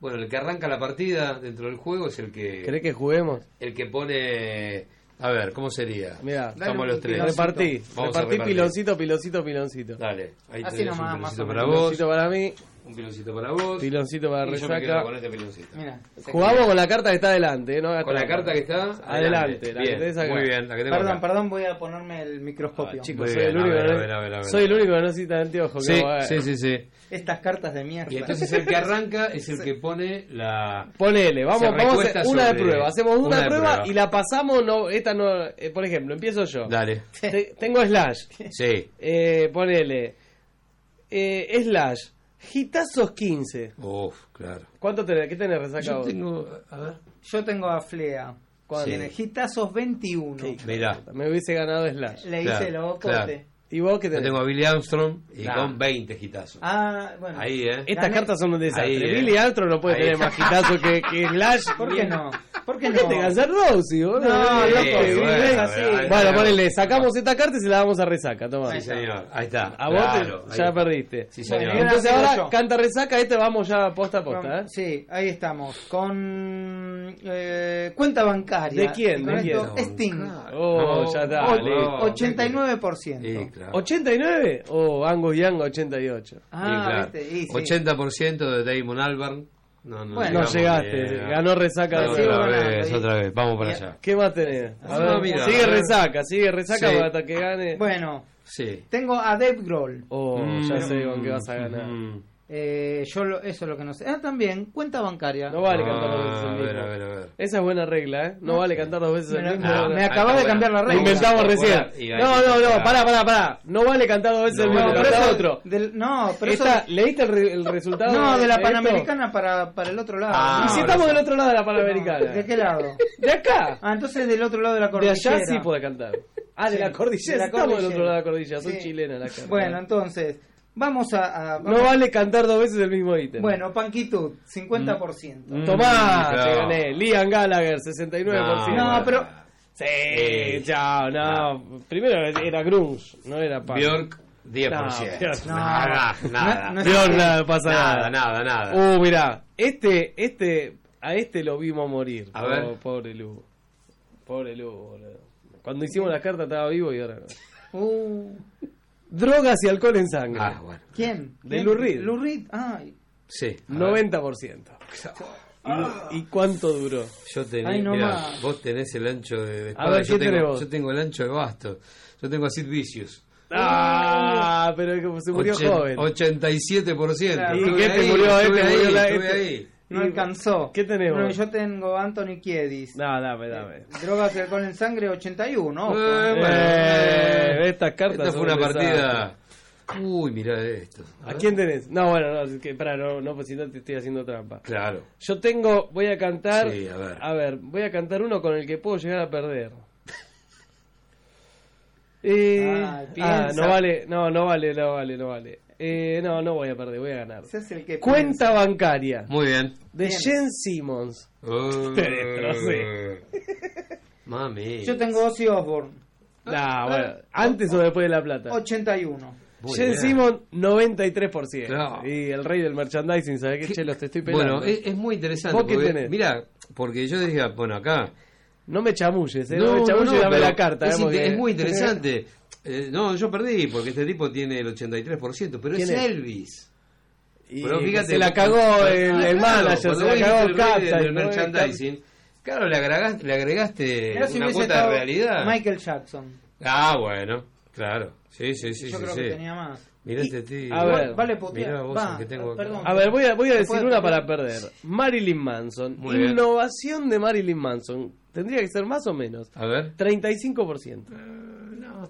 A: bueno, el que arranca la partida dentro del juego es el que...
N: ¿Querés que juguemos?
A: El que pone... A ver, ¿cómo sería?
N: Mira,
A: Estamos los tres.
N: Repartí,
A: Vamos
N: repartí piloncito, piloncito, piloncito.
A: Dale, ahí
M: Así
A: tenés
M: nomás,
A: un piloncito para vos,
N: Piloncito para mí,
A: un piloncito para vos.
N: piloncito para
A: y yo me quedo
N: resaca.
A: con este piloncito.
M: Mira,
N: Jugamos con la carta que está adelante, ¿eh? no
A: Con la carta que está
N: Adelante, la que
A: bien,
N: tenés acá.
A: muy bien, la que tengo
M: Perdón,
A: acá.
M: perdón, voy a ponerme el microscopio.
N: Ah, Chicos, soy
A: bien,
N: el único
A: ver,
N: no-
A: ver, a ver, a ver.
N: soy el único que no necesita anteojos.
A: Sí, sí, sí, sí.
M: Estas cartas de mierda.
A: Y entonces el que arranca es el que pone la...
N: Ponele, vamos, vamos a hacer una de prueba. Hacemos una,
A: una
N: de
A: de
N: prueba,
A: prueba.
N: y la pasamos. no Esta no. eh, por ejemplo, empiezo yo.
A: Dale.
N: Te- tengo Slash.
A: Sí.
N: Eh, ponele. Eh, slash. Gitazos 15.
A: Uf, claro.
N: ¿Cuánto tenés? ¿Qué tenés resacado?
A: Yo tengo... A ver.
M: Yo tengo a Flea.
N: ¿Cuánto?
M: Tiene Gitazos 21.
A: Mirá.
N: Me hubiese ganado Slash.
M: Le hice el ocote.
A: claro.
N: ¿Y vos qué
A: Yo
N: tenés?
A: tengo a Billy Armstrong y
N: Claro.
A: con 20 gitazos.
M: Ah, bueno.
A: Ahí, ¿eh?
N: Estas cartas son un desastre.
A: Ahí, eh.
N: Billy Armstrong no puede
A: Ahí.
N: tener más gitazos que, que Slash.
M: ¿Por qué no? ¿Por qué
N: ¿Por qué
M: no?
N: te Rosy, boludo?
M: No, loco, sí,
N: bueno,
M: es así.
N: Bueno, ponele, sacamos esta carta y se la damos a resaca, toma.
A: Sí, señor. Ahí está.
N: A vos te-
A: Claro, ahí.
N: ya perdiste.
A: Sí, señor.
N: Entonces ahora
M: yo.
N: canta resaca, este vamos ya posta a posta, ¿eh?
M: Sí, ahí estamos. Con eh, cuenta bancaria.
N: ¿De quién? ¿De quién?
M: Sting.
N: Oh, ya está,
M: O-
N: listo.
M: 89%.
A: Claro.
N: ¿89? Oh, Angus Young 88.
M: Ah,
A: claro.
M: viste, y sí.
A: 80% de Damon Albarn. No, no,
M: Bueno.
N: No llegaste,
A: bien.
N: ganó resaca.
A: Otra
N: de nuevo.
M: ganando,
A: vez, otra vez. Vamos para allá.
N: ¿Qué más tenés? A ver,
A: mira,
N: sigue
A: a ver.
N: resaca, sigue resaca
A: Sí.
N: hasta que gane.
M: Bueno,
A: Sí.
M: tengo a Dave Grohl.
N: Oh,
A: Mm,
N: ya sé con qué vas a ganar.
A: mm.
M: Eh, yo lo- eso es lo que no sé. Ah, también, cuenta bancaria.
N: No vale cantar dos veces
A: Ah,
N: el
A: a
N: mismo.
A: ver, a ver, a ver.
N: Esa es buena regla, ¿eh? No vale cantar dos veces
M: Me
N: el
M: la-
N: mismo.
M: me-
N: No,
M: me
N: no.
M: acabas de cambiar la
N: Lo
M: regla.
N: inventamos recién. No, no, no, pará, pará, pará. No vale cantar dos veces el
A: No,
N: mismo,
A: pero
M: eso-
N: otro.
M: del- no, pero eso
N: Esta-
M: de-
N: ¿Leíste el, re- el resultado?
M: No, de la
N: esto?
M: Panamericana para, para el otro lado.
A: Ah,
N: Y si estamos del otro lado de la Panamericana.
M: ¿De qué lado?
N: ¿De acá?
M: Ah, entonces del otro lado de la
N: De
M: cordillera.
N: allá sí puede cantar. Ah, de
M: Sí,
N: la cordillera.
M: de la
N: Estamos del
M: cordillera.
N: otro lado de la cordillera. Son chilenas las caras.
M: Bueno, entonces, vamos a... a-
N: No vale cantar dos veces el mismo ítem.
M: Bueno, Panquitud, 50%.
N: Mm. Tomá,
A: Mm,
N: te
A: no.
N: gané. Liam Gallagher, 69%.
M: No, pero...
N: Sí, chao, no. Primero era grunge, no era punk.
A: Bjork, 10%.
N: No, Bjork,
A: No, nada, nada.
M: No, no es
N: Bjork, nada, pasa
A: Nada,
N: nada.
A: nada, nada.
N: Uh, mirá, este, este, a este lo vimos morir.
A: A ver.
N: Oh, pobre Lu. Pobre Lu, boludo. Cuando hicimos la carta estaba vivo y ahora no.
M: Uh,
N: Drogas y alcohol en sangre.
A: Ah, bueno.
M: ¿Quién?
N: De
M: ¿Quién?
N: Lou Reed.
M: Lou Reed, ay.
A: Sí. a ver.
N: 90%. ¿Y, ¿Y cuánto duró?
A: Yo tenía,
M: Ay, no
A: mirá, vos tenés el ancho de, de
N: A
A: espalda,
N: ver,
A: yo,
N: ¿qué tenés
A: tengo, yo tengo el ancho de basto. Yo tengo a Sid Vicious.
N: Ah, pero como se murió
A: Ochen-
N: joven.
A: 87%.
M: Claro.
N: ¿Y qué te
A: ahí,
N: murió?
A: estuve
N: Este
A: ahí,
N: murió la-
A: estuve
N: este-
A: ahí.
M: No
N: Y-
M: alcanzó.
N: ¿Qué tenemos?
M: No, yo tengo Anthony Kiedis.
N: No, dame, dame.
M: Drogas y alcohol en sangre, 81. ojo.
A: Eh,
N: Eh, estas cartas
A: Esta fue una
N: un
A: partida. Uy, mirá esto.
N: ¿A quién tenés? No, bueno, no, es que, no, no, pues si no te estoy haciendo trampa.
A: Claro.
N: Yo tengo, voy a cantar.
A: Sí, a ver.
N: voy a cantar uno con el que puedo llegar a perder. Eh, ah,
M: piensa.
N: no vale, no, no vale, no vale, no vale. Eh, no, no voy a perder, voy a ganar.
M: El que
N: Cuenta bancaria
A: Muy bien.
N: de
M: Bien.
N: Jen Simmons.
A: Uh,
N: Te destrocé.
A: Mami.
M: Yo tengo Ozzy Osbourne,
N: Nah, bueno, antes o después de la plata.
M: 81.
A: Muy
N: Jen. Simmons, 93%.
A: Claro.
N: Y el rey del merchandising, ¿sabes qué? Che, los te estoy pelando.
A: Bueno, es, es muy interesante.
N: ¿Vos qué
A: porque,
N: tenés?
A: Mira, porque yo decía, bueno, acá.
N: No me chamulles, ¿eh? No, me chamulles, dame
A: pero
N: la carta.
A: Es muy interesante. Eh, no, yo perdí porque este tipo tiene el 83%, pero
N: ¿Quién
A: es
N: es?
A: Elvis.
N: Y
A: Pero fíjate,
N: se la cagó el,
A: Ah,
N: el
A: claro,
N: manager, se la cagó
A: el
N: Captain.
A: del
N: ¿no?
A: merchandising. Claro, le agregaste, le agregaste una cuota de realidad.
M: Michael Jackson.
A: Ah, bueno, claro. Sí, sí, sí.
M: Yo
A: sí,
M: creo
A: sí.
M: que tenía más.
A: Mirá este tío.
N: a ver.
M: Vale.
A: Mirá vos
M: Va,
A: el que tengo
M: perdón.
N: A ver, voy a, voy a decir una para perder. Marilyn Manson.
A: Muy bien.
N: Innovación de Marilyn Manson. Tendría que ser más o menos.
A: A ver.
N: 35%.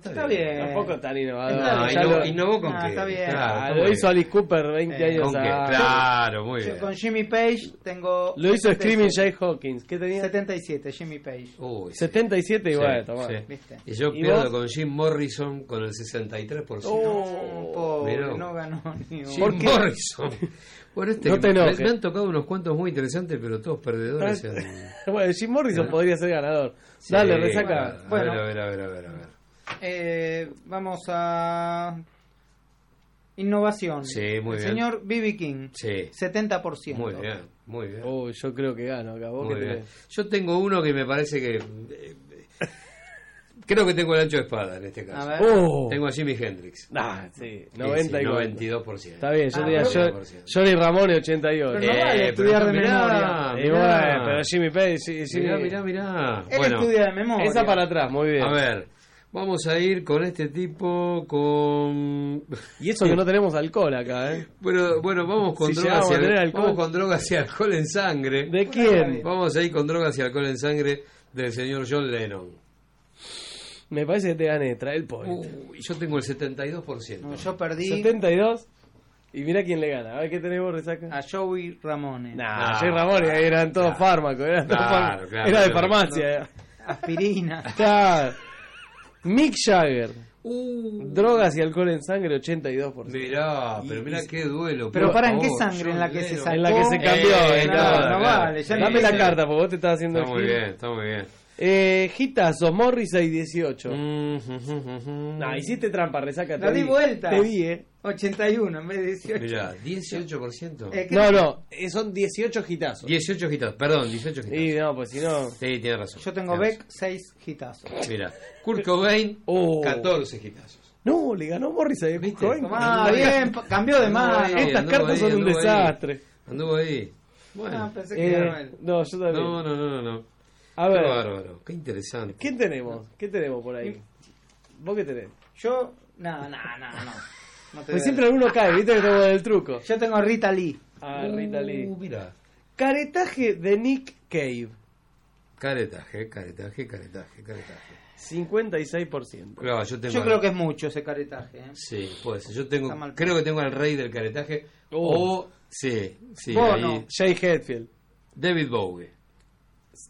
A: No,
M: Está bien.
N: Tampoco tan innovador.
A: No,
N: Ya
A: innovó,
N: lo-
A: innovó con
M: Ah,
A: qué.
M: está bien.
A: Claro,
N: Ah,
A: está
N: lo hizo
A: bien.
N: Alice Cooper 20
M: Eh,
N: años
A: ¿Con qué?
N: antes.
A: Claro, muy
M: Yo
A: bien.
M: Con Jimmy Page tengo.
N: Lo hizo
M: 77.
N: Screaming Jay Hawkins. ¿Qué tenía?
M: 77, Jimmy Page.
A: Uy, sí.
N: 77
A: Sí,
N: igual, tomá.
A: sí.
M: ¿Viste?
A: Y yo
N: ¿Y
A: pierdo
N: vos?
A: con Jim Morrison con el 63%.
M: Oh, pobre, no ganó ni
A: Jim
M: uno.
A: Morrison. Bueno, este
N: No te
A: me, me han tocado unos cuantos muy interesantes, pero todos perdedores. en-
N: Bueno, Jim Morrison
A: Ah.
N: podría ser ganador.
A: Sí,
N: Dale, resaca.
M: Bueno.
A: a ver, a ver, a ver. a ver.
M: Eh, vamos a. Innovación.
A: Sí, muy
M: El
A: bien.
M: señor B.B. King.
A: Sí.
M: 70%.
A: Muy bien, muy bien.
N: Oh, yo creo que gano acá. ¿Vos
A: Muy
N: qué tenés?
A: Yo tengo uno que me parece que. eh, creo que tengo el ancho de espada en este caso.
M: A ver.
N: Oh.
A: Tengo a Jimi Hendrix.
N: Ah, sí.
A: Sí,
N: 90
A: sí,
N: y
A: 92%.
N: Está bien, yo
M: Ah,
N: tenía
M: pero-
N: Jo- Johnny Ramone 88.
M: Pero no vale estudiar de
A: mirá,
M: memoria.
N: Y
A: mirá.
N: bueno, pero Jimmy Page, sí, sí.
A: Mirá, mirá, mirá.
M: Él
A: Bueno,
M: estudia de memoria.
N: Esa para atrás, muy bien.
A: a ver, vamos a ir con este tipo con...
N: Y eso que no tenemos alcohol acá, ¿eh?
A: Bueno, bueno vamos con
N: Si
A: drogas y al-
N: alcohol.
A: vamos con drogas y alcohol en sangre.
N: ¿De quién?
A: Vamos a ir con drogas y alcohol en sangre del señor John Lennon.
N: Me parece que te gané, trae el point.
A: Uy, yo tengo el 72%.
M: No, yo perdí
N: 72. Y mira quién le gana. A ver qué tenemos, resaca.
M: a Joey Ramone.
N: Nah,
A: Ah,
N: Jay Ramone, ahí eran todos fármacos. Eran todos
A: Claro,
N: fármacos.
A: claro,
N: Era de farmacia.
M: Aspirina.
N: Claro. Mick Jagger.
A: Uh,
N: Drogas y alcohol en sangre, 82%.
A: mirá, pero mirá qué duelo.
M: Pero para, ¿en qué sangre? ¿En la que se sacó?
N: En la que se cambió.
A: Eh,
N: eh,
M: no, no
N: claro.
M: vale, ya
N: Dame la carta, porque vos te estás haciendo
A: Está muy bien, está muy bien.
N: Eh, Gitazos, Morrissey 18.
A: Mm, mm, mm, mm.
N: No, hiciste trampa, resaca.
M: La
N: te
M: di
N: vi.
M: vuelta.
N: Te vi, eh.
M: 81 en vez de 18.
A: Mirá, 18%.
M: Eh, ¿qué-
N: No, no, eh, son 18 gitazos.
A: 18 gitas, perdón, 18 gitas.
N: Y no, pues si no.
A: Sí, tiene razón.
M: Yo tengo Beck 6 hitazos.
A: razón. Mira, Kurt Cobain,
N: Oh.
A: 14 gitazos.
N: No, le ganó Morrissey.
A: ¿Viste?
N: Cohen.
M: Ah, bien, cambió de mano.
N: Estas cartas
A: ahí,
N: son un desastre.
A: Anduvo ahí. Bueno,
M: Ah, pensé que
N: Eh, no, yo también.
A: no, no, no, no.
N: A
A: Qué
N: ver,
A: bárbaro, qué interesante.
N: ¿quién tenemos? ¿Qué tenemos por ahí? ¿Vos qué tenés?
M: Yo, no, no, no, no. No te
N: Pues siempre alguno cae, viste que tengo del truco.
M: Yo tengo a Rita Lee.
N: Ah, Rita Lee.
A: Uh, mira.
N: Caretaje de Nick Cave.
A: Caretaje, caretaje, caretaje, caretaje.
N: 56%.
A: Claro, yo tengo
M: Yo
A: al-
M: creo que es mucho ese caretaje. ¿eh?
A: Sí, puede ser. Yo tengo, creo que tengo al rey del caretaje.
N: Oh.
A: O, sí, sí, ahí.
N: Jay Hetfield.
A: David Bowie.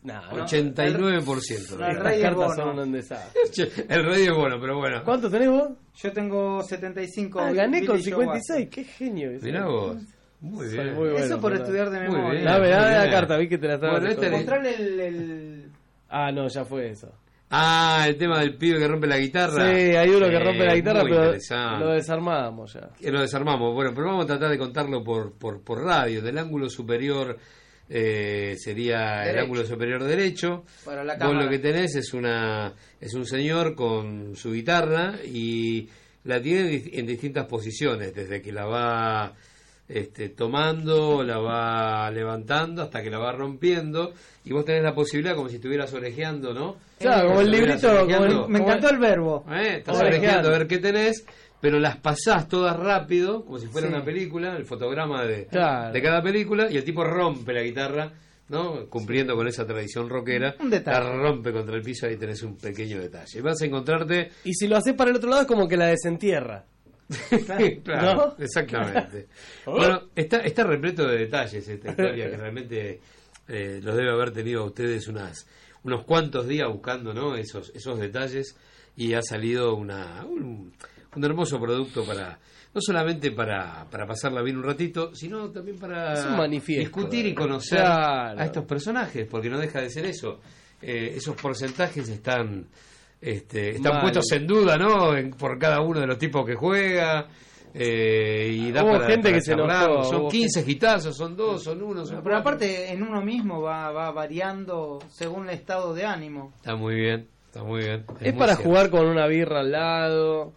N: Nah,
M: No,
A: 89%.
M: el- el
N: Estas
M: rey es
N: cartas
M: Bono.
N: son un desastre.
A: El rey es bueno, pero bueno.
N: ¿Cuánto tenés vos?
M: Yo tengo 75.
N: Ah, gané con
M: Billy Joe
N: 56. Qué genio. ese.
A: Mirá vos. Muy bien.
N: muy bueno,
M: Eso por estudiar de
A: Muy
M: memoria.
A: bien.
N: Dame, dame
A: muy
N: la carta, vi que te la estaba
A: Bueno, este-
M: Mostrarle el, el-
N: Ah, no, ya fue eso.
A: Ah, el tema del pibe que rompe la guitarra.
N: Sí, hay uno que
A: Eh,
N: rompe la guitarra,
A: muy
N: pero lo desarmamos ya.
A: Que lo desarmamos. Bueno, pero vamos a tratar de contarlo por, por, por radio. Del ángulo superior eh, sería el ángulo superior derecho.
M: para la
A: Vos lo que tenés es una es un señor con su guitarra y la tiene en dis- en distintas posiciones, desde que la va este, tomando, la va levantando hasta que la va rompiendo y vos tenés la posibilidad como si estuvieras orejeando, ¿no?
N: Claro, como el librito, como el-
A: orejeando.
M: Me encantó el verbo.
A: Eh, estás
N: Orejeando.
A: orejeando a ver qué tenés, pero las pasás todas rápido, como si fuera
M: Sí.
A: una película, el fotograma de,
N: Claro.
A: de cada película, y el tipo rompe la guitarra, ¿no? Cumpliendo con esa tradición rockera.
M: Un detalle.
A: La rompe contra el piso, ahí tenés un pequeño detalle. Vas a encontrarte.
N: Y si lo haces para el otro lado es como que la desentierra.
A: claro,
N: ¿No?
A: exactamente. bueno, está, está repleto de detalles esta historia que realmente eh, los debe haber tenido a ustedes unas, unos cuantos días buscando ¿no? esos, esos detalles y ha salido una, un, un hermoso producto para no solamente para, para pasarla bien un ratito, sino también para
N: Es
A: discutir y conocer
N: Claro.
A: a estos personajes, porque no deja de ser eso. Eh, esos porcentajes están este, están
N: Mal.
A: puestos en duda, ¿no? En- por cada uno de los tipos que juega. eh, y da
N: Hubo
A: para,
N: gente
A: para
N: que se
A: charlarlo.
N: enojó,
A: Son
N: hubo
A: 15 gitazos, son dos, son uno, son
M: Pero
A: cuatro.
M: aparte, en uno mismo va, va variando según el estado de ánimo.
A: Está muy bien, está muy bien.
N: Es,
A: muy
N: para
A: cierto.
N: jugar con una birra al lado.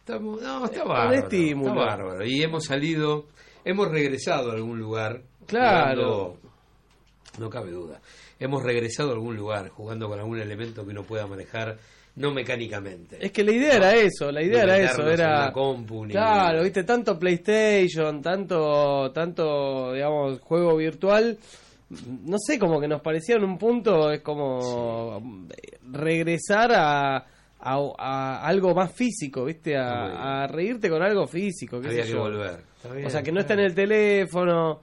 A: Está no, está
N: Un
A: bárbaro.
N: estímulo.
A: Está bárbaro. Y hemos salido, hemos regresado a algún lugar.
N: Claro.
A: jugando- no cabe duda. Hemos regresado a algún lugar jugando con algún elemento que uno pueda manejar no mecánicamente.
N: Es que la idea era eso, la idea era eso, era
A: ni-
N: Claro, viste tanto PlayStation, tanto tanto digamos juego virtual, no sé, como que nos parecía en un punto es como regresar a, a, a algo más físico, ¿viste? A, a reírte con algo físico, qué
A: Había
N: sé
A: que
N: yo.
A: volver. Bien,
N: o sea, que no
A: está
N: en el teléfono,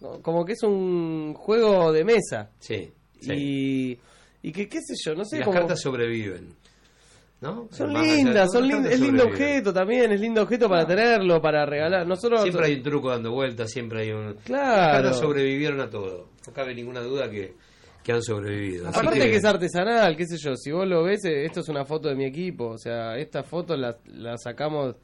N: no, como que es un juego de mesa.
A: Sí. sí.
N: Y, y que qué sé yo, no
A: Y
N: sé
A: las
N: cómo...
A: cartas sobreviven. ¿No?
N: Son lindas, son
A: las
N: lin-
A: cartas
N: es lindo objeto también, es lindo objeto para tenerlo, para regalar. Nosotros
A: Siempre hay un truco dando vueltas, siempre hay un...
N: Claro.
A: Las cartas sobrevivieron a todo. No cabe ninguna duda que, que han sobrevivido. Así
N: Aparte que... es artesanal, qué sé yo, si vos lo ves, eh, esto es una foto de mi equipo, o sea, esta foto la, la sacamos,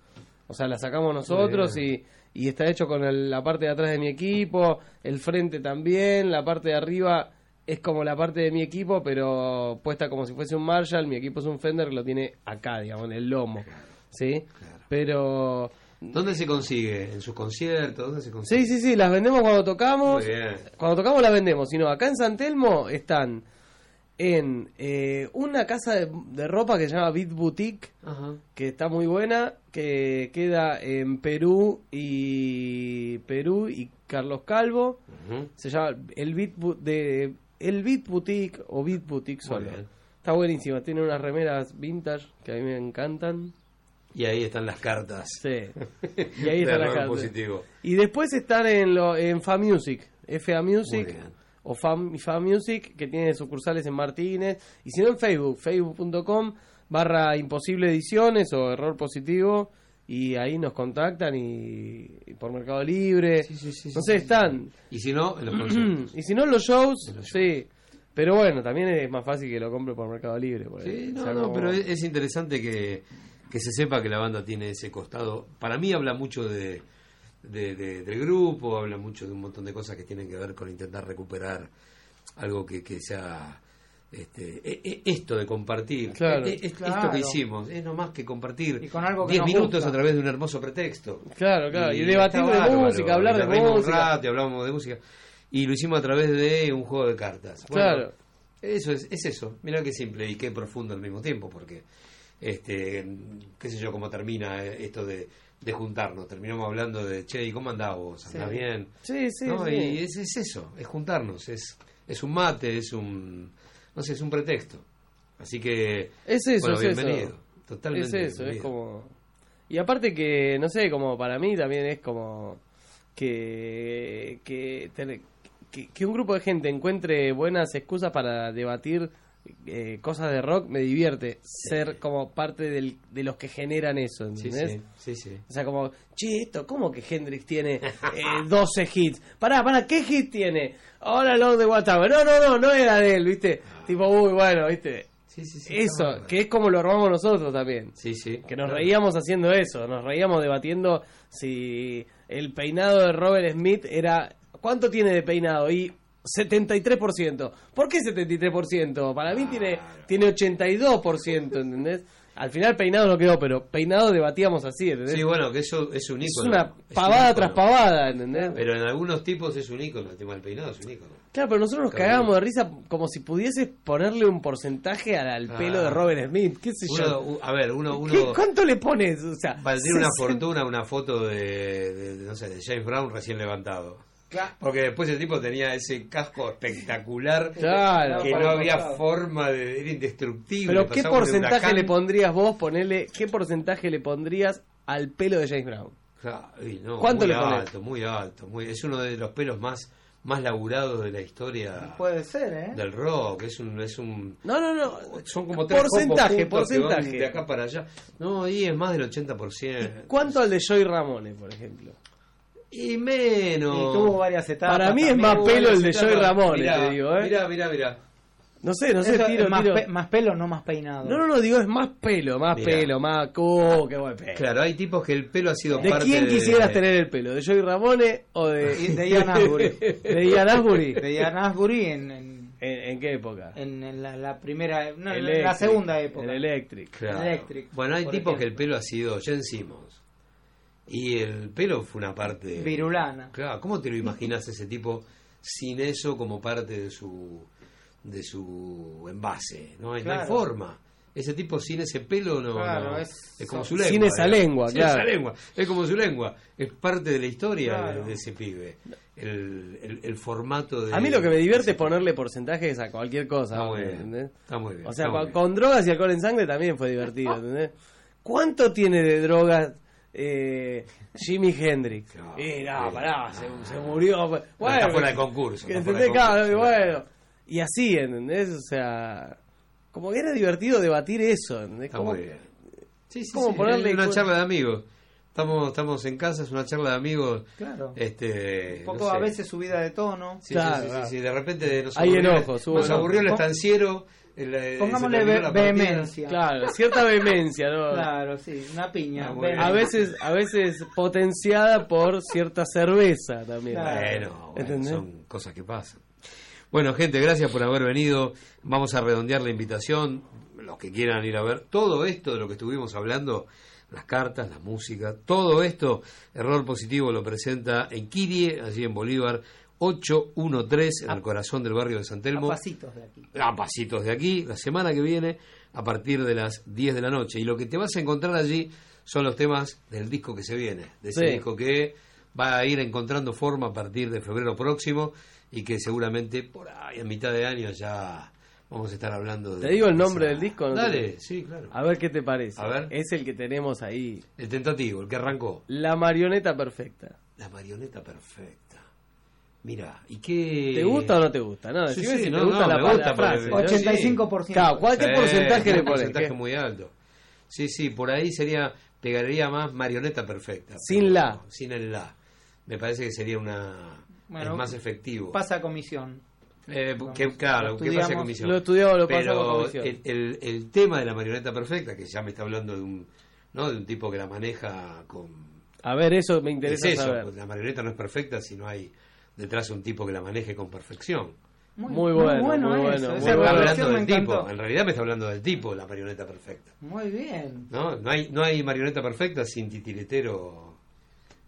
N: o sea, la sacamos nosotros y, y está hecho con el- la parte de atrás de mi equipo, el frente también, la parte de arriba es como la parte de mi equipo, pero puesta como si fuese un Marshall, mi equipo es un Fender que lo tiene acá, digamos, en el lomo, ¿sí? Pero...
A: ¿Dónde se consigue? ¿En sus conciertos? ¿Dónde se consigue?
N: Sí, sí, sí, las vendemos cuando tocamos.
A: Muy bien.
N: Cuando tocamos las vendemos. Si no, acá en San Telmo están en eh, una casa de, de ropa que se llama Beat Boutique,
A: Ajá.
N: que está muy buena, que queda en Perú y Perú y Carlos Calvo.
A: Ujú.
N: Se llama el Beat de el Beat Boutique o Beat Boutique solo. Está buenísima, tiene unas remeras vintage que a mí me encantan.
A: Y ahí están las cartas.
N: Sí. Y ahí
A: De
N: está la
A: error
N: carta.
A: positivo.
N: Y después están en, lo, en Fa Music, FA Music o Fa, Fa Music, que tiene sucursales en Martínez. Y si no en Facebook, facebook.com barra imposible ediciones o error positivo. Y ahí nos contactan y, y por Mercado Libre. no sé, están.
A: Y si no, en los conciertos.
N: y si no en los shows, sí. Pero bueno, también es más fácil que lo compre por Mercado Libre.
A: Sí, no, no,
N: como-
A: pero es, es interesante que, que se sepa que la banda tiene ese costado. Para mí habla mucho de, de- de- del grupo, habla mucho de un montón de cosas que tienen que ver con intentar recuperar algo que, que sea este, e- e- esto de compartir.
N: Claro.
A: E- Esto que hicimos es no más que compartir
M: Y con algo que
A: 10
M: nos
A: minutos
M: gusta.
A: a través de un hermoso pretexto.
N: Claro, claro. Y,
A: está
N: debatir de
A: bárbaro,
N: música, hablar
A: y
N: de
A: un
N: música.
A: rato y hablamos de música. Y lo hicimos a través de un juego de cartas. Bueno,
N: Claro.
A: Eso es, es eso. Mira qué simple y qué profundo al mismo tiempo, porque, este, qué sé yo, cómo termina esto de, de juntarnos. Terminamos hablando de, che, ¿y cómo andás vos? ¿Andás
N: Sí.
A: bien?
N: Sí, sí,
A: ¿No?
N: sí.
A: Y es, es eso, es juntarnos, es, es un mate, es un, no sé, es un pretexto. Así que,
N: Es eso,
A: bueno,
N: es
A: bienvenido.
N: eso.
A: Totalmente.
N: Es eso, es como... Y aparte que, no sé, como para mí también es como que, que, que, que un grupo de gente encuentre buenas excusas para debatir eh, cosas de rock me divierte ser como parte del- de los que generan eso, ¿entendés?
A: sí, sí, sí.
N: O sea, como, che, esto, ¿cómo que Hendrix tiene eh, 12 hits? Pará, pará, ¿qué hit tiene? Ahora Lord de WhatsApp. No, no, no, no era de él, ¿viste? Tipo, uy, bueno, ¿viste? eso, que es como lo armamos nosotros también.
A: Sí, sí.
N: Que nos
A: Claro.
N: reíamos haciendo eso, nos reíamos debatiendo si el peinado de Robert Smith era... ¿Cuánto tiene de peinado? Y 73%. ¿Por qué 73%? Para mí tiene, tiene 82%, ¿entendés? Al final peinado no quedó, pero peinado debatíamos así, ¿entendés?
A: Sí, bueno, que eso es un
N: Es
A: ícono.
N: una
A: Es un
N: pavada tras pavada, ¿entendés?
A: Pero en algunos tipos es un ícono, el tema del peinado es un ícono.
N: Claro, pero nosotros nos cagábamos de risa como si pudieses ponerle un porcentaje al, al
A: Ah.
N: pelo de Robert Smith, qué sé yo.
A: a ver, uno... uno
N: ¿Qué- ¿Cuánto le pones? O sea,
A: Valdría una
N: 60.
A: fortuna una foto de, de- de, no sé, de James Brown recién levantado. Porque después el tipo tenía ese casco espectacular
N: Claro.
A: que no había forma de... Era indestructible.
N: Pero ¿qué porcentaje le pondrías vos? Ponele, ¿qué porcentaje le pondrías al pelo de James Brown?
A: No,
N: ¿Cuánto
A: muy
N: le pones?
A: alto, muy alto. Muy, es uno de los pelos más, más laburados de la historia
M: Puede ser, ¿eh?
A: del rock. Es un... Es un
N: No, no, no.
A: son como tres
N: Porcentaje, porcentaje.
A: de acá para allá. No, y es más del 80%.
N: ¿Cuánto al de Joy Ramones, por ejemplo?
A: Y menos.
M: Y tuvo varias etapas.
N: Para mí es más pelo el de Joy. Ramones,
A: Mirá,
N: te digo, ¿eh?
A: Mirá, mirá, mirá.
N: No sé, no sé,
M: Eso
N: tiro,
M: más,
N: tiro.
M: pe- más pelo, no más peinado.
N: No, no, no, digo, es más pelo, más
A: Mirá.
N: pelo, más... ¡Oh, qué buen pelo!
A: Claro, hay tipos que el pelo ha sido
N: ¿De
A: parte
N: quién
A: de-
N: quisieras tener el pelo? ¿De Joey Ramone o de,
M: De Ian Astbury.
N: ¿De Ian Astbury?
M: De Ian Astbury en, en,
N: ¿En, en qué época?
M: en- en la, la primera, no, en la segunda época.
N: El Electric.
A: Claro.
M: Electric,
A: Bueno, hay tipos que el pelo ha sido Jen Simmons. Y el pelo fue una parte...
M: Virulana.
A: Claro, ¿cómo te lo imaginas ese tipo sin eso como parte de su de su envase? No hay, no hay
M: Claro.
A: forma. Ese tipo sin ese pelo no,
M: Claro,
A: no-
M: es-
A: es como su
N: sin
A: lengua.
N: esa
A: digamos.
N: lengua,
A: Sin
N: claro.
A: esa lengua. Es como su lengua. Es parte de la historia
M: Claro.
A: de, ese pibe. El, el- el formato de...
N: A mí lo que me divierte es ponerle porcentajes a cualquier cosa.
A: Está muy
N: ¿me
A: bien.
N: entendés?
A: Está muy bien.
N: O sea, con,
A: bien.
N: con drogas y alcohol en sangre también fue divertido, ¿entendés? ¿Cuánto tiene de drogas eh, Jimi Hendrix? Eh, no, pará, se, se murió. Bueno,
A: está fuera de concurso,
N: que
A: fuera de
N: ¿entendés? Claro,
A: concurso,
N: y bueno. Y así, ¿entendés? O sea, como que era divertido debatir eso, ¿entendés?
A: Está
N: Como-
A: muy bien. Sí, sí,
N: ¿Cómo
A: sí,
N: ponerle
A: es una charla de amigos. Estamos, estamos en casa, es una charla de amigos.
M: Claro.
A: Este,
M: Un poco
A: no sé.
M: a veces subida de tono.
A: Sí, sí,
N: Claro,
A: sí, sí,
N: claro.
A: sí, de repente nos
N: Hay
A: aburrió,
N: hubo
A: nos aburrió el estanciero. El, eh,
M: Pongámosle ve- vehemencia.
N: Claro, cierta vehemencia, ¿no?
M: Claro, sí, una piña.
A: Ah.
N: A veces, a veces potenciada por cierta cerveza también.
M: Claro.
A: Bueno, son cosas que pasan. Bueno, gente, gracias por haber venido. Vamos a redondear la invitación. Los que quieran ir a ver todo esto de lo que estuvimos hablando, las cartas, la música, todo esto, Error Positivo lo presenta en Kirie, allí en Bolívar 813, en el corazón del barrio de San
M: A
A: Telmo.
M: pasitos de aquí.
A: a pasitos de aquí, la semana que viene, a partir de las 10 de la noche. Y lo que te vas a encontrar allí son los temas del disco que se viene, de ese
N: Sí.
A: disco que va a ir encontrando forma a partir de febrero próximo y que seguramente por ahí a mitad de año ya vamos a estar hablando de...
N: ¿Te digo el nombre del disco? ¿no?
A: Dale, sí, claro.
N: A ver qué te parece.
A: A ver.
N: Es el que tenemos ahí.
A: El tentativo, el que arrancó.
N: La marioneta perfecta.
A: La marioneta perfecta. Mira, ¿y qué...?
N: ¿Te gusta o no te gusta? No,
A: Sí,
N: decime
A: sí,
N: si
A: no,
N: te gusta
A: no,
N: la,
A: me
N: pa-
A: gusta
N: la frase.
A: porque-
N: ¿no?
M: 85%.
N: Claro, ¿cuál- ¿qué
A: Sí,
N: porcentaje le
A: un
N: pones?
A: porcentaje
N: ¿Qué?
A: muy alto. Sí, sí, por ahí sería, pegaría más marioneta perfecta.
N: Sin la.
A: Sin el la. Me parece que sería una
M: Bueno,
A: es más efectivo.
M: Pasa a comisión.
A: Eh,
M: Vamos,
A: que, claro,
M: lo
A: que pase a
M: estudiamos.
A: comisión.
N: Lo estudiamos, lo
A: Pero
N: comisión.
A: el, el, el tema de la marioneta perfecta, que ya me está hablando de un, ¿no? de un tipo que la maneja con...
N: A ver, eso me interesa
A: es eso,
N: saber.
A: pues la marioneta no es perfecta si no hay detrás un tipo que la maneje con perfección.
N: Muy bueno, muy bueno,
M: eso,
N: muy bueno.
A: está
M: relación
A: hablando del tipo, en realidad me está hablando del tipo, la marioneta perfecta.
M: Muy bien.
A: ¿no? No hay, no hay marioneta perfecta sin titiritero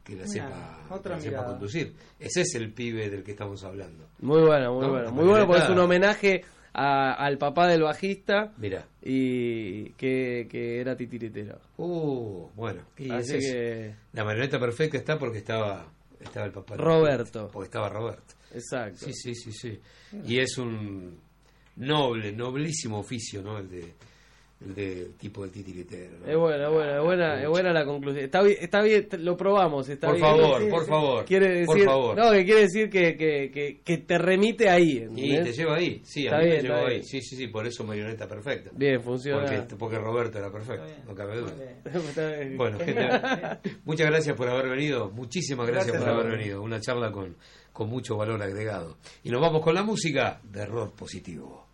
A: que la
M: Mirá,
A: sepa,
M: otra
A: que la sepa
M: mirada.
A: conducir. Ese es el pibe del que estamos hablando.
N: Muy bueno, muy
A: No,
N: bueno. Muy bueno porque es un homenaje
M: a- al papá del bajista
A: Mira.
M: y que, que era titiritero.
A: Uh, bueno. Y
M: Así
A: es eso.
M: que-
A: La marioneta perfecta está porque estaba, estaba el papá.
M: Roberto.
A: Porque estaba Roberto.
M: Exacto.
A: Sí, sí, sí, sí. Y es un noble, noblísimo oficio, ¿no? El de, de tipo de titiritero. ¿no?
M: Es buena, es buena, es buena, es buena la conclusión. Está bien, está bien, lo probamos. Está
A: Por
M: bien.
A: favor,
M: Sí,
A: por
M: sí.
A: favor,
M: Quiere decir,
A: por favor.
M: No, que quiere decir que, que, que, que te remite ahí.
A: Y te lleva ahí, sí,
M: Está
A: a mí
M: bien,
A: me
M: está
A: ahí.
M: bien.
A: Sí, sí, sí, por eso marioneta perfecta.
M: Bien, funciona.
A: Porque, porque Roberto era perfecto, no cabe duda. Bueno, gente, muchas gracias por haber venido, muchísimas gracias,
M: Gracias
A: por haber venido. Una charla con, con mucho valor agregado. Y nos vamos con la música de error positivo.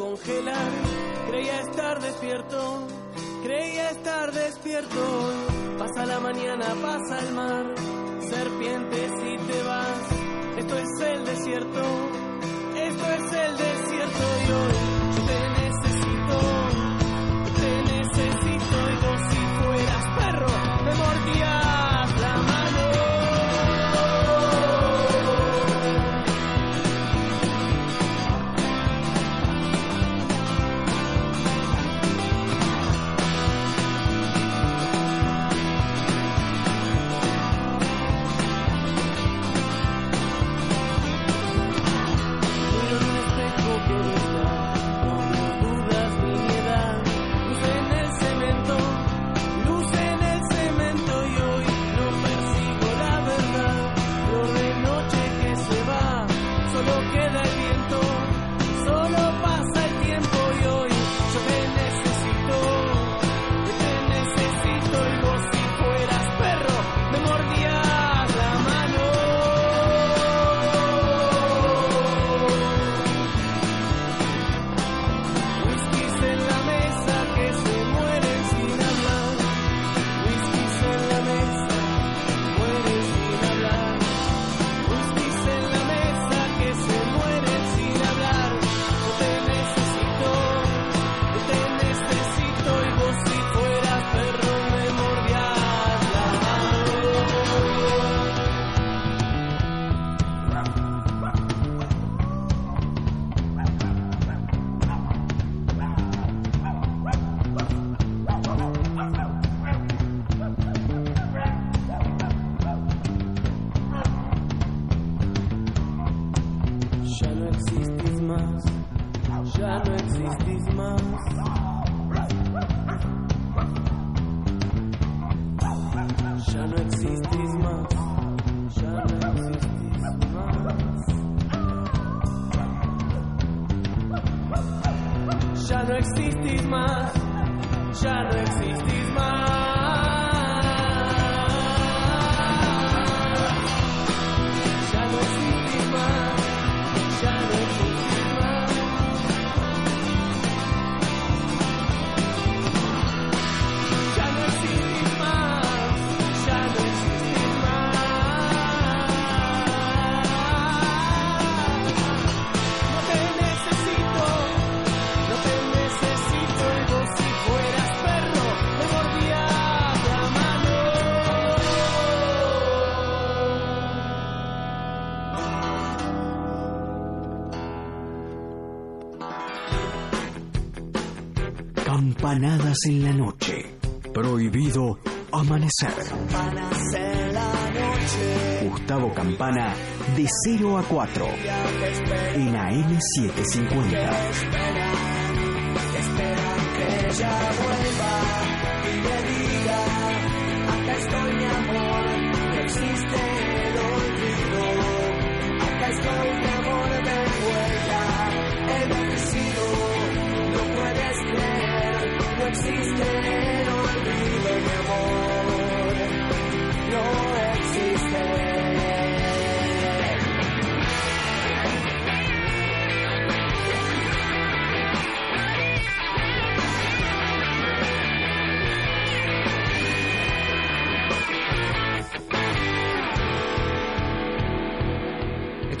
N: Congelar. Creía estar despierto, creía estar despierto. Pasa la mañana, pasa el mar, serpiente si te vas. Esto es el desierto, esto es el desierto y hoy Ya no existís más, ya no existís más. Ya no existís más, ya no existís más.
B: Campanadas en la noche. Prohibido amanecer.
I: en la noche.
B: Gustavo Campana de 0 a 4 en AM750.
I: Espera que ella vuelva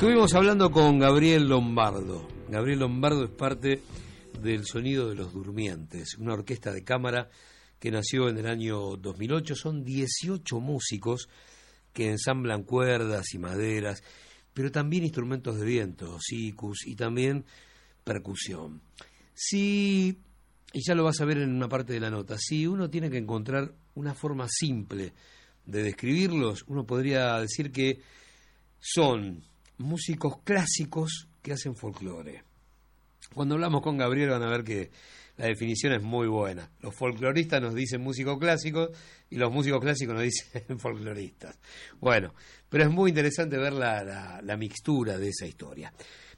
A: Estuvimos hablando con Gabriel Lombardo. Gabriel Lombardo es parte del Sonido de los Durmientes, una orquesta de cámara que nació en el año 2008. Son 18 músicos que ensamblan cuerdas y maderas, pero también instrumentos de viento, sicus y también percusión. Si, y ya lo vas a ver en una parte de la nota, si uno tiene que encontrar una forma simple de describirlos, uno podría decir que son músicos clásicos que hacen folclore. Cuando hablamos con Gabriel van a ver que la definición es muy buena. Los folcloristas nos dicen músicos clásicos y los músicos clásicos nos dicen folcloristas. Bueno, pero es muy interesante ver la, la- mixtura de esa historia.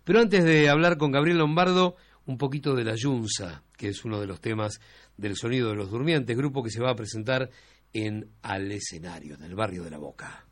A: Pero antes de hablar con Gabriel Lombardo, un poquito de la Yunza, que es uno de los temas del Sonido de los Durmientes, grupo que se va a presentar en Al Escenario, en el barrio de La Boca.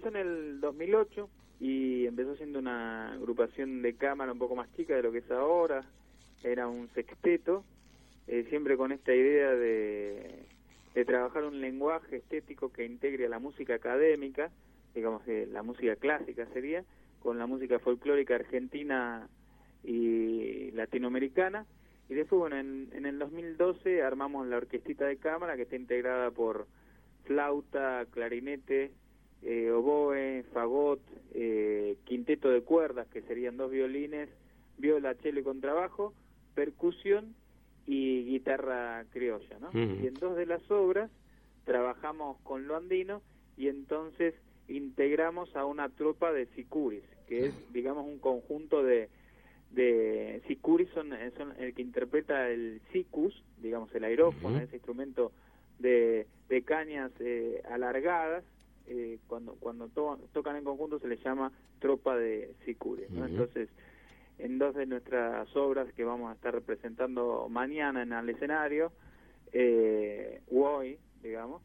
P: Empezó en el 2008 y empezó siendo una agrupación de cámara un poco más chica de lo que es ahora. Era un sexteto, eh, siempre con esta idea de, de trabajar un lenguaje estético que integre a la música académica, digamos que la música clásica sería, con la música folclórica argentina y latinoamericana. Y después, bueno, en, en el 2012 armamos la orquestita de cámara que está integrada por flauta, clarinete, eh, oboe, fagot, eh, quinteto de cuerdas, que serían dos violines, viola, cello y contrabajo, percusión y guitarra criolla, ¿no? Y en dos de las obras trabajamos con lo andino y entonces integramos a una tropa de sicuris, que es, digamos, un conjunto de de sicuris son, eh, son el que interpreta el sicus, digamos el aerófono, ese instrumento de, de cañas eh, alargadas, eh, cuando cuando to- tocan en conjunto se les llama tropa de sicuris, ¿no? Entonces, en dos de nuestras obras que vamos a estar representando mañana en el escenario, eh, hoy, digamos,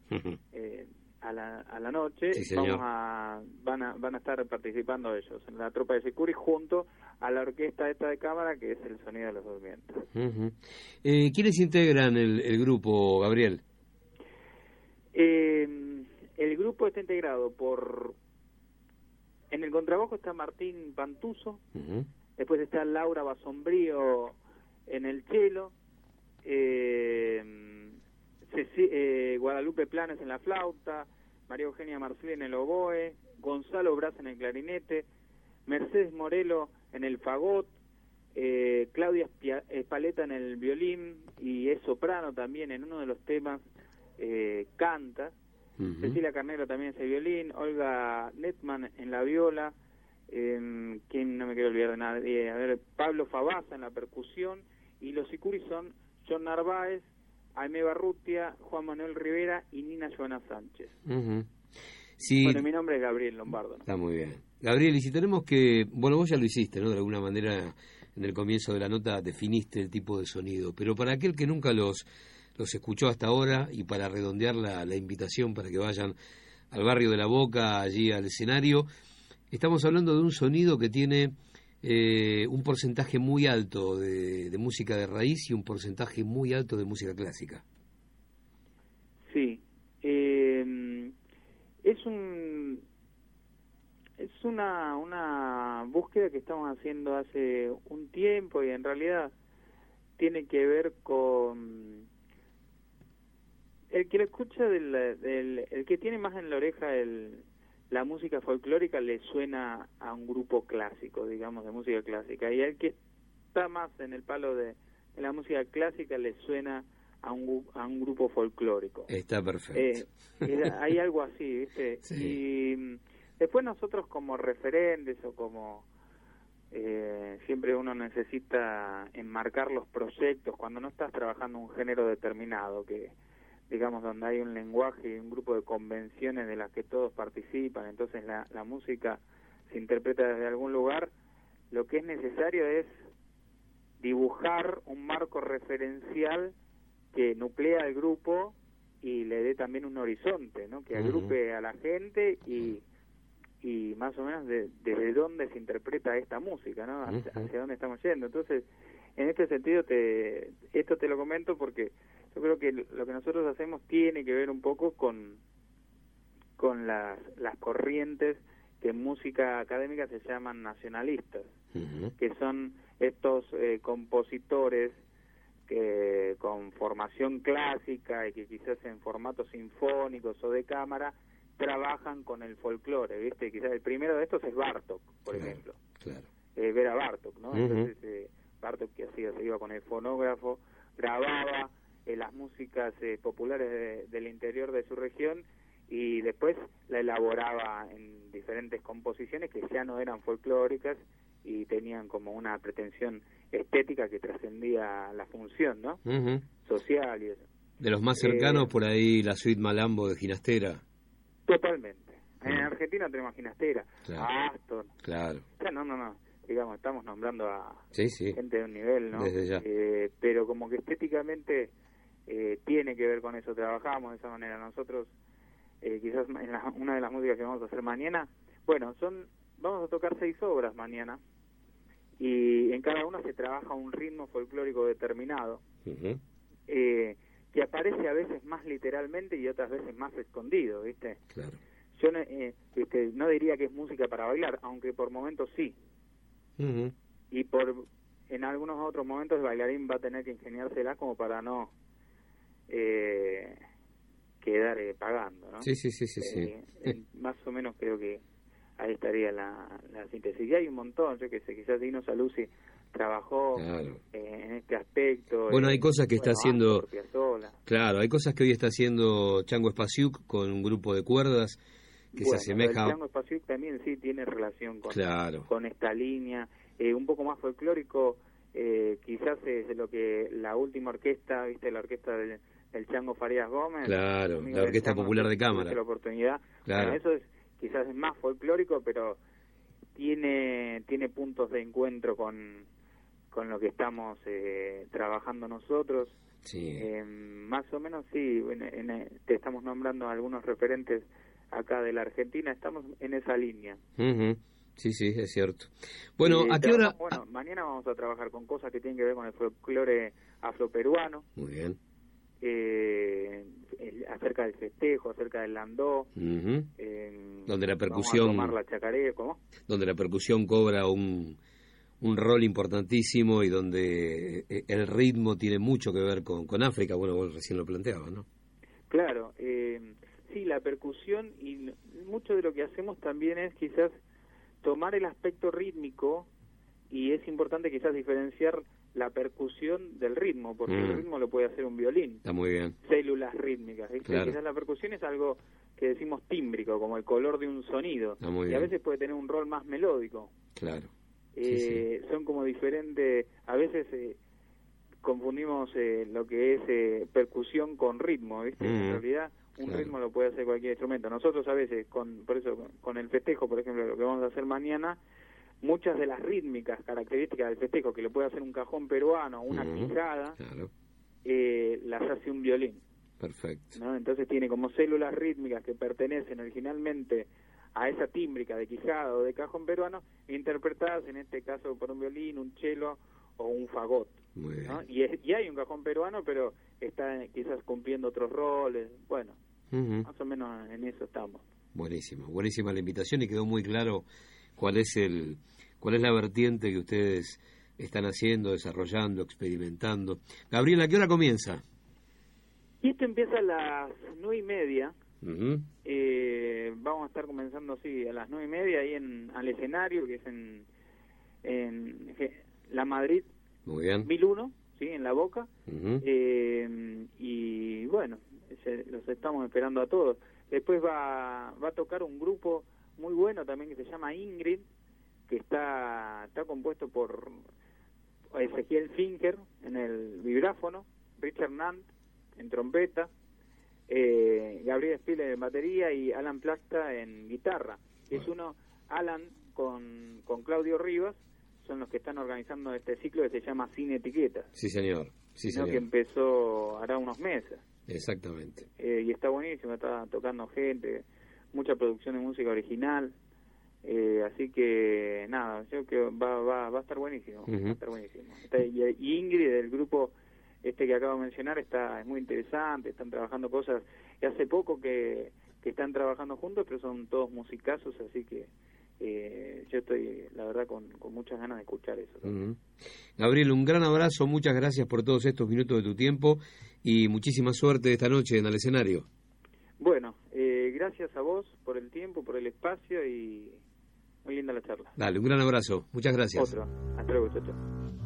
P: eh, a la, a la noche
A: Sí,
P: vamos a, van a van a estar participando ellos en la tropa de Sicuri junto a la orquesta esta de cámara que es el sonido de los durmientes.
A: Ujú. Eh, ¿Quiénes integran el, el grupo, Gabriel?
P: Eh, el grupo está integrado por en el contrabajo está Martín Pantuso, después está Laura Basombrío en el cello, eh, eh, Guadalupe Planes en la flauta, María Eugenia Marcel en el oboe, Gonzalo Braz en el clarinete, Mercedes Morelo en el fagot, eh, Claudia Espaleta en el violín y es soprano también en uno de los temas, eh, canta. Cecilia Carnero también es el violín, Olga Netman en la viola, eh, ¿quién no me quiero olvidar de nadie? A ver, Pablo Fabasa en la percusión y los sicuris son John Narváez, Aimé Barrutia, Juan Manuel Rivera y Nina Joana Sánchez.
A: Ujú. Sí,
P: Bueno, mi nombre es Gabriel Lombardo. ¿no?
A: está muy bien. Gabriel, y si tenemos que, bueno, vos ya lo hiciste, ¿no? De alguna manera, en el comienzo de la nota definiste el tipo de sonido, pero para aquel que nunca los, los escuchó hasta ahora y para redondear la, la invitación para que vayan al barrio de la Boca, allí al escenario, estamos hablando de un sonido que tiene eh, un porcentaje muy alto de, música de raíz y un porcentaje muy alto de música clásica.
P: Sí. Eh, es un es una una búsqueda que estamos haciendo hace un tiempo y en realidad tiene que ver con el que lo escucha del, del- el que tiene más en la oreja el la música folclórica le suena a un grupo clásico, digamos, de música clásica. Y el que está más en el palo de, de la música clásica le suena a un, a un grupo folclórico.
A: Está perfecto.
P: Eh, era- hay algo así, ¿viste? Y mm, después nosotros como referentes o como eh, siempre uno necesita enmarcar los proyectos cuando no estás trabajando un género determinado, que digamos donde hay un lenguaje y un grupo de convenciones de las que todos participan, entonces la, la música se interpreta desde algún lugar, lo que es necesario es dibujar un marco referencial que nuclea al grupo y le dé también un horizonte, ¿no? Que agrupe a la gente y y más o menos de- desde dónde se interpreta esta música, ¿no? Hacia dónde estamos yendo. Entonces, en este sentido, te, esto te lo comento porque yo creo que lo que nosotros hacemos tiene que ver un poco con, con las, las corrientes que en música académica se llaman nacionalistas que son estos eh, compositores que con formación clásica y que quizás en formatos sinfónicos o de cámara trabajan con el folclore, ¿viste? Quizás el primero de estos es Bartok, por ejemplo.
A: Claro.
P: Eh, ver a Bartok, ¿no? Entonces, eh, Bartok que hacía, se iba con el fonógrafo, grababa eh, las músicas eh, populares de- del interior de su región y después la elaboraba en diferentes composiciones que ya no eran folclóricas y tenían como una pretensión estética que trascendía la función, ¿no? Social y eso.
A: De los más
P: Eh,
A: cercanos, por ahí la suite Malambo de Ginastera.
P: Totalmente. En
A: Mm.
P: Argentina tenemos Ginastera,
A: Claro.
P: a Astor.
A: Claro.
P: O sea, no, no, no. Digamos, estamos nombrando a
A: Sí, sí.
P: gente de un nivel, ¿no?
A: Desde ya.
P: Eh, pero como que estéticamente eh, tiene que ver con eso. Trabajamos de esa manera. Nosotros eh, quizás en la- una de las músicas que vamos a hacer mañana. Bueno, son vamos a tocar seis obras mañana y en cada una se trabaja un ritmo folclórico determinado eh, que aparece a veces más literalmente y otras veces más escondido, ¿viste?
A: Claro.
P: Yo no, eh, este, no diría que es música para bailar, aunque por momentos sí. Y por en algunos otros momentos el bailarín va a tener que ingeniársela como para no eh, quedar eh, pagando, ¿no?
A: Sí, sí, sí, sí, sí.
P: Eh, eh, más o menos creo que ahí estaría la, la síntesis. Y hay un montón, yo que sé, quizás Dino Saluzzi trabajó
A: Claro.
P: eh, en este aspecto.
A: Bueno, hay cosas que está haciendo-. Claro, hay cosas que hoy está haciendo Chango Espasiuk con un grupo de cuerdas que
P: Bueno,
A: se asemeja...
P: Chango Espacio también sí tiene relación con,
A: Claro.
P: con esta línea. Eh, un poco más folclórico, eh, quizás es lo que la última orquesta, viste, la orquesta del, del Chango Farías Gómez.
A: Claro, la Orquesta Popular de Cámara.
P: la oportunidad.
A: Claro.
P: Bueno, eso es quizás es más folclórico, pero tiene tiene puntos de encuentro con con lo que estamos eh, trabajando nosotros.
A: Sí.
P: Eh, más o menos sí, en- en- te estamos nombrando algunos referentes acá de la Argentina, estamos en esa línea.
A: Ujú. Sí, sí, es cierto. Bueno, ¿a qué hora...?
P: Bueno, mañana vamos a trabajar con cosas que tienen que ver con el folclore afroperuano,
A: Muy bien.
P: Eh, el- acerca del festejo, acerca del landó. Eh,
A: Donde la
P: vamos a
A: percusión...
P: tomar la chacaré, ¿cómo?
A: donde la percusión cobra un, un rol importantísimo y donde eh, el ritmo tiene mucho que ver con, con África. Bueno, vos recién lo planteabas, ¿no?
P: Claro, eh, sí, la percusión y mucho de lo que hacemos también es quizás tomar el aspecto rítmico y es importante quizás diferenciar la percusión del ritmo, porque
A: Mm.
P: el ritmo lo puede hacer un violín,
A: Está muy bien.
P: células rítmicas.
A: Claro.
P: Quizás la percusión es algo que decimos tímbrico, como el color de un sonido,
A: Está muy
P: y a veces puede tener un rol más melódico.
A: Claro.
P: Eh, Son como diferentes, a veces eh, confundimos eh, lo que es eh, percusión con ritmo, ¿viste? En
A: Mm,
P: realidad un
A: claro.
P: ritmo lo puede hacer cualquier instrumento. Nosotros a veces, con, por eso con el festejo, por ejemplo, lo que vamos a hacer mañana, muchas de las rítmicas características del festejo, que lo puede hacer un cajón peruano, una quijada,
A: Claro,
P: eh, las hace un violín.
A: perfecto.
P: ¿no? Entonces tiene como células rítmicas que pertenecen originalmente a esa tímbrica de quijada o de cajón peruano, interpretadas en este caso por un violín, un cello o un fagot.
A: Muy bien.
P: ¿no? Y, es- y hay un cajón peruano, pero está quizás cumpliendo otros roles. Bueno, más o menos en eso estamos.
A: Buenísimo, buenísima la invitación y quedó muy claro cuál es el cuál es la vertiente que ustedes están haciendo, desarrollando, experimentando. Gabriela, ¿a qué hora comienza?
P: Y esto empieza a las nueve y media. Eh, vamos a estar comenzando, sí, a las nueve y media ahí en, al escenario, que es en, en La Madrid
A: Muy bien.
P: 1001, ¿sí? En La Boca. Eh, y bueno, se- los estamos esperando a todos. Después va, va a tocar un grupo muy bueno también que se llama Ingrid, que está, está compuesto por Ezequiel Finker en el vibráfono, Richard Nant en trompeta, eh, Gabriel Spiller en batería y Alan Plasta en guitarra. Es uno, Alan con, con Claudio Rivas, son los que están organizando este ciclo que se llama Sin Etiquetas,
A: Sí, señor. Sí,
P: ¿no? que
A: señor.
P: empezó hará unos meses.
A: Exactamente.
P: Eh, y está buenísimo, está tocando gente, mucha producción de música original. Eh, así que nada, yo creo que va, va, va a estar buenísimo. Va a estar buenísimo. Está- y, y Ingrid del grupo este que acabo de mencionar está es muy interesante, están trabajando cosas y hace poco que, que están trabajando juntos, pero son todos musicazos, así que eh, yo estoy la verdad con, con muchas ganas de escuchar eso.
A: Gabriel, un gran abrazo, muchas gracias por todos estos minutos de tu tiempo y muchísima suerte esta noche en el escenario.
P: Bueno, eh, gracias a vos por el tiempo, por el espacio y muy linda la charla.
A: Dale, un gran abrazo, muchas gracias.
P: Otro. Hasta luego, chao,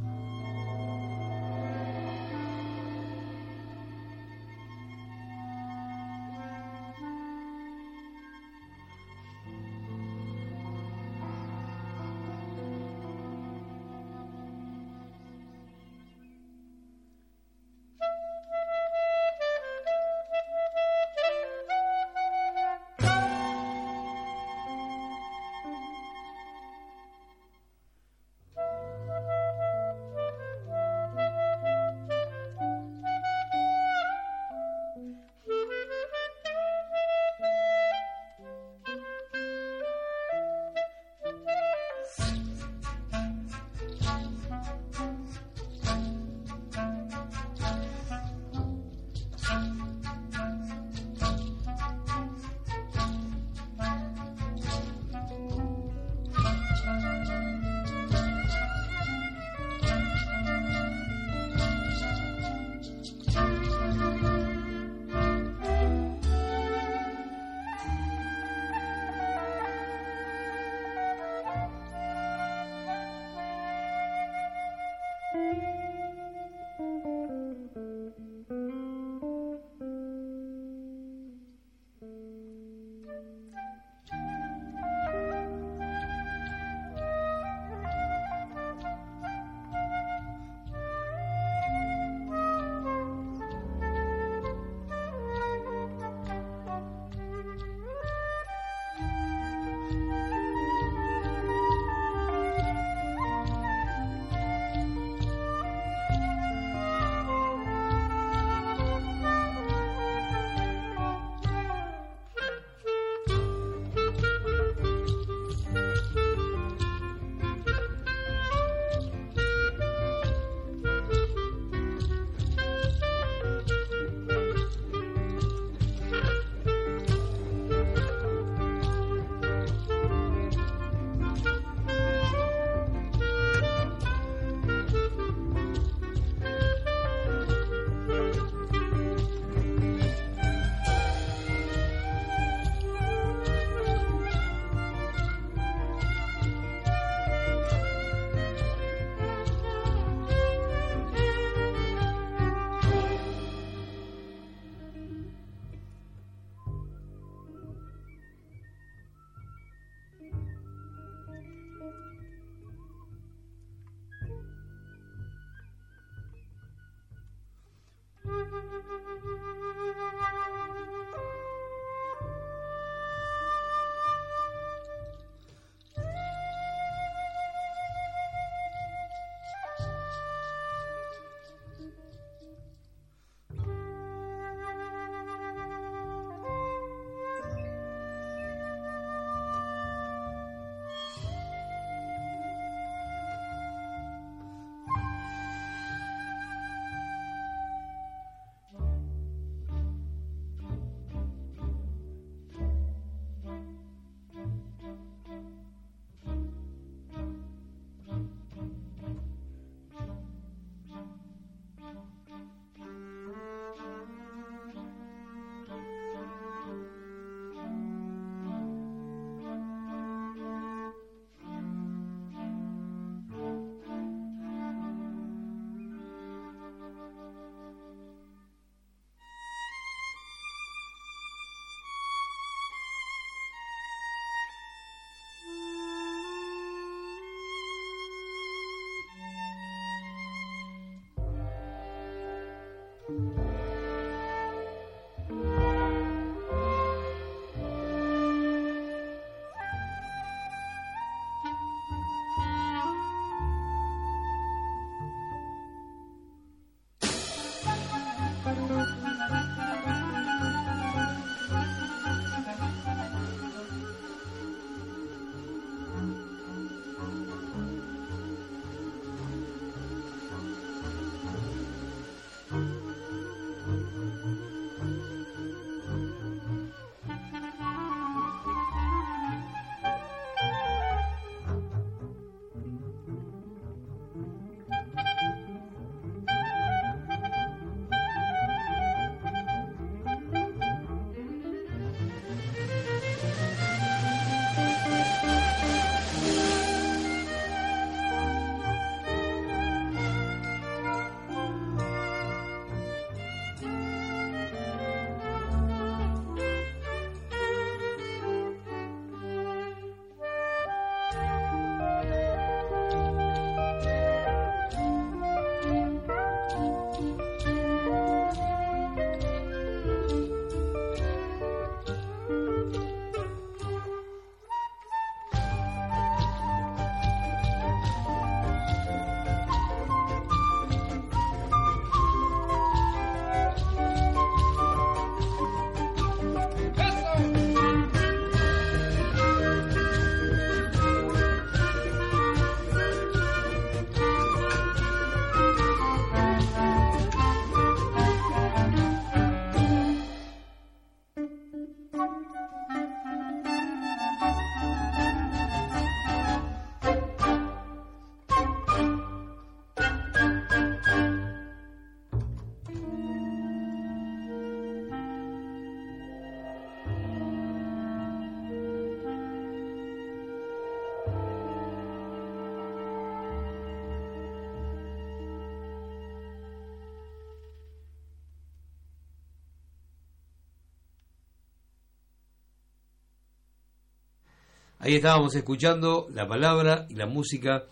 A: Ahí estábamos escuchando la palabra y la música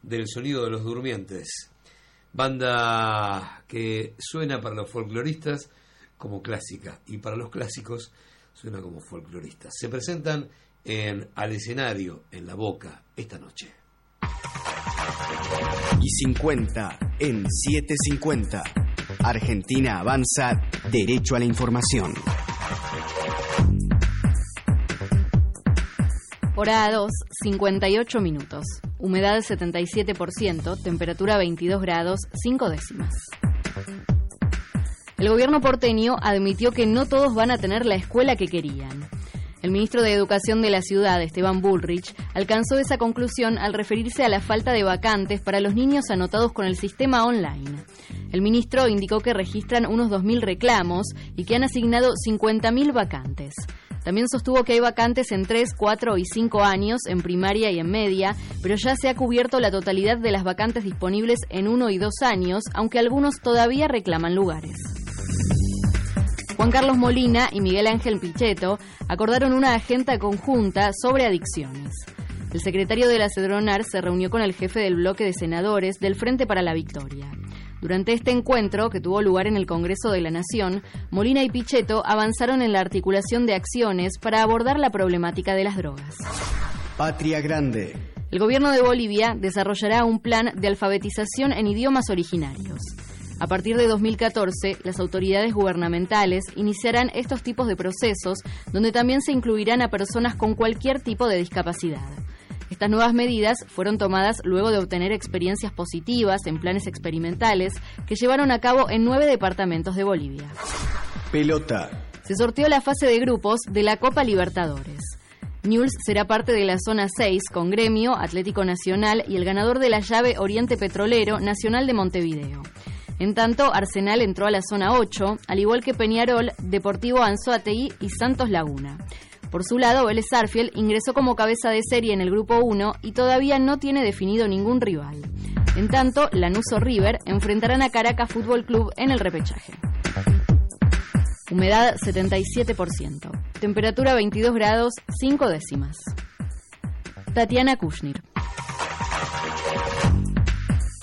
A: del sonido de los durmientes. Banda que suena para los folcloristas como clásica y para los clásicos suena como folcloristas. Se presentan en al escenario en la boca esta noche.
B: Y 50 en 750. Argentina avanza derecho a la información.
E: Hora 2, 58 minutos. Humedad 77%, temperatura 22 grados, 5 décimas. El gobierno porteño admitió que no todos van a tener la escuela que querían. El ministro de Educación de la ciudad, Esteban Bullrich, alcanzó esa conclusión al referirse a la falta de vacantes para los niños anotados con el sistema online. El ministro indicó que registran unos 2.000 reclamos y que han asignado 50.000 vacantes. También sostuvo que hay vacantes en 3, 4 y 5 años, en primaria y en media, pero ya se ha cubierto la totalidad de las vacantes disponibles en 1 y 2 años, aunque algunos todavía reclaman lugares. Juan Carlos Molina y Miguel Ángel Pichetto acordaron una agenda conjunta sobre adicciones. El secretario de la Cedronar se reunió con el jefe del bloque de senadores del Frente para la Victoria. Durante este encuentro, que tuvo lugar en el Congreso de la Nación, Molina y Pichetto avanzaron en la articulación de acciones para abordar la problemática de las drogas.
B: Patria Grande.
E: El gobierno de Bolivia desarrollará un plan de alfabetización en idiomas originarios. A partir de 2014, las autoridades gubernamentales iniciarán estos tipos de procesos donde también se incluirán a personas con cualquier tipo de discapacidad. Estas nuevas medidas fueron tomadas luego de obtener experiencias positivas en planes experimentales que llevaron a cabo en nueve departamentos de Bolivia.
B: Pelota.
E: Se sorteó la fase de grupos de la Copa Libertadores. Newell's será parte de la zona 6 con Gremio, Atlético Nacional y el ganador de la llave Oriente Petrolero Nacional de Montevideo. En tanto, Arsenal entró a la zona 8, al igual que Peñarol, Deportivo Anzoátegui y Santos Laguna. Por su lado, Vélez Sarfield ingresó como cabeza de serie en el grupo 1 y todavía no tiene definido ningún rival. En tanto, Lanús o River enfrentarán a Caracas Fútbol Club en el repechaje. Humedad 77%. Temperatura 22 grados 5 décimas. Tatiana Kushnir.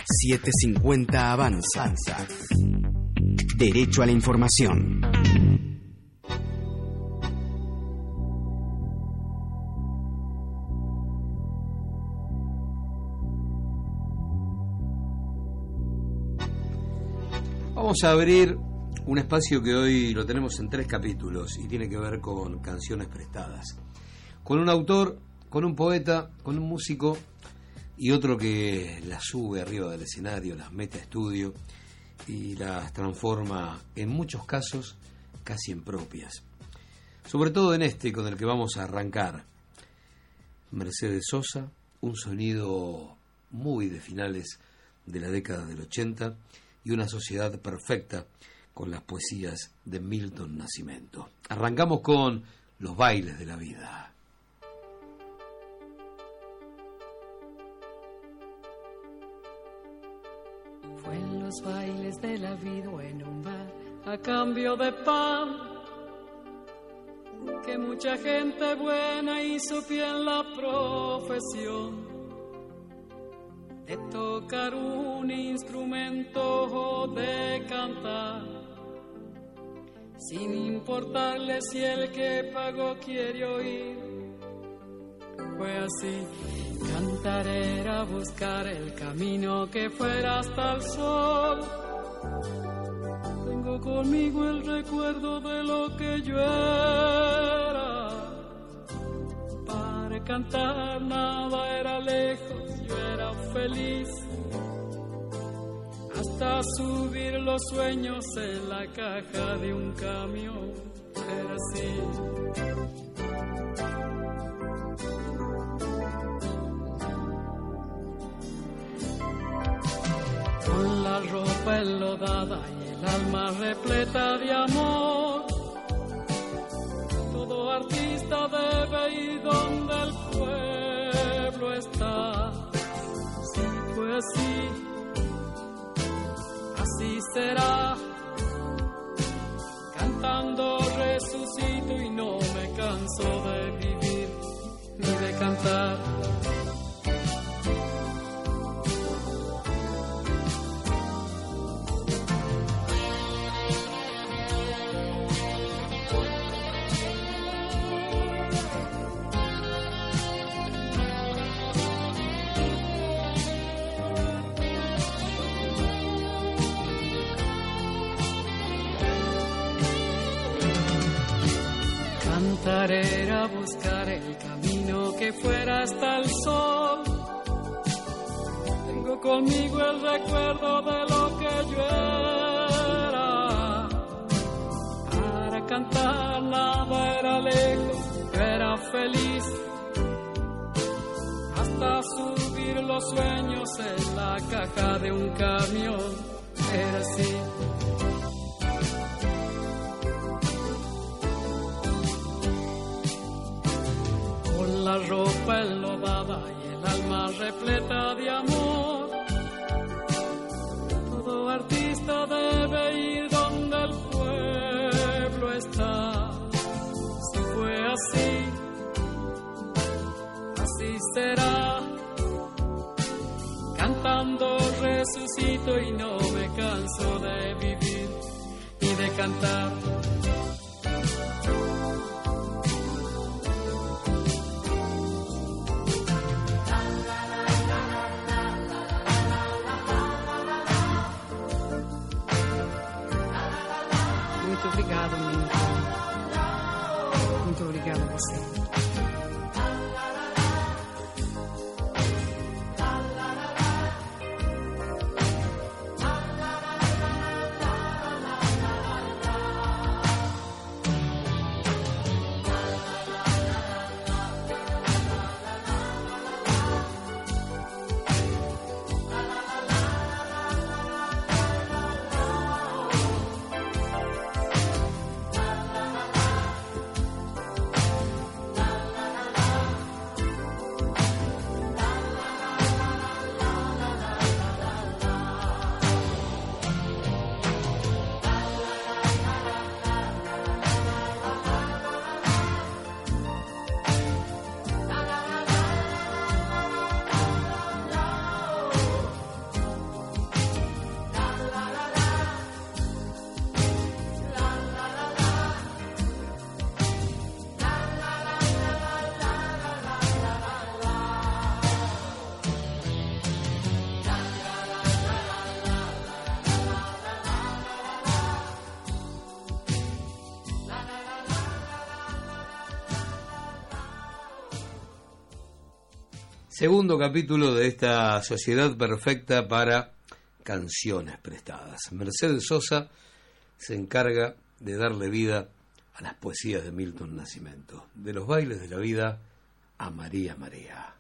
B: 750 avanza. Derecho a la información.
A: Vamos a abrir un espacio que hoy lo tenemos en tres capítulos y tiene que ver con canciones prestadas. Con un autor, con un poeta, con un músico y otro que las sube arriba del escenario, las mete a estudio y las transforma en muchos casos casi en propias. Sobre todo en este con el que vamos a arrancar. Mercedes Sosa, un sonido muy de finales de la década del 80 y una sociedad perfecta con las poesías de Milton Nascimento. Arrancamos con Los bailes de la vida.
Q: Fue en los bailes de la vida en un bar a cambio de pan que mucha gente buena hizo bien la profesión de tocar un instrumento o de cantar sin importarle si el que pagó quiere oír fue así Cantar era buscar el camino que fuera hasta el sol. Tengo conmigo el recuerdo de lo que yo era. Para cantar nada era lejos, feliz. Hasta subir los sueños en la caja de un camión. Era así. con la ropa enlodada y el alma repleta de amor. Todo artista debe ir donde el pueblo está. Así, así será. Cantando resucito y no me canso de vivir ni de cantar. Cantar era buscar el camino que fuera hasta el sol. Tengo conmigo el recuerdo de lo que yo era. Para cantar nada era lejos, era feliz. Hasta subir los sueños en la caja de un camión. Era así. La ropa enlodada y el alma repleta de amor. Todo artista debe ir donde el pueblo está. Si fue así, así será. Cantando resucito y no me canso de vivir y de cantar. obrigada, minha. Muito obrigada a você.
A: Segundo capítulo de esta sociedad perfecta para canciones prestadas. Mercedes Sosa se encarga de darle vida a las poesías de Milton Nascimento, de los bailes de la vida a María. María,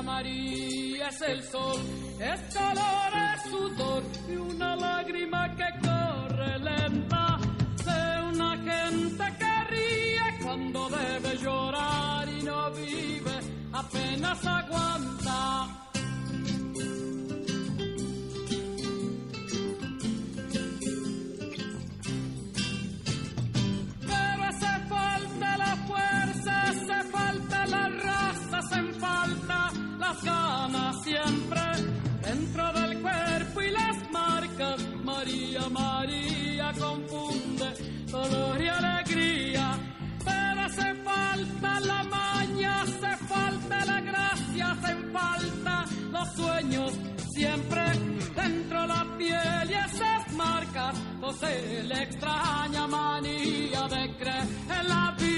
Q: María, María es el sol, es calor, es sudor y una lágrima que corre lenta de una gente que ríe cuando debe llorar y no vive, apenas aguanta. Las ganas siempre dentro del cuerpo y las marcas. María, María confunde dolor y alegría. Pero hace falta la maña, hace falta la gracia, hacen falta los sueños siempre dentro la piel y esas marcas posee la extraña manía de creer en la vida.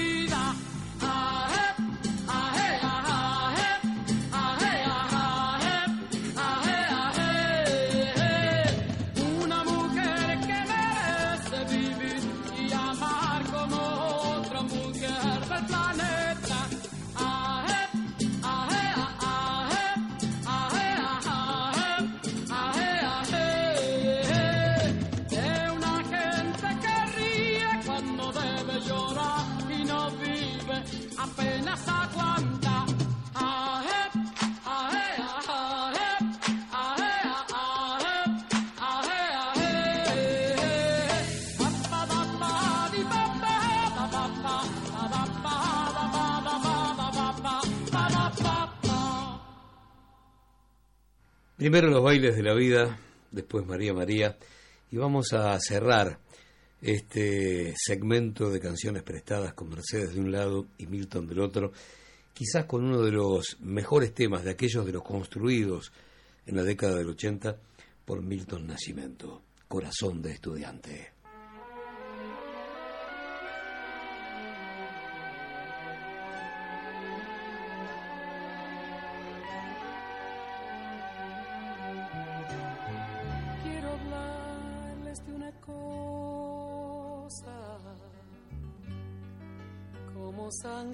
A: Primero los bailes de la vida, después María María, y vamos a cerrar este segmento de canciones prestadas con Mercedes de un lado y Milton del otro, quizás con uno de los mejores temas de aquellos de los construidos en la década del 80 por Milton Nascimento, Corazón de Estudiante.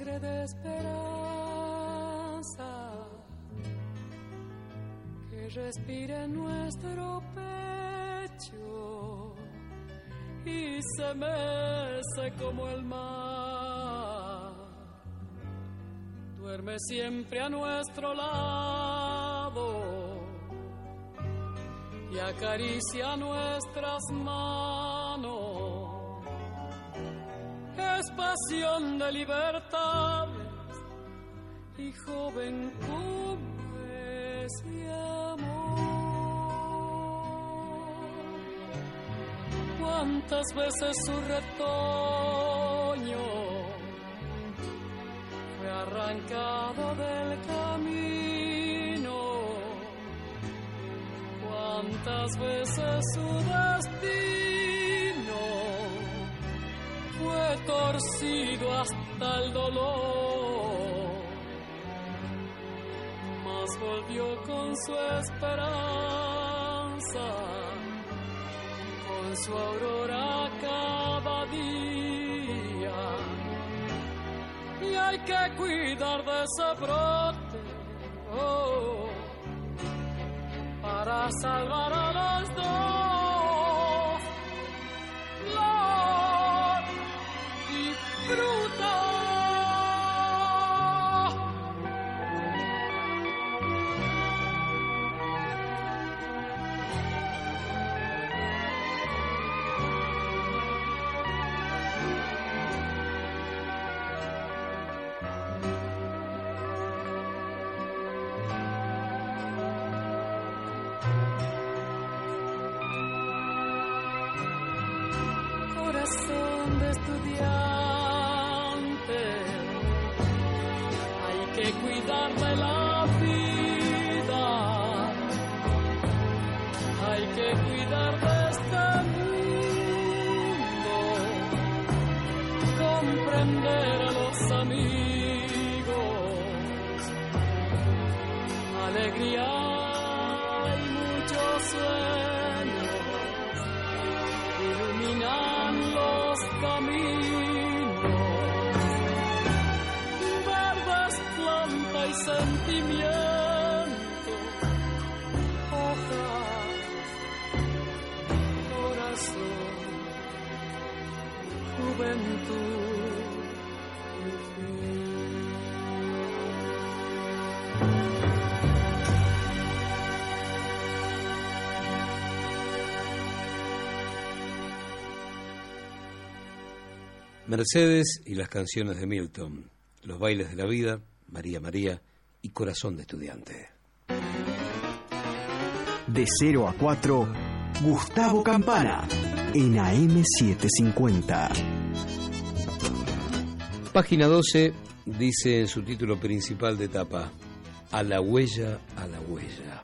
Q: Sangre de esperanza, que respira en nuestro pecho y se mece como el mar. Duerme siempre a nuestro lado y acaricia nuestras manos. Es pasión de libertades y joven como ese amor. Cuántas veces su retoño fue arrancado del camino cuántas veces su destino fue torcido hasta el dolor, mas volvió con su esperanza, con su aurora cada día. y hay que cuidar de ese brote oh, para salvar a los dos. Y
A: Mercedes y las canciones de Milton, Los bailes de la vida, María María y Corazón de estudiante.
B: De 0 a 4, Gustavo Campana, en AM750.
A: Página 12 dice en su título principal de etapa, A la huella, a la huella.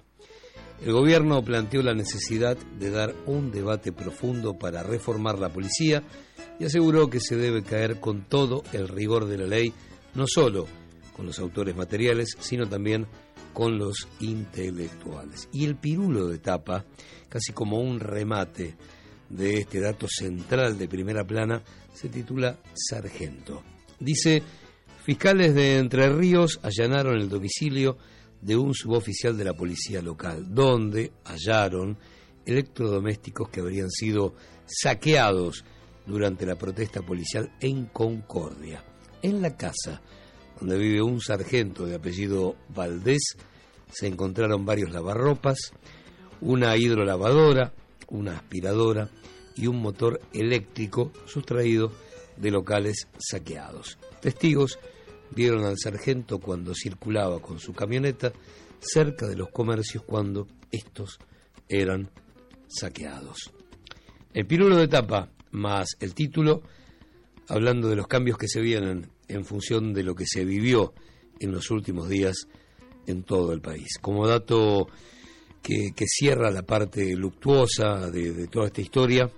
A: El gobierno planteó la necesidad de dar un debate profundo para reformar la policía y aseguró que se debe caer con todo el rigor de la ley, no solo con los autores materiales, sino también con los intelectuales. Y el pirulo de tapa, casi como un remate de este dato central de primera plana, se titula Sargento. Dice, fiscales de Entre Ríos allanaron el domicilio de un suboficial de la policía local, donde hallaron electrodomésticos que habrían sido saqueados durante la protesta policial en Concordia. En la casa donde vive un sargento de apellido Valdés se encontraron varios lavarropas, una hidrolavadora, una aspiradora y un motor eléctrico sustraído de locales saqueados. Testigos vieron al sargento cuando circulaba con su camioneta cerca de los comercios cuando estos eran saqueados. El pirulo de tapa más el título, hablando de los cambios que se vienen en función de lo que se vivió en los últimos días en todo el país. Como dato que, cierra la parte luctuosa de, de toda esta historia,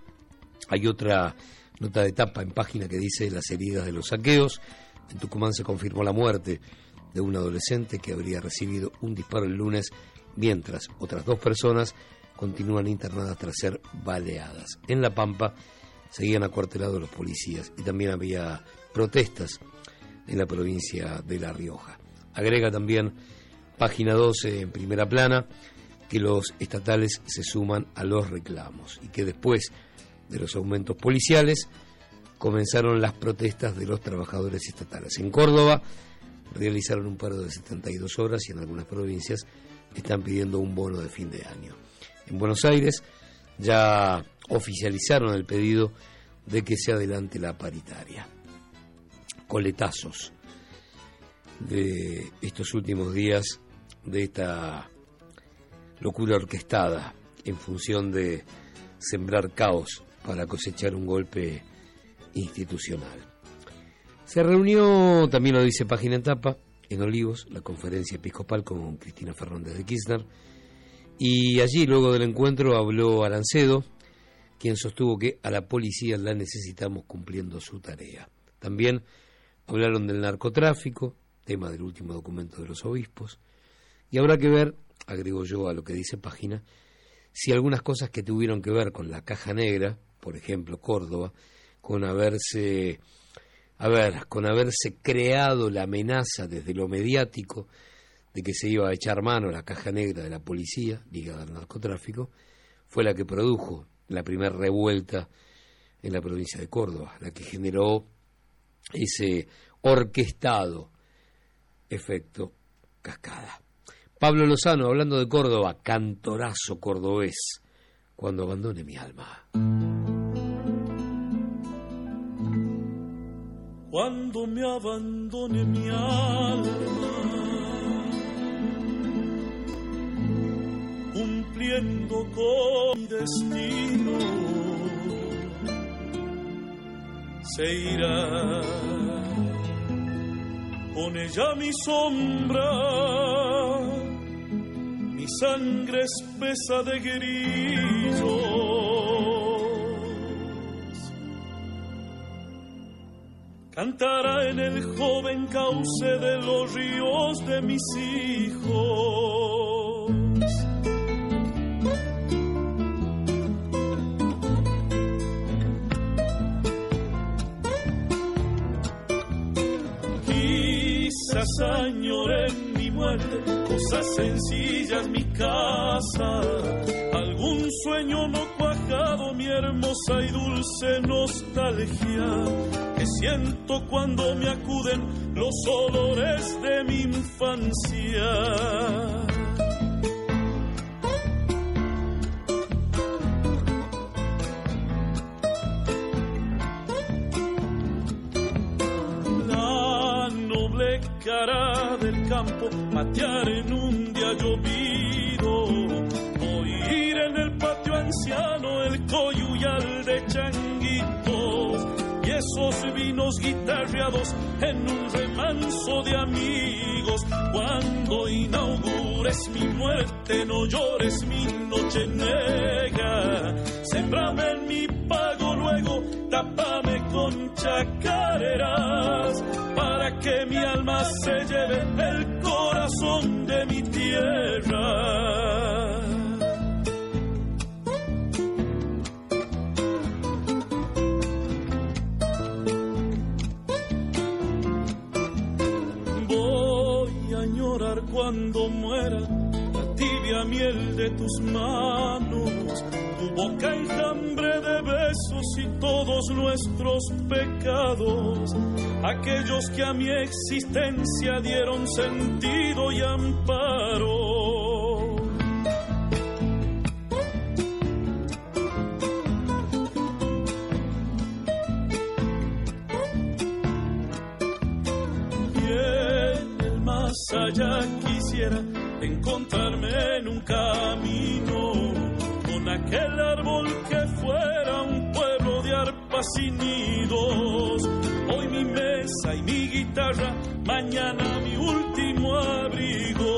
A: hay otra nota de tapa en página que dice las heridas de los saqueos. En Tucumán se confirmó la muerte de un adolescente que habría recibido un disparo el lunes, mientras otras dos personas continúan internadas tras ser baleadas. En La Pampa seguían acuartelados los policías y también había protestas en la provincia de La Rioja. Agrega también página 12 en primera plana que los estatales se suman a los reclamos y que después de los aumentos policiales comenzaron las protestas de los trabajadores estatales. En Córdoba realizaron un paro de 72 horas y en algunas provincias están pidiendo un bono de fin de año. En Buenos Aires ya oficializaron el pedido de que se adelante la paritaria. Coletazos de estos últimos días de esta locura orquestada en función de sembrar caos para cosechar un golpe institucional. Se reunió, también lo dice página en tapa, en Olivos, la conferencia episcopal con Cristina Fernández de Kirchner, y allí, luego del encuentro, habló Arancedo, quien sostuvo que a la policía la necesitamos cumpliendo su tarea. También hablaron del narcotráfico, tema del último documento de los obispos, y habrá que ver, agrego yo a lo que dice página, si algunas cosas que tuvieron que ver con la caja negra, por ejemplo Córdoba, con haberse a ver, con haberse creado la amenaza desde lo mediático de que se iba a echar mano a la caja negra de la policía ligada al narcotráfico, fue la que produjo la primera revuelta en la provincia de Córdoba, la que generó ese orquestado efecto cascada. Pablo Lozano, hablando de Córdoba, cantorazo cordobés, cuando abandone mi alma.
R: cuando me abandone mi alma, con mi destino, se irá con ella mi sombra, mi sangre espesa de grillo. cantará en el joven cauce de los ríos de mis hijos. Quizás añoré mi muerte, cosas sencillas mi casa, algún sueño no cuajado, mi hermosa y dulce nostalgia. Que siento cuando me acuden los olores de mi infancia. Del campo, matear en un día llovido, oír en el patio anciano el coyuyal de changuitos y esos vinos guitarreados en un remanso de amigos. Cuando inaugures mi muerte, no llores mi noche negra. Sembrame en mi pago luego, tápame con chacareras, para que mi alma se lleve el corazón de mi tierra. Cuando muera la tibia miel de tus manos, tu boca enjambre de besos y todos nuestros pecados, aquellos que a mi existencia dieron sentido y amparo. Allá quisiera encontrarme en un camino con aquel árbol que fuera un pueblo de arpas y nidos. Hoy mi mesa y mi guitarra, mañana mi último abrigo.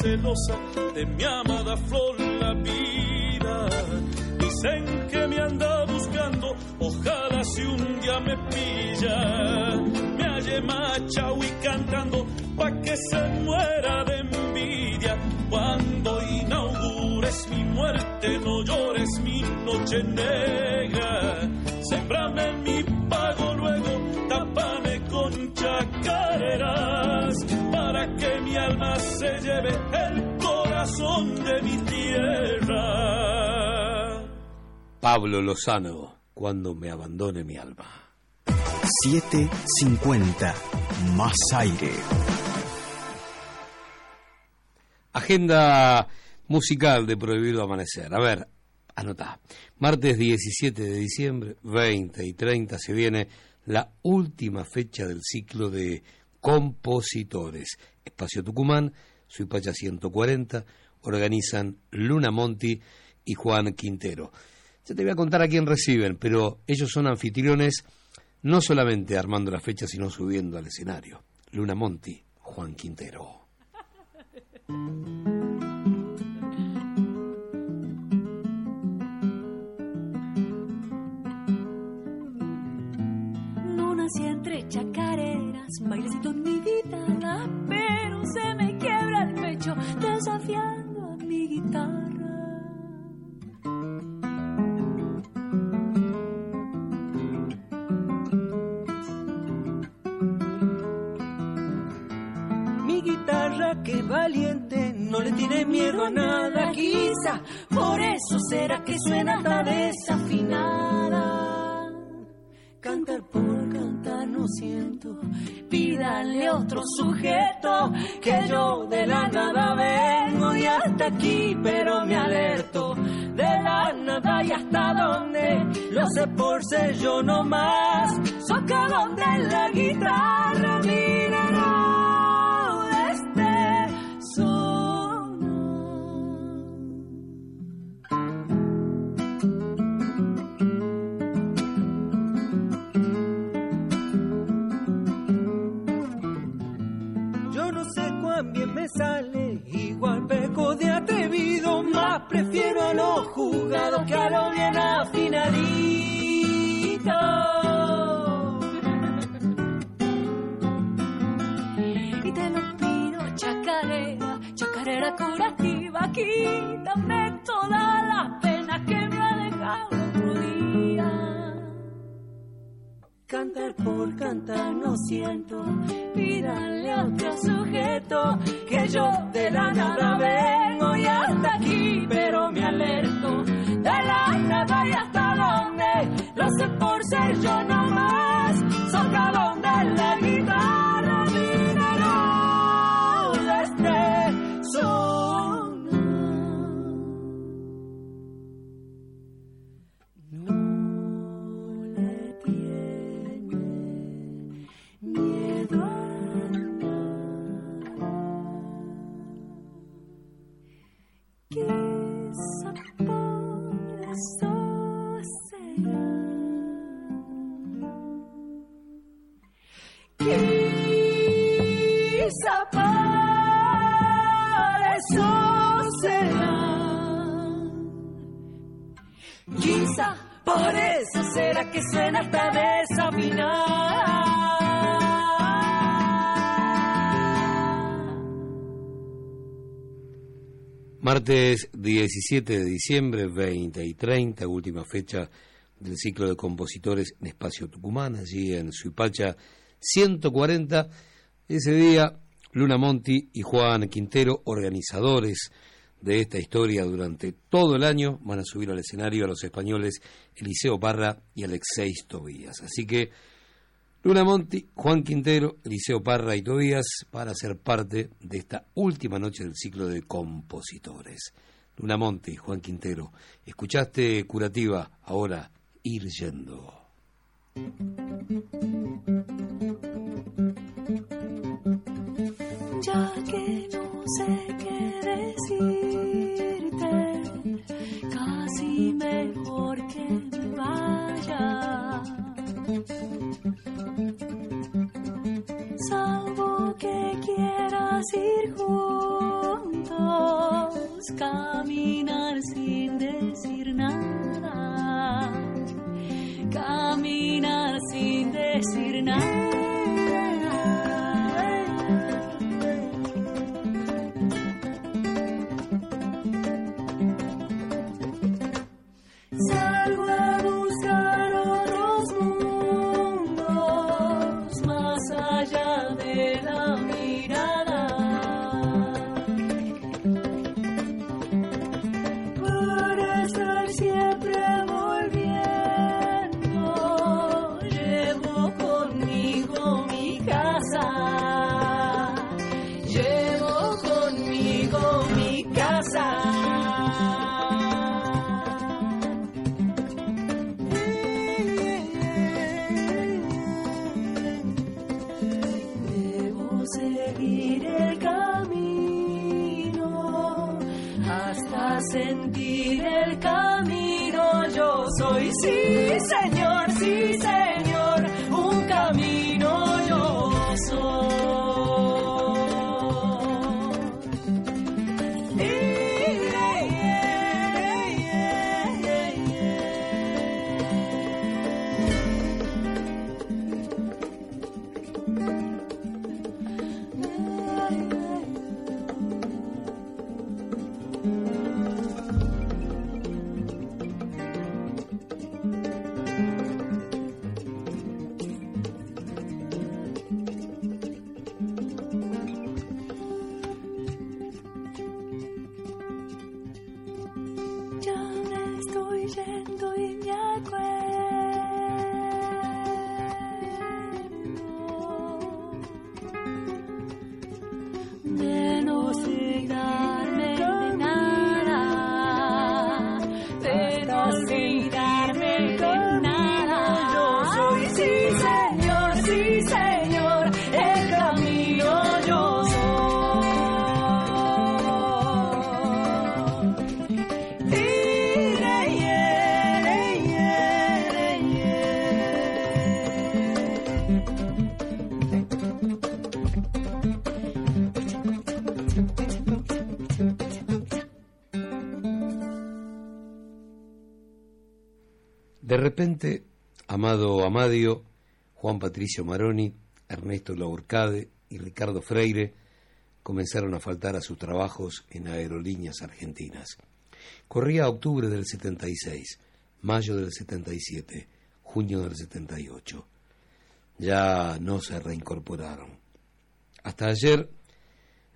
R: Celosa de mi amada flor la vida. Dicen que me anda buscando, ojalá si un día me pilla, me halle machao y cantando pa' que se muera de envidia. Cuando inaugures mi muerte, no llores mi noche negra. Sembrame mi pago luego, con chacareras, para que mi alma se lleve el corazón de mi tierra.
A: Pablo Lozano, cuando me abandone mi alma.
B: 750. Más aire.
A: Agenda musical de Prohibido Amanecer. A ver, anotá. Martes 17 de diciembre, 20 y 30, se viene la última fecha del ciclo de compositores. Espacio Tucumán, Suipacha 140, organizan Luna Monti y Juan Quintero. Ya te voy a contar a quién reciben, pero ellos son anfitriones no solamente armando la fecha, sino subiendo al escenario. Luna Monti, Juan Quintero.
S: entre chacareras, bailecito
T: en
U: mi guitarra, pero se me quiebra el pecho desafiando a mi guitarra.
T: Mi guitarra que valiente no le tiene miedo a nada, quizá por eso será que suena tan desafinada. Cantar por siento, pídale otro sujeto, que yo de la nada vengo y hasta aquí, pero me alerto. De la nada y hasta dónde, lo sé por ser yo no más. Soca donde la guitarra, mineral sale, igual peco de atrevido, más prefiero a lo jugado que a lo bien afinadito.
U: Y te lo pido, chacarera, chacarera curativa, quítame todas
T: Cantar por cantar no siento, pídale a otro sujeto, que yo de la nada vengo y hasta aquí, pero me alerto, de la nada
U: Quizá por eso será.
T: Quizá por eso será que suena hasta desafinada.
A: Martes 17 de diciembre, 20 y 30, última fecha del ciclo de compositores en Espacio Tucumán, allí en Suipacha 140. Ese día, Luna Monti y Juan Quintero, organizadores de esta historia durante todo el año, van a subir al escenario a los españoles Eliseo Parra y Alexeis Tobías. Así que Luna Monti, Juan Quintero, Eliseo Parra y Tobías para ser parte de esta última noche del ciclo de compositores. Luna Monti, Juan Quintero, escuchaste Curativa, ahora ir yendo.
U: Ya que no sé qué decirte, casi mejor que me vaya. Salvo que quieras ir juntos, caminar sin decir nada, caminar sin decir nada.
A: Juan Patricio Maroni, Ernesto Laurcade y Ricardo Freire comenzaron a faltar a sus trabajos en aerolíneas argentinas. Corría octubre del 76, mayo del 77, junio del 78. Ya no se reincorporaron. Hasta ayer,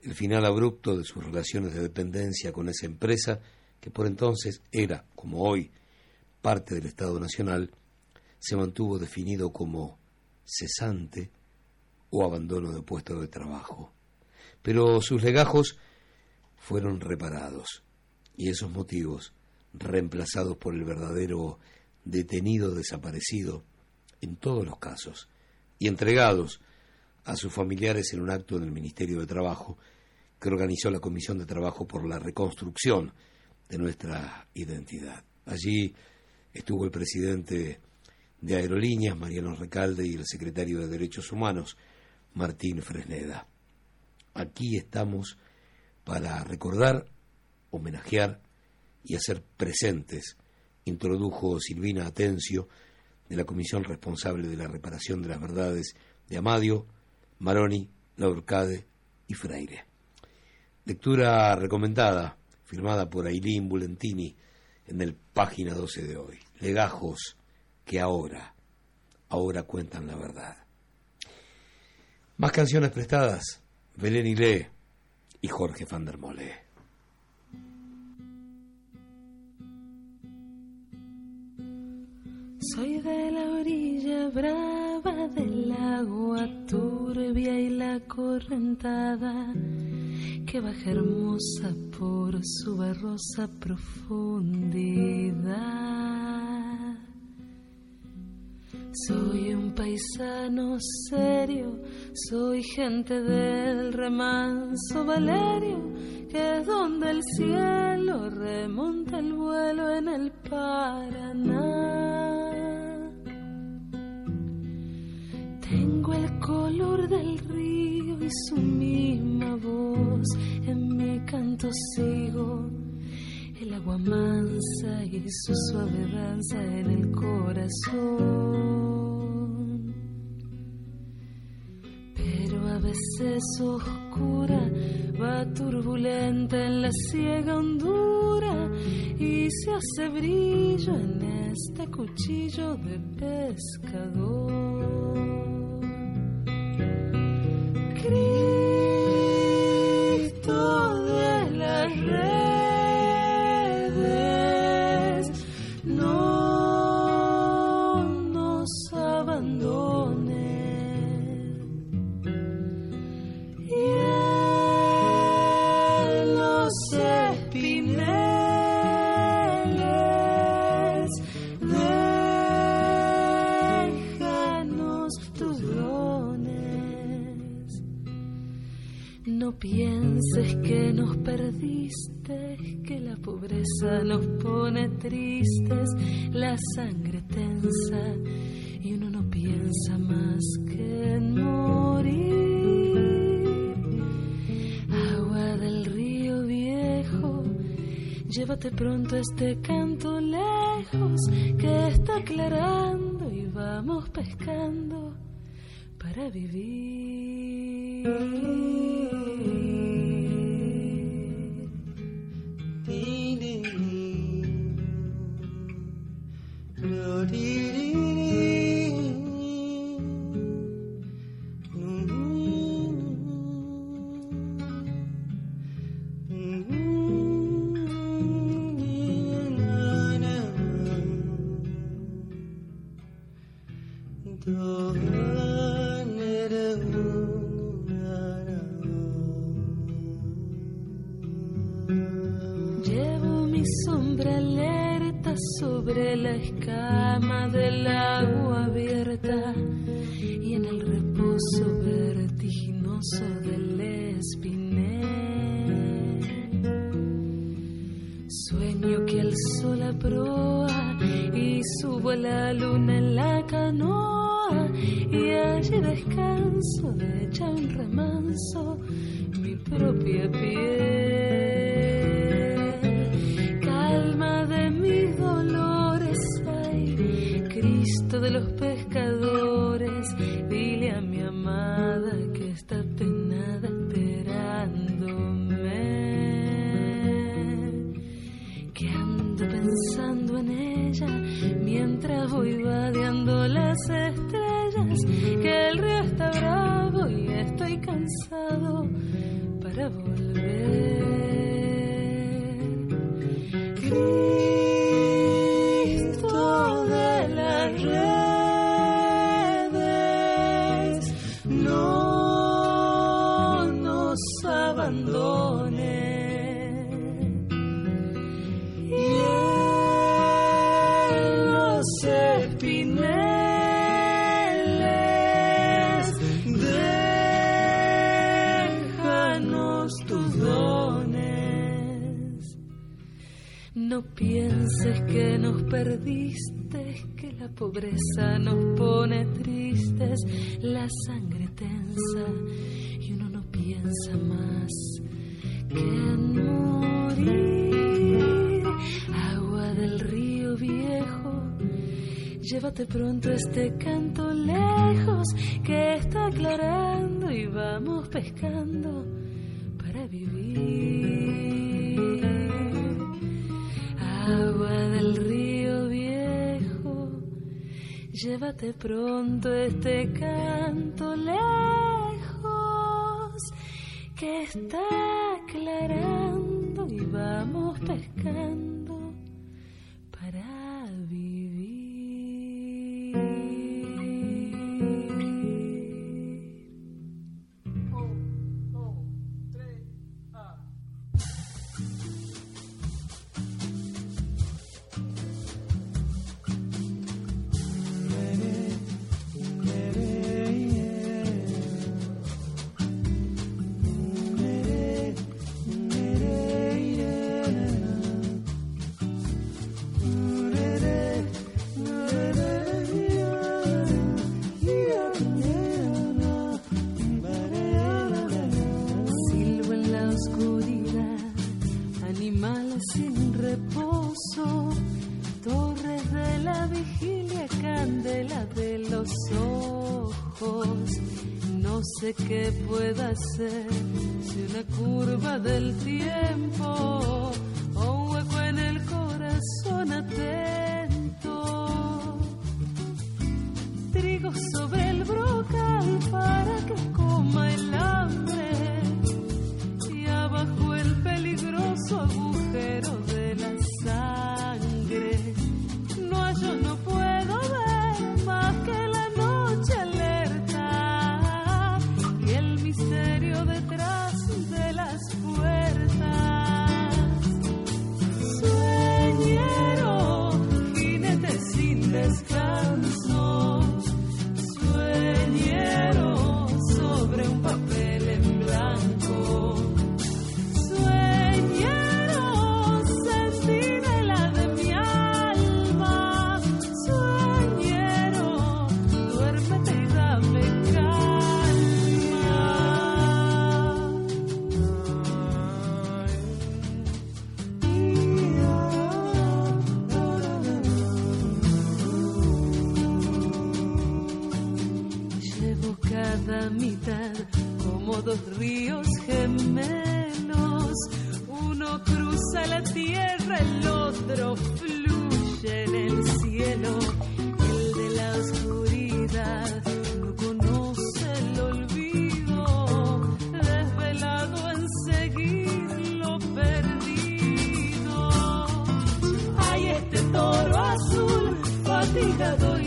A: el final abrupto de sus relaciones de dependencia con esa empresa, que por entonces era, como hoy, parte del Estado Nacional, se mantuvo definido como cesante o abandono de puesto de trabajo. Pero sus legajos fueron reparados y esos motivos reemplazados por el verdadero detenido desaparecido en todos los casos y entregados a sus familiares en un acto en el Ministerio de Trabajo que organizó la Comisión de Trabajo por la Reconstrucción de nuestra identidad. Allí estuvo el presidente de Aerolíneas, Mariano Recalde, y el secretario de Derechos Humanos, Martín Fresneda. Aquí estamos para recordar, homenajear y hacer presentes, introdujo Silvina Atencio, de la comisión responsable de la reparación de las verdades de Amadio, Maroni, Laurcade y Freire. Lectura recomendada, firmada por Ailín Bulentini en el página 12 de hoy. Legajos que ahora, ahora cuentan la verdad. Más canciones prestadas, Belén Ilé y Jorge van der Mole.
U: Soy de la orilla brava del agua turbia y la correntada que baja hermosa por su barrosa profundidad. Soy un paisano serio, soy gente del remanso Valerio, que es donde el cielo remonta el vuelo en el Paraná. Tengo el color del río y su misma voz, en mi canto sigo el agua mansa y su suave danza en el corazón. Veces oscura, va turbulenta en la ciega hondura y se hace brillo en este cuchillo de pescador. Nos pone tristes, la sangre tensa y uno no piensa más que en morir. Agua del río viejo, llévate pronto este canto lejos que está aclarando y vamos pescando para dee dee dee. de pronto este canto lejos que está aclarando y vamos pescando para vivir. Agua del río viejo, llévate pronto este canto lejos que está
A: mirador.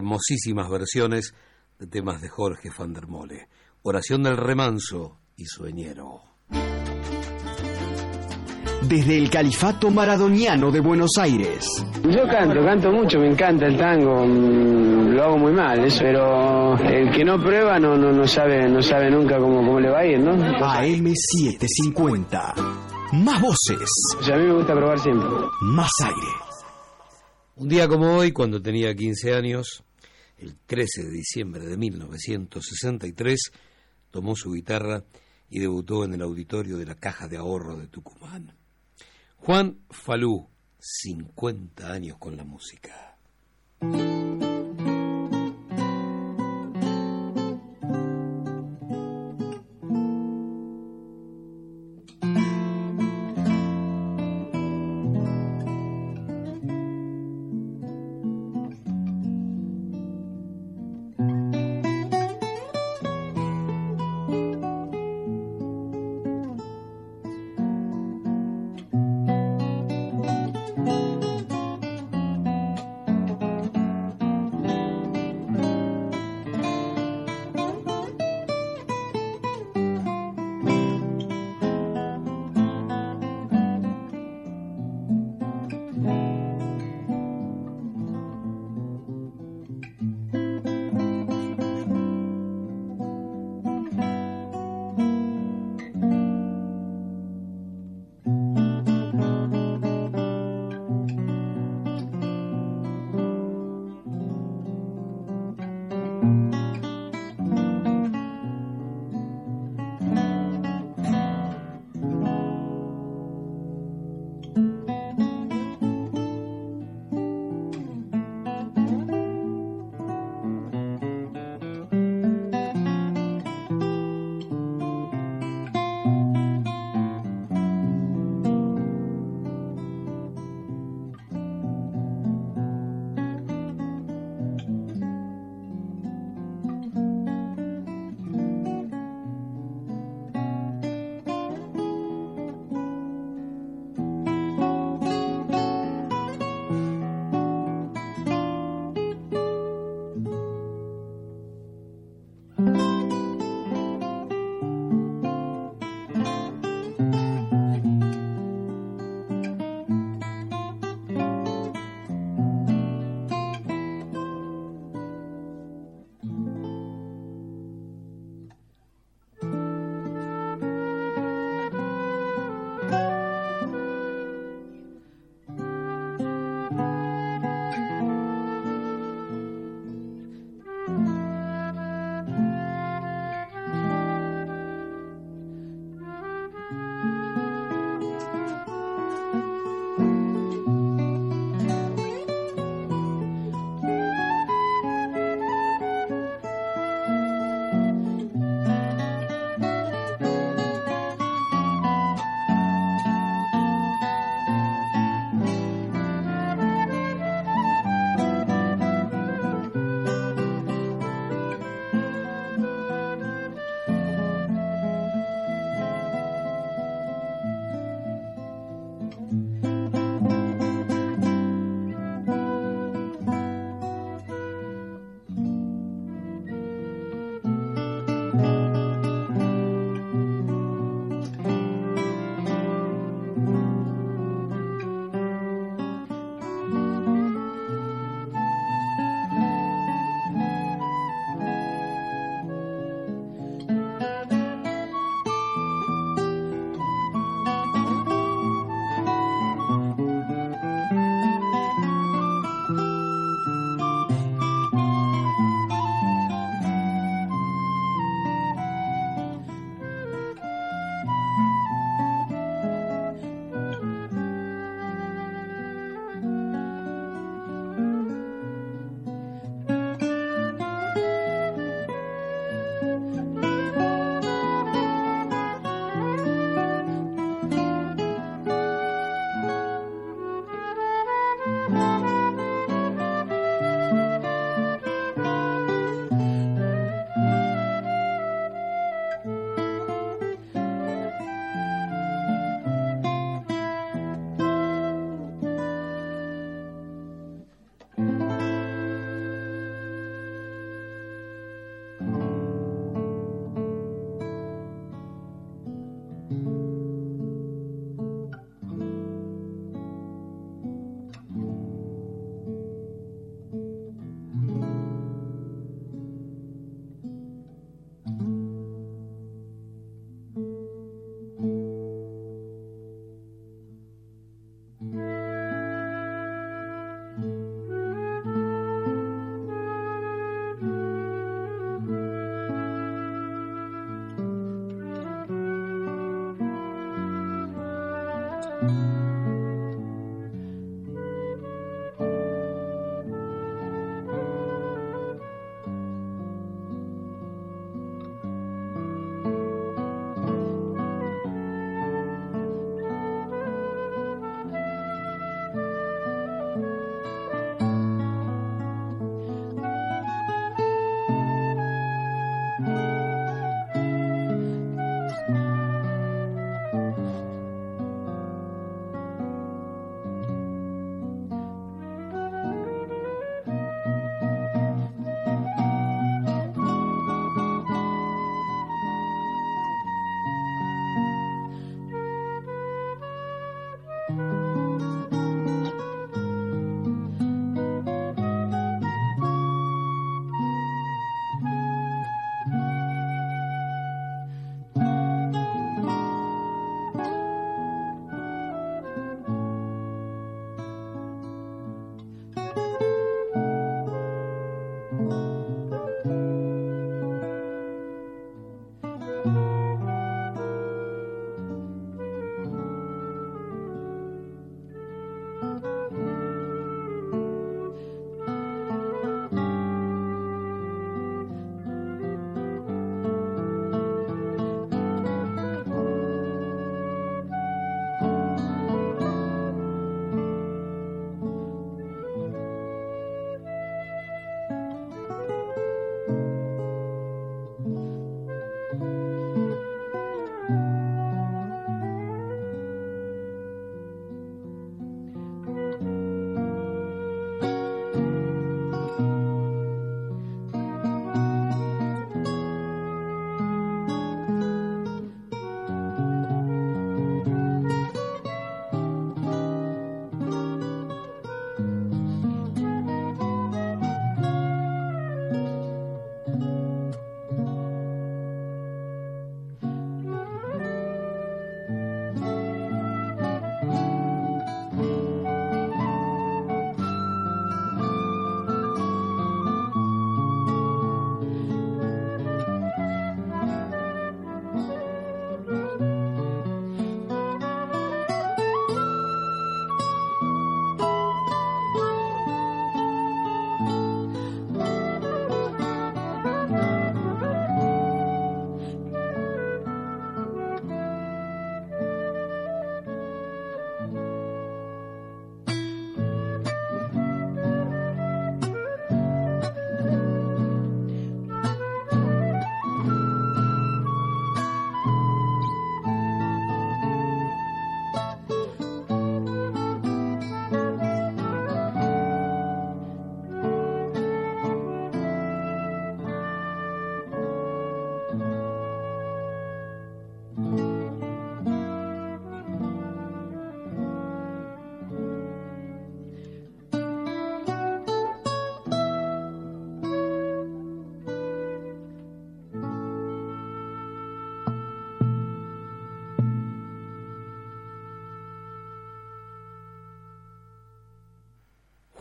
A: Hermosísimas versiones de temas de Jorge van der Mole. Oración del remanso y sueñero.
B: Desde el Califato Maradoniano de Buenos Aires.
V: Yo canto, canto mucho, me encanta el tango, mm, lo hago muy mal, eso, pero el que no prueba no, no, no sabe, no sabe nunca cómo, cómo le va a ir, ¿no?
B: AM750. Más voces.
V: O sea, a mí me gusta probar siempre.
B: Más aire.
A: Un día como hoy, cuando tenía 15 años, el 13 de diciembre de 1963, tomó su guitarra y debutó en el auditorio de la Caja de Ahorro de Tucumán. Juan Falú, 50 años con la música.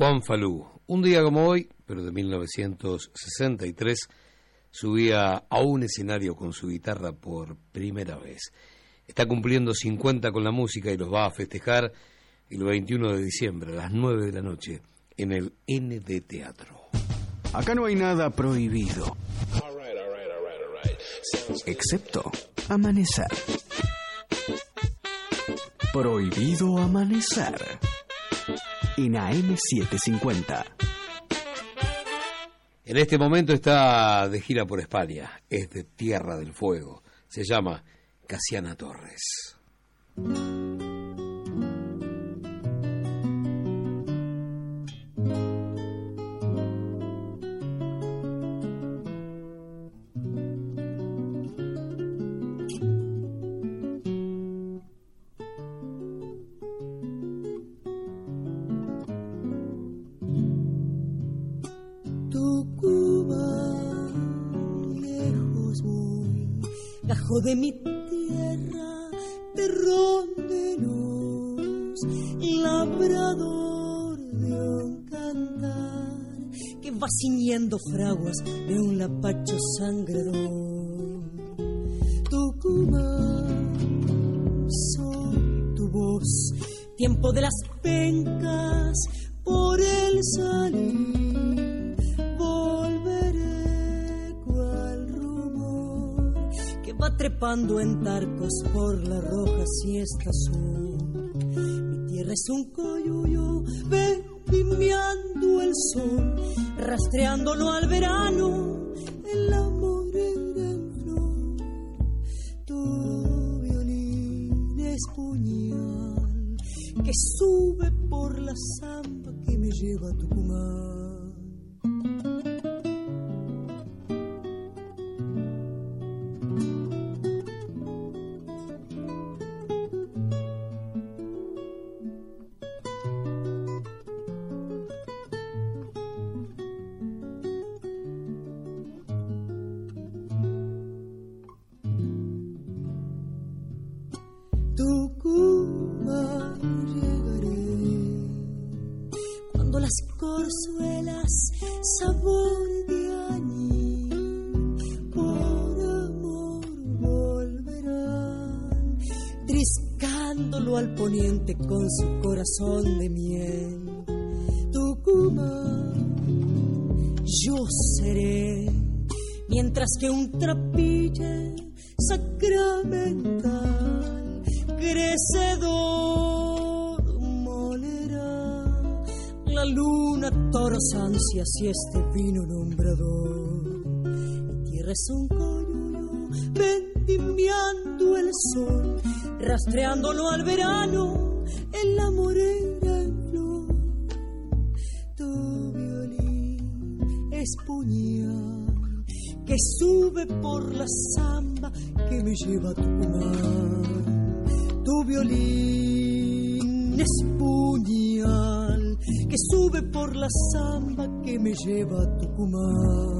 A: Juan Falú. Un día como hoy, pero de 1963, subía a un escenario con su guitarra por primera vez. Está cumpliendo 50 con la música y los va a festejar el 21 de diciembre a las 9 de la noche en el ND Teatro.
B: Acá no hay nada prohibido. Excepto amanecer. Prohibido amanecer. En AM750.
A: En este momento está de gira por España. Es de Tierra del Fuego. Se llama Casiana Torres.
T: Ciñendo fraguas de un lapacho sangredor. Tucumán, soy tu voz, tiempo de las pencas por el salir volveré cual rumor que va trepando en tarcos por la roja siesta azul. Mi tierra es un coyuyo rastreándolo al corazón de miel. Tucumán yo seré. Mientras que un trapille sacramental crecedor molerá. La luna toros ansias y este vino nombrador mi tierra es un coyuyo vendimiando el sol rastreándolo al verano por la zamba que me lleva a Tucumán tu violín es puñal que sube por la zamba que me lleva a Tucumán.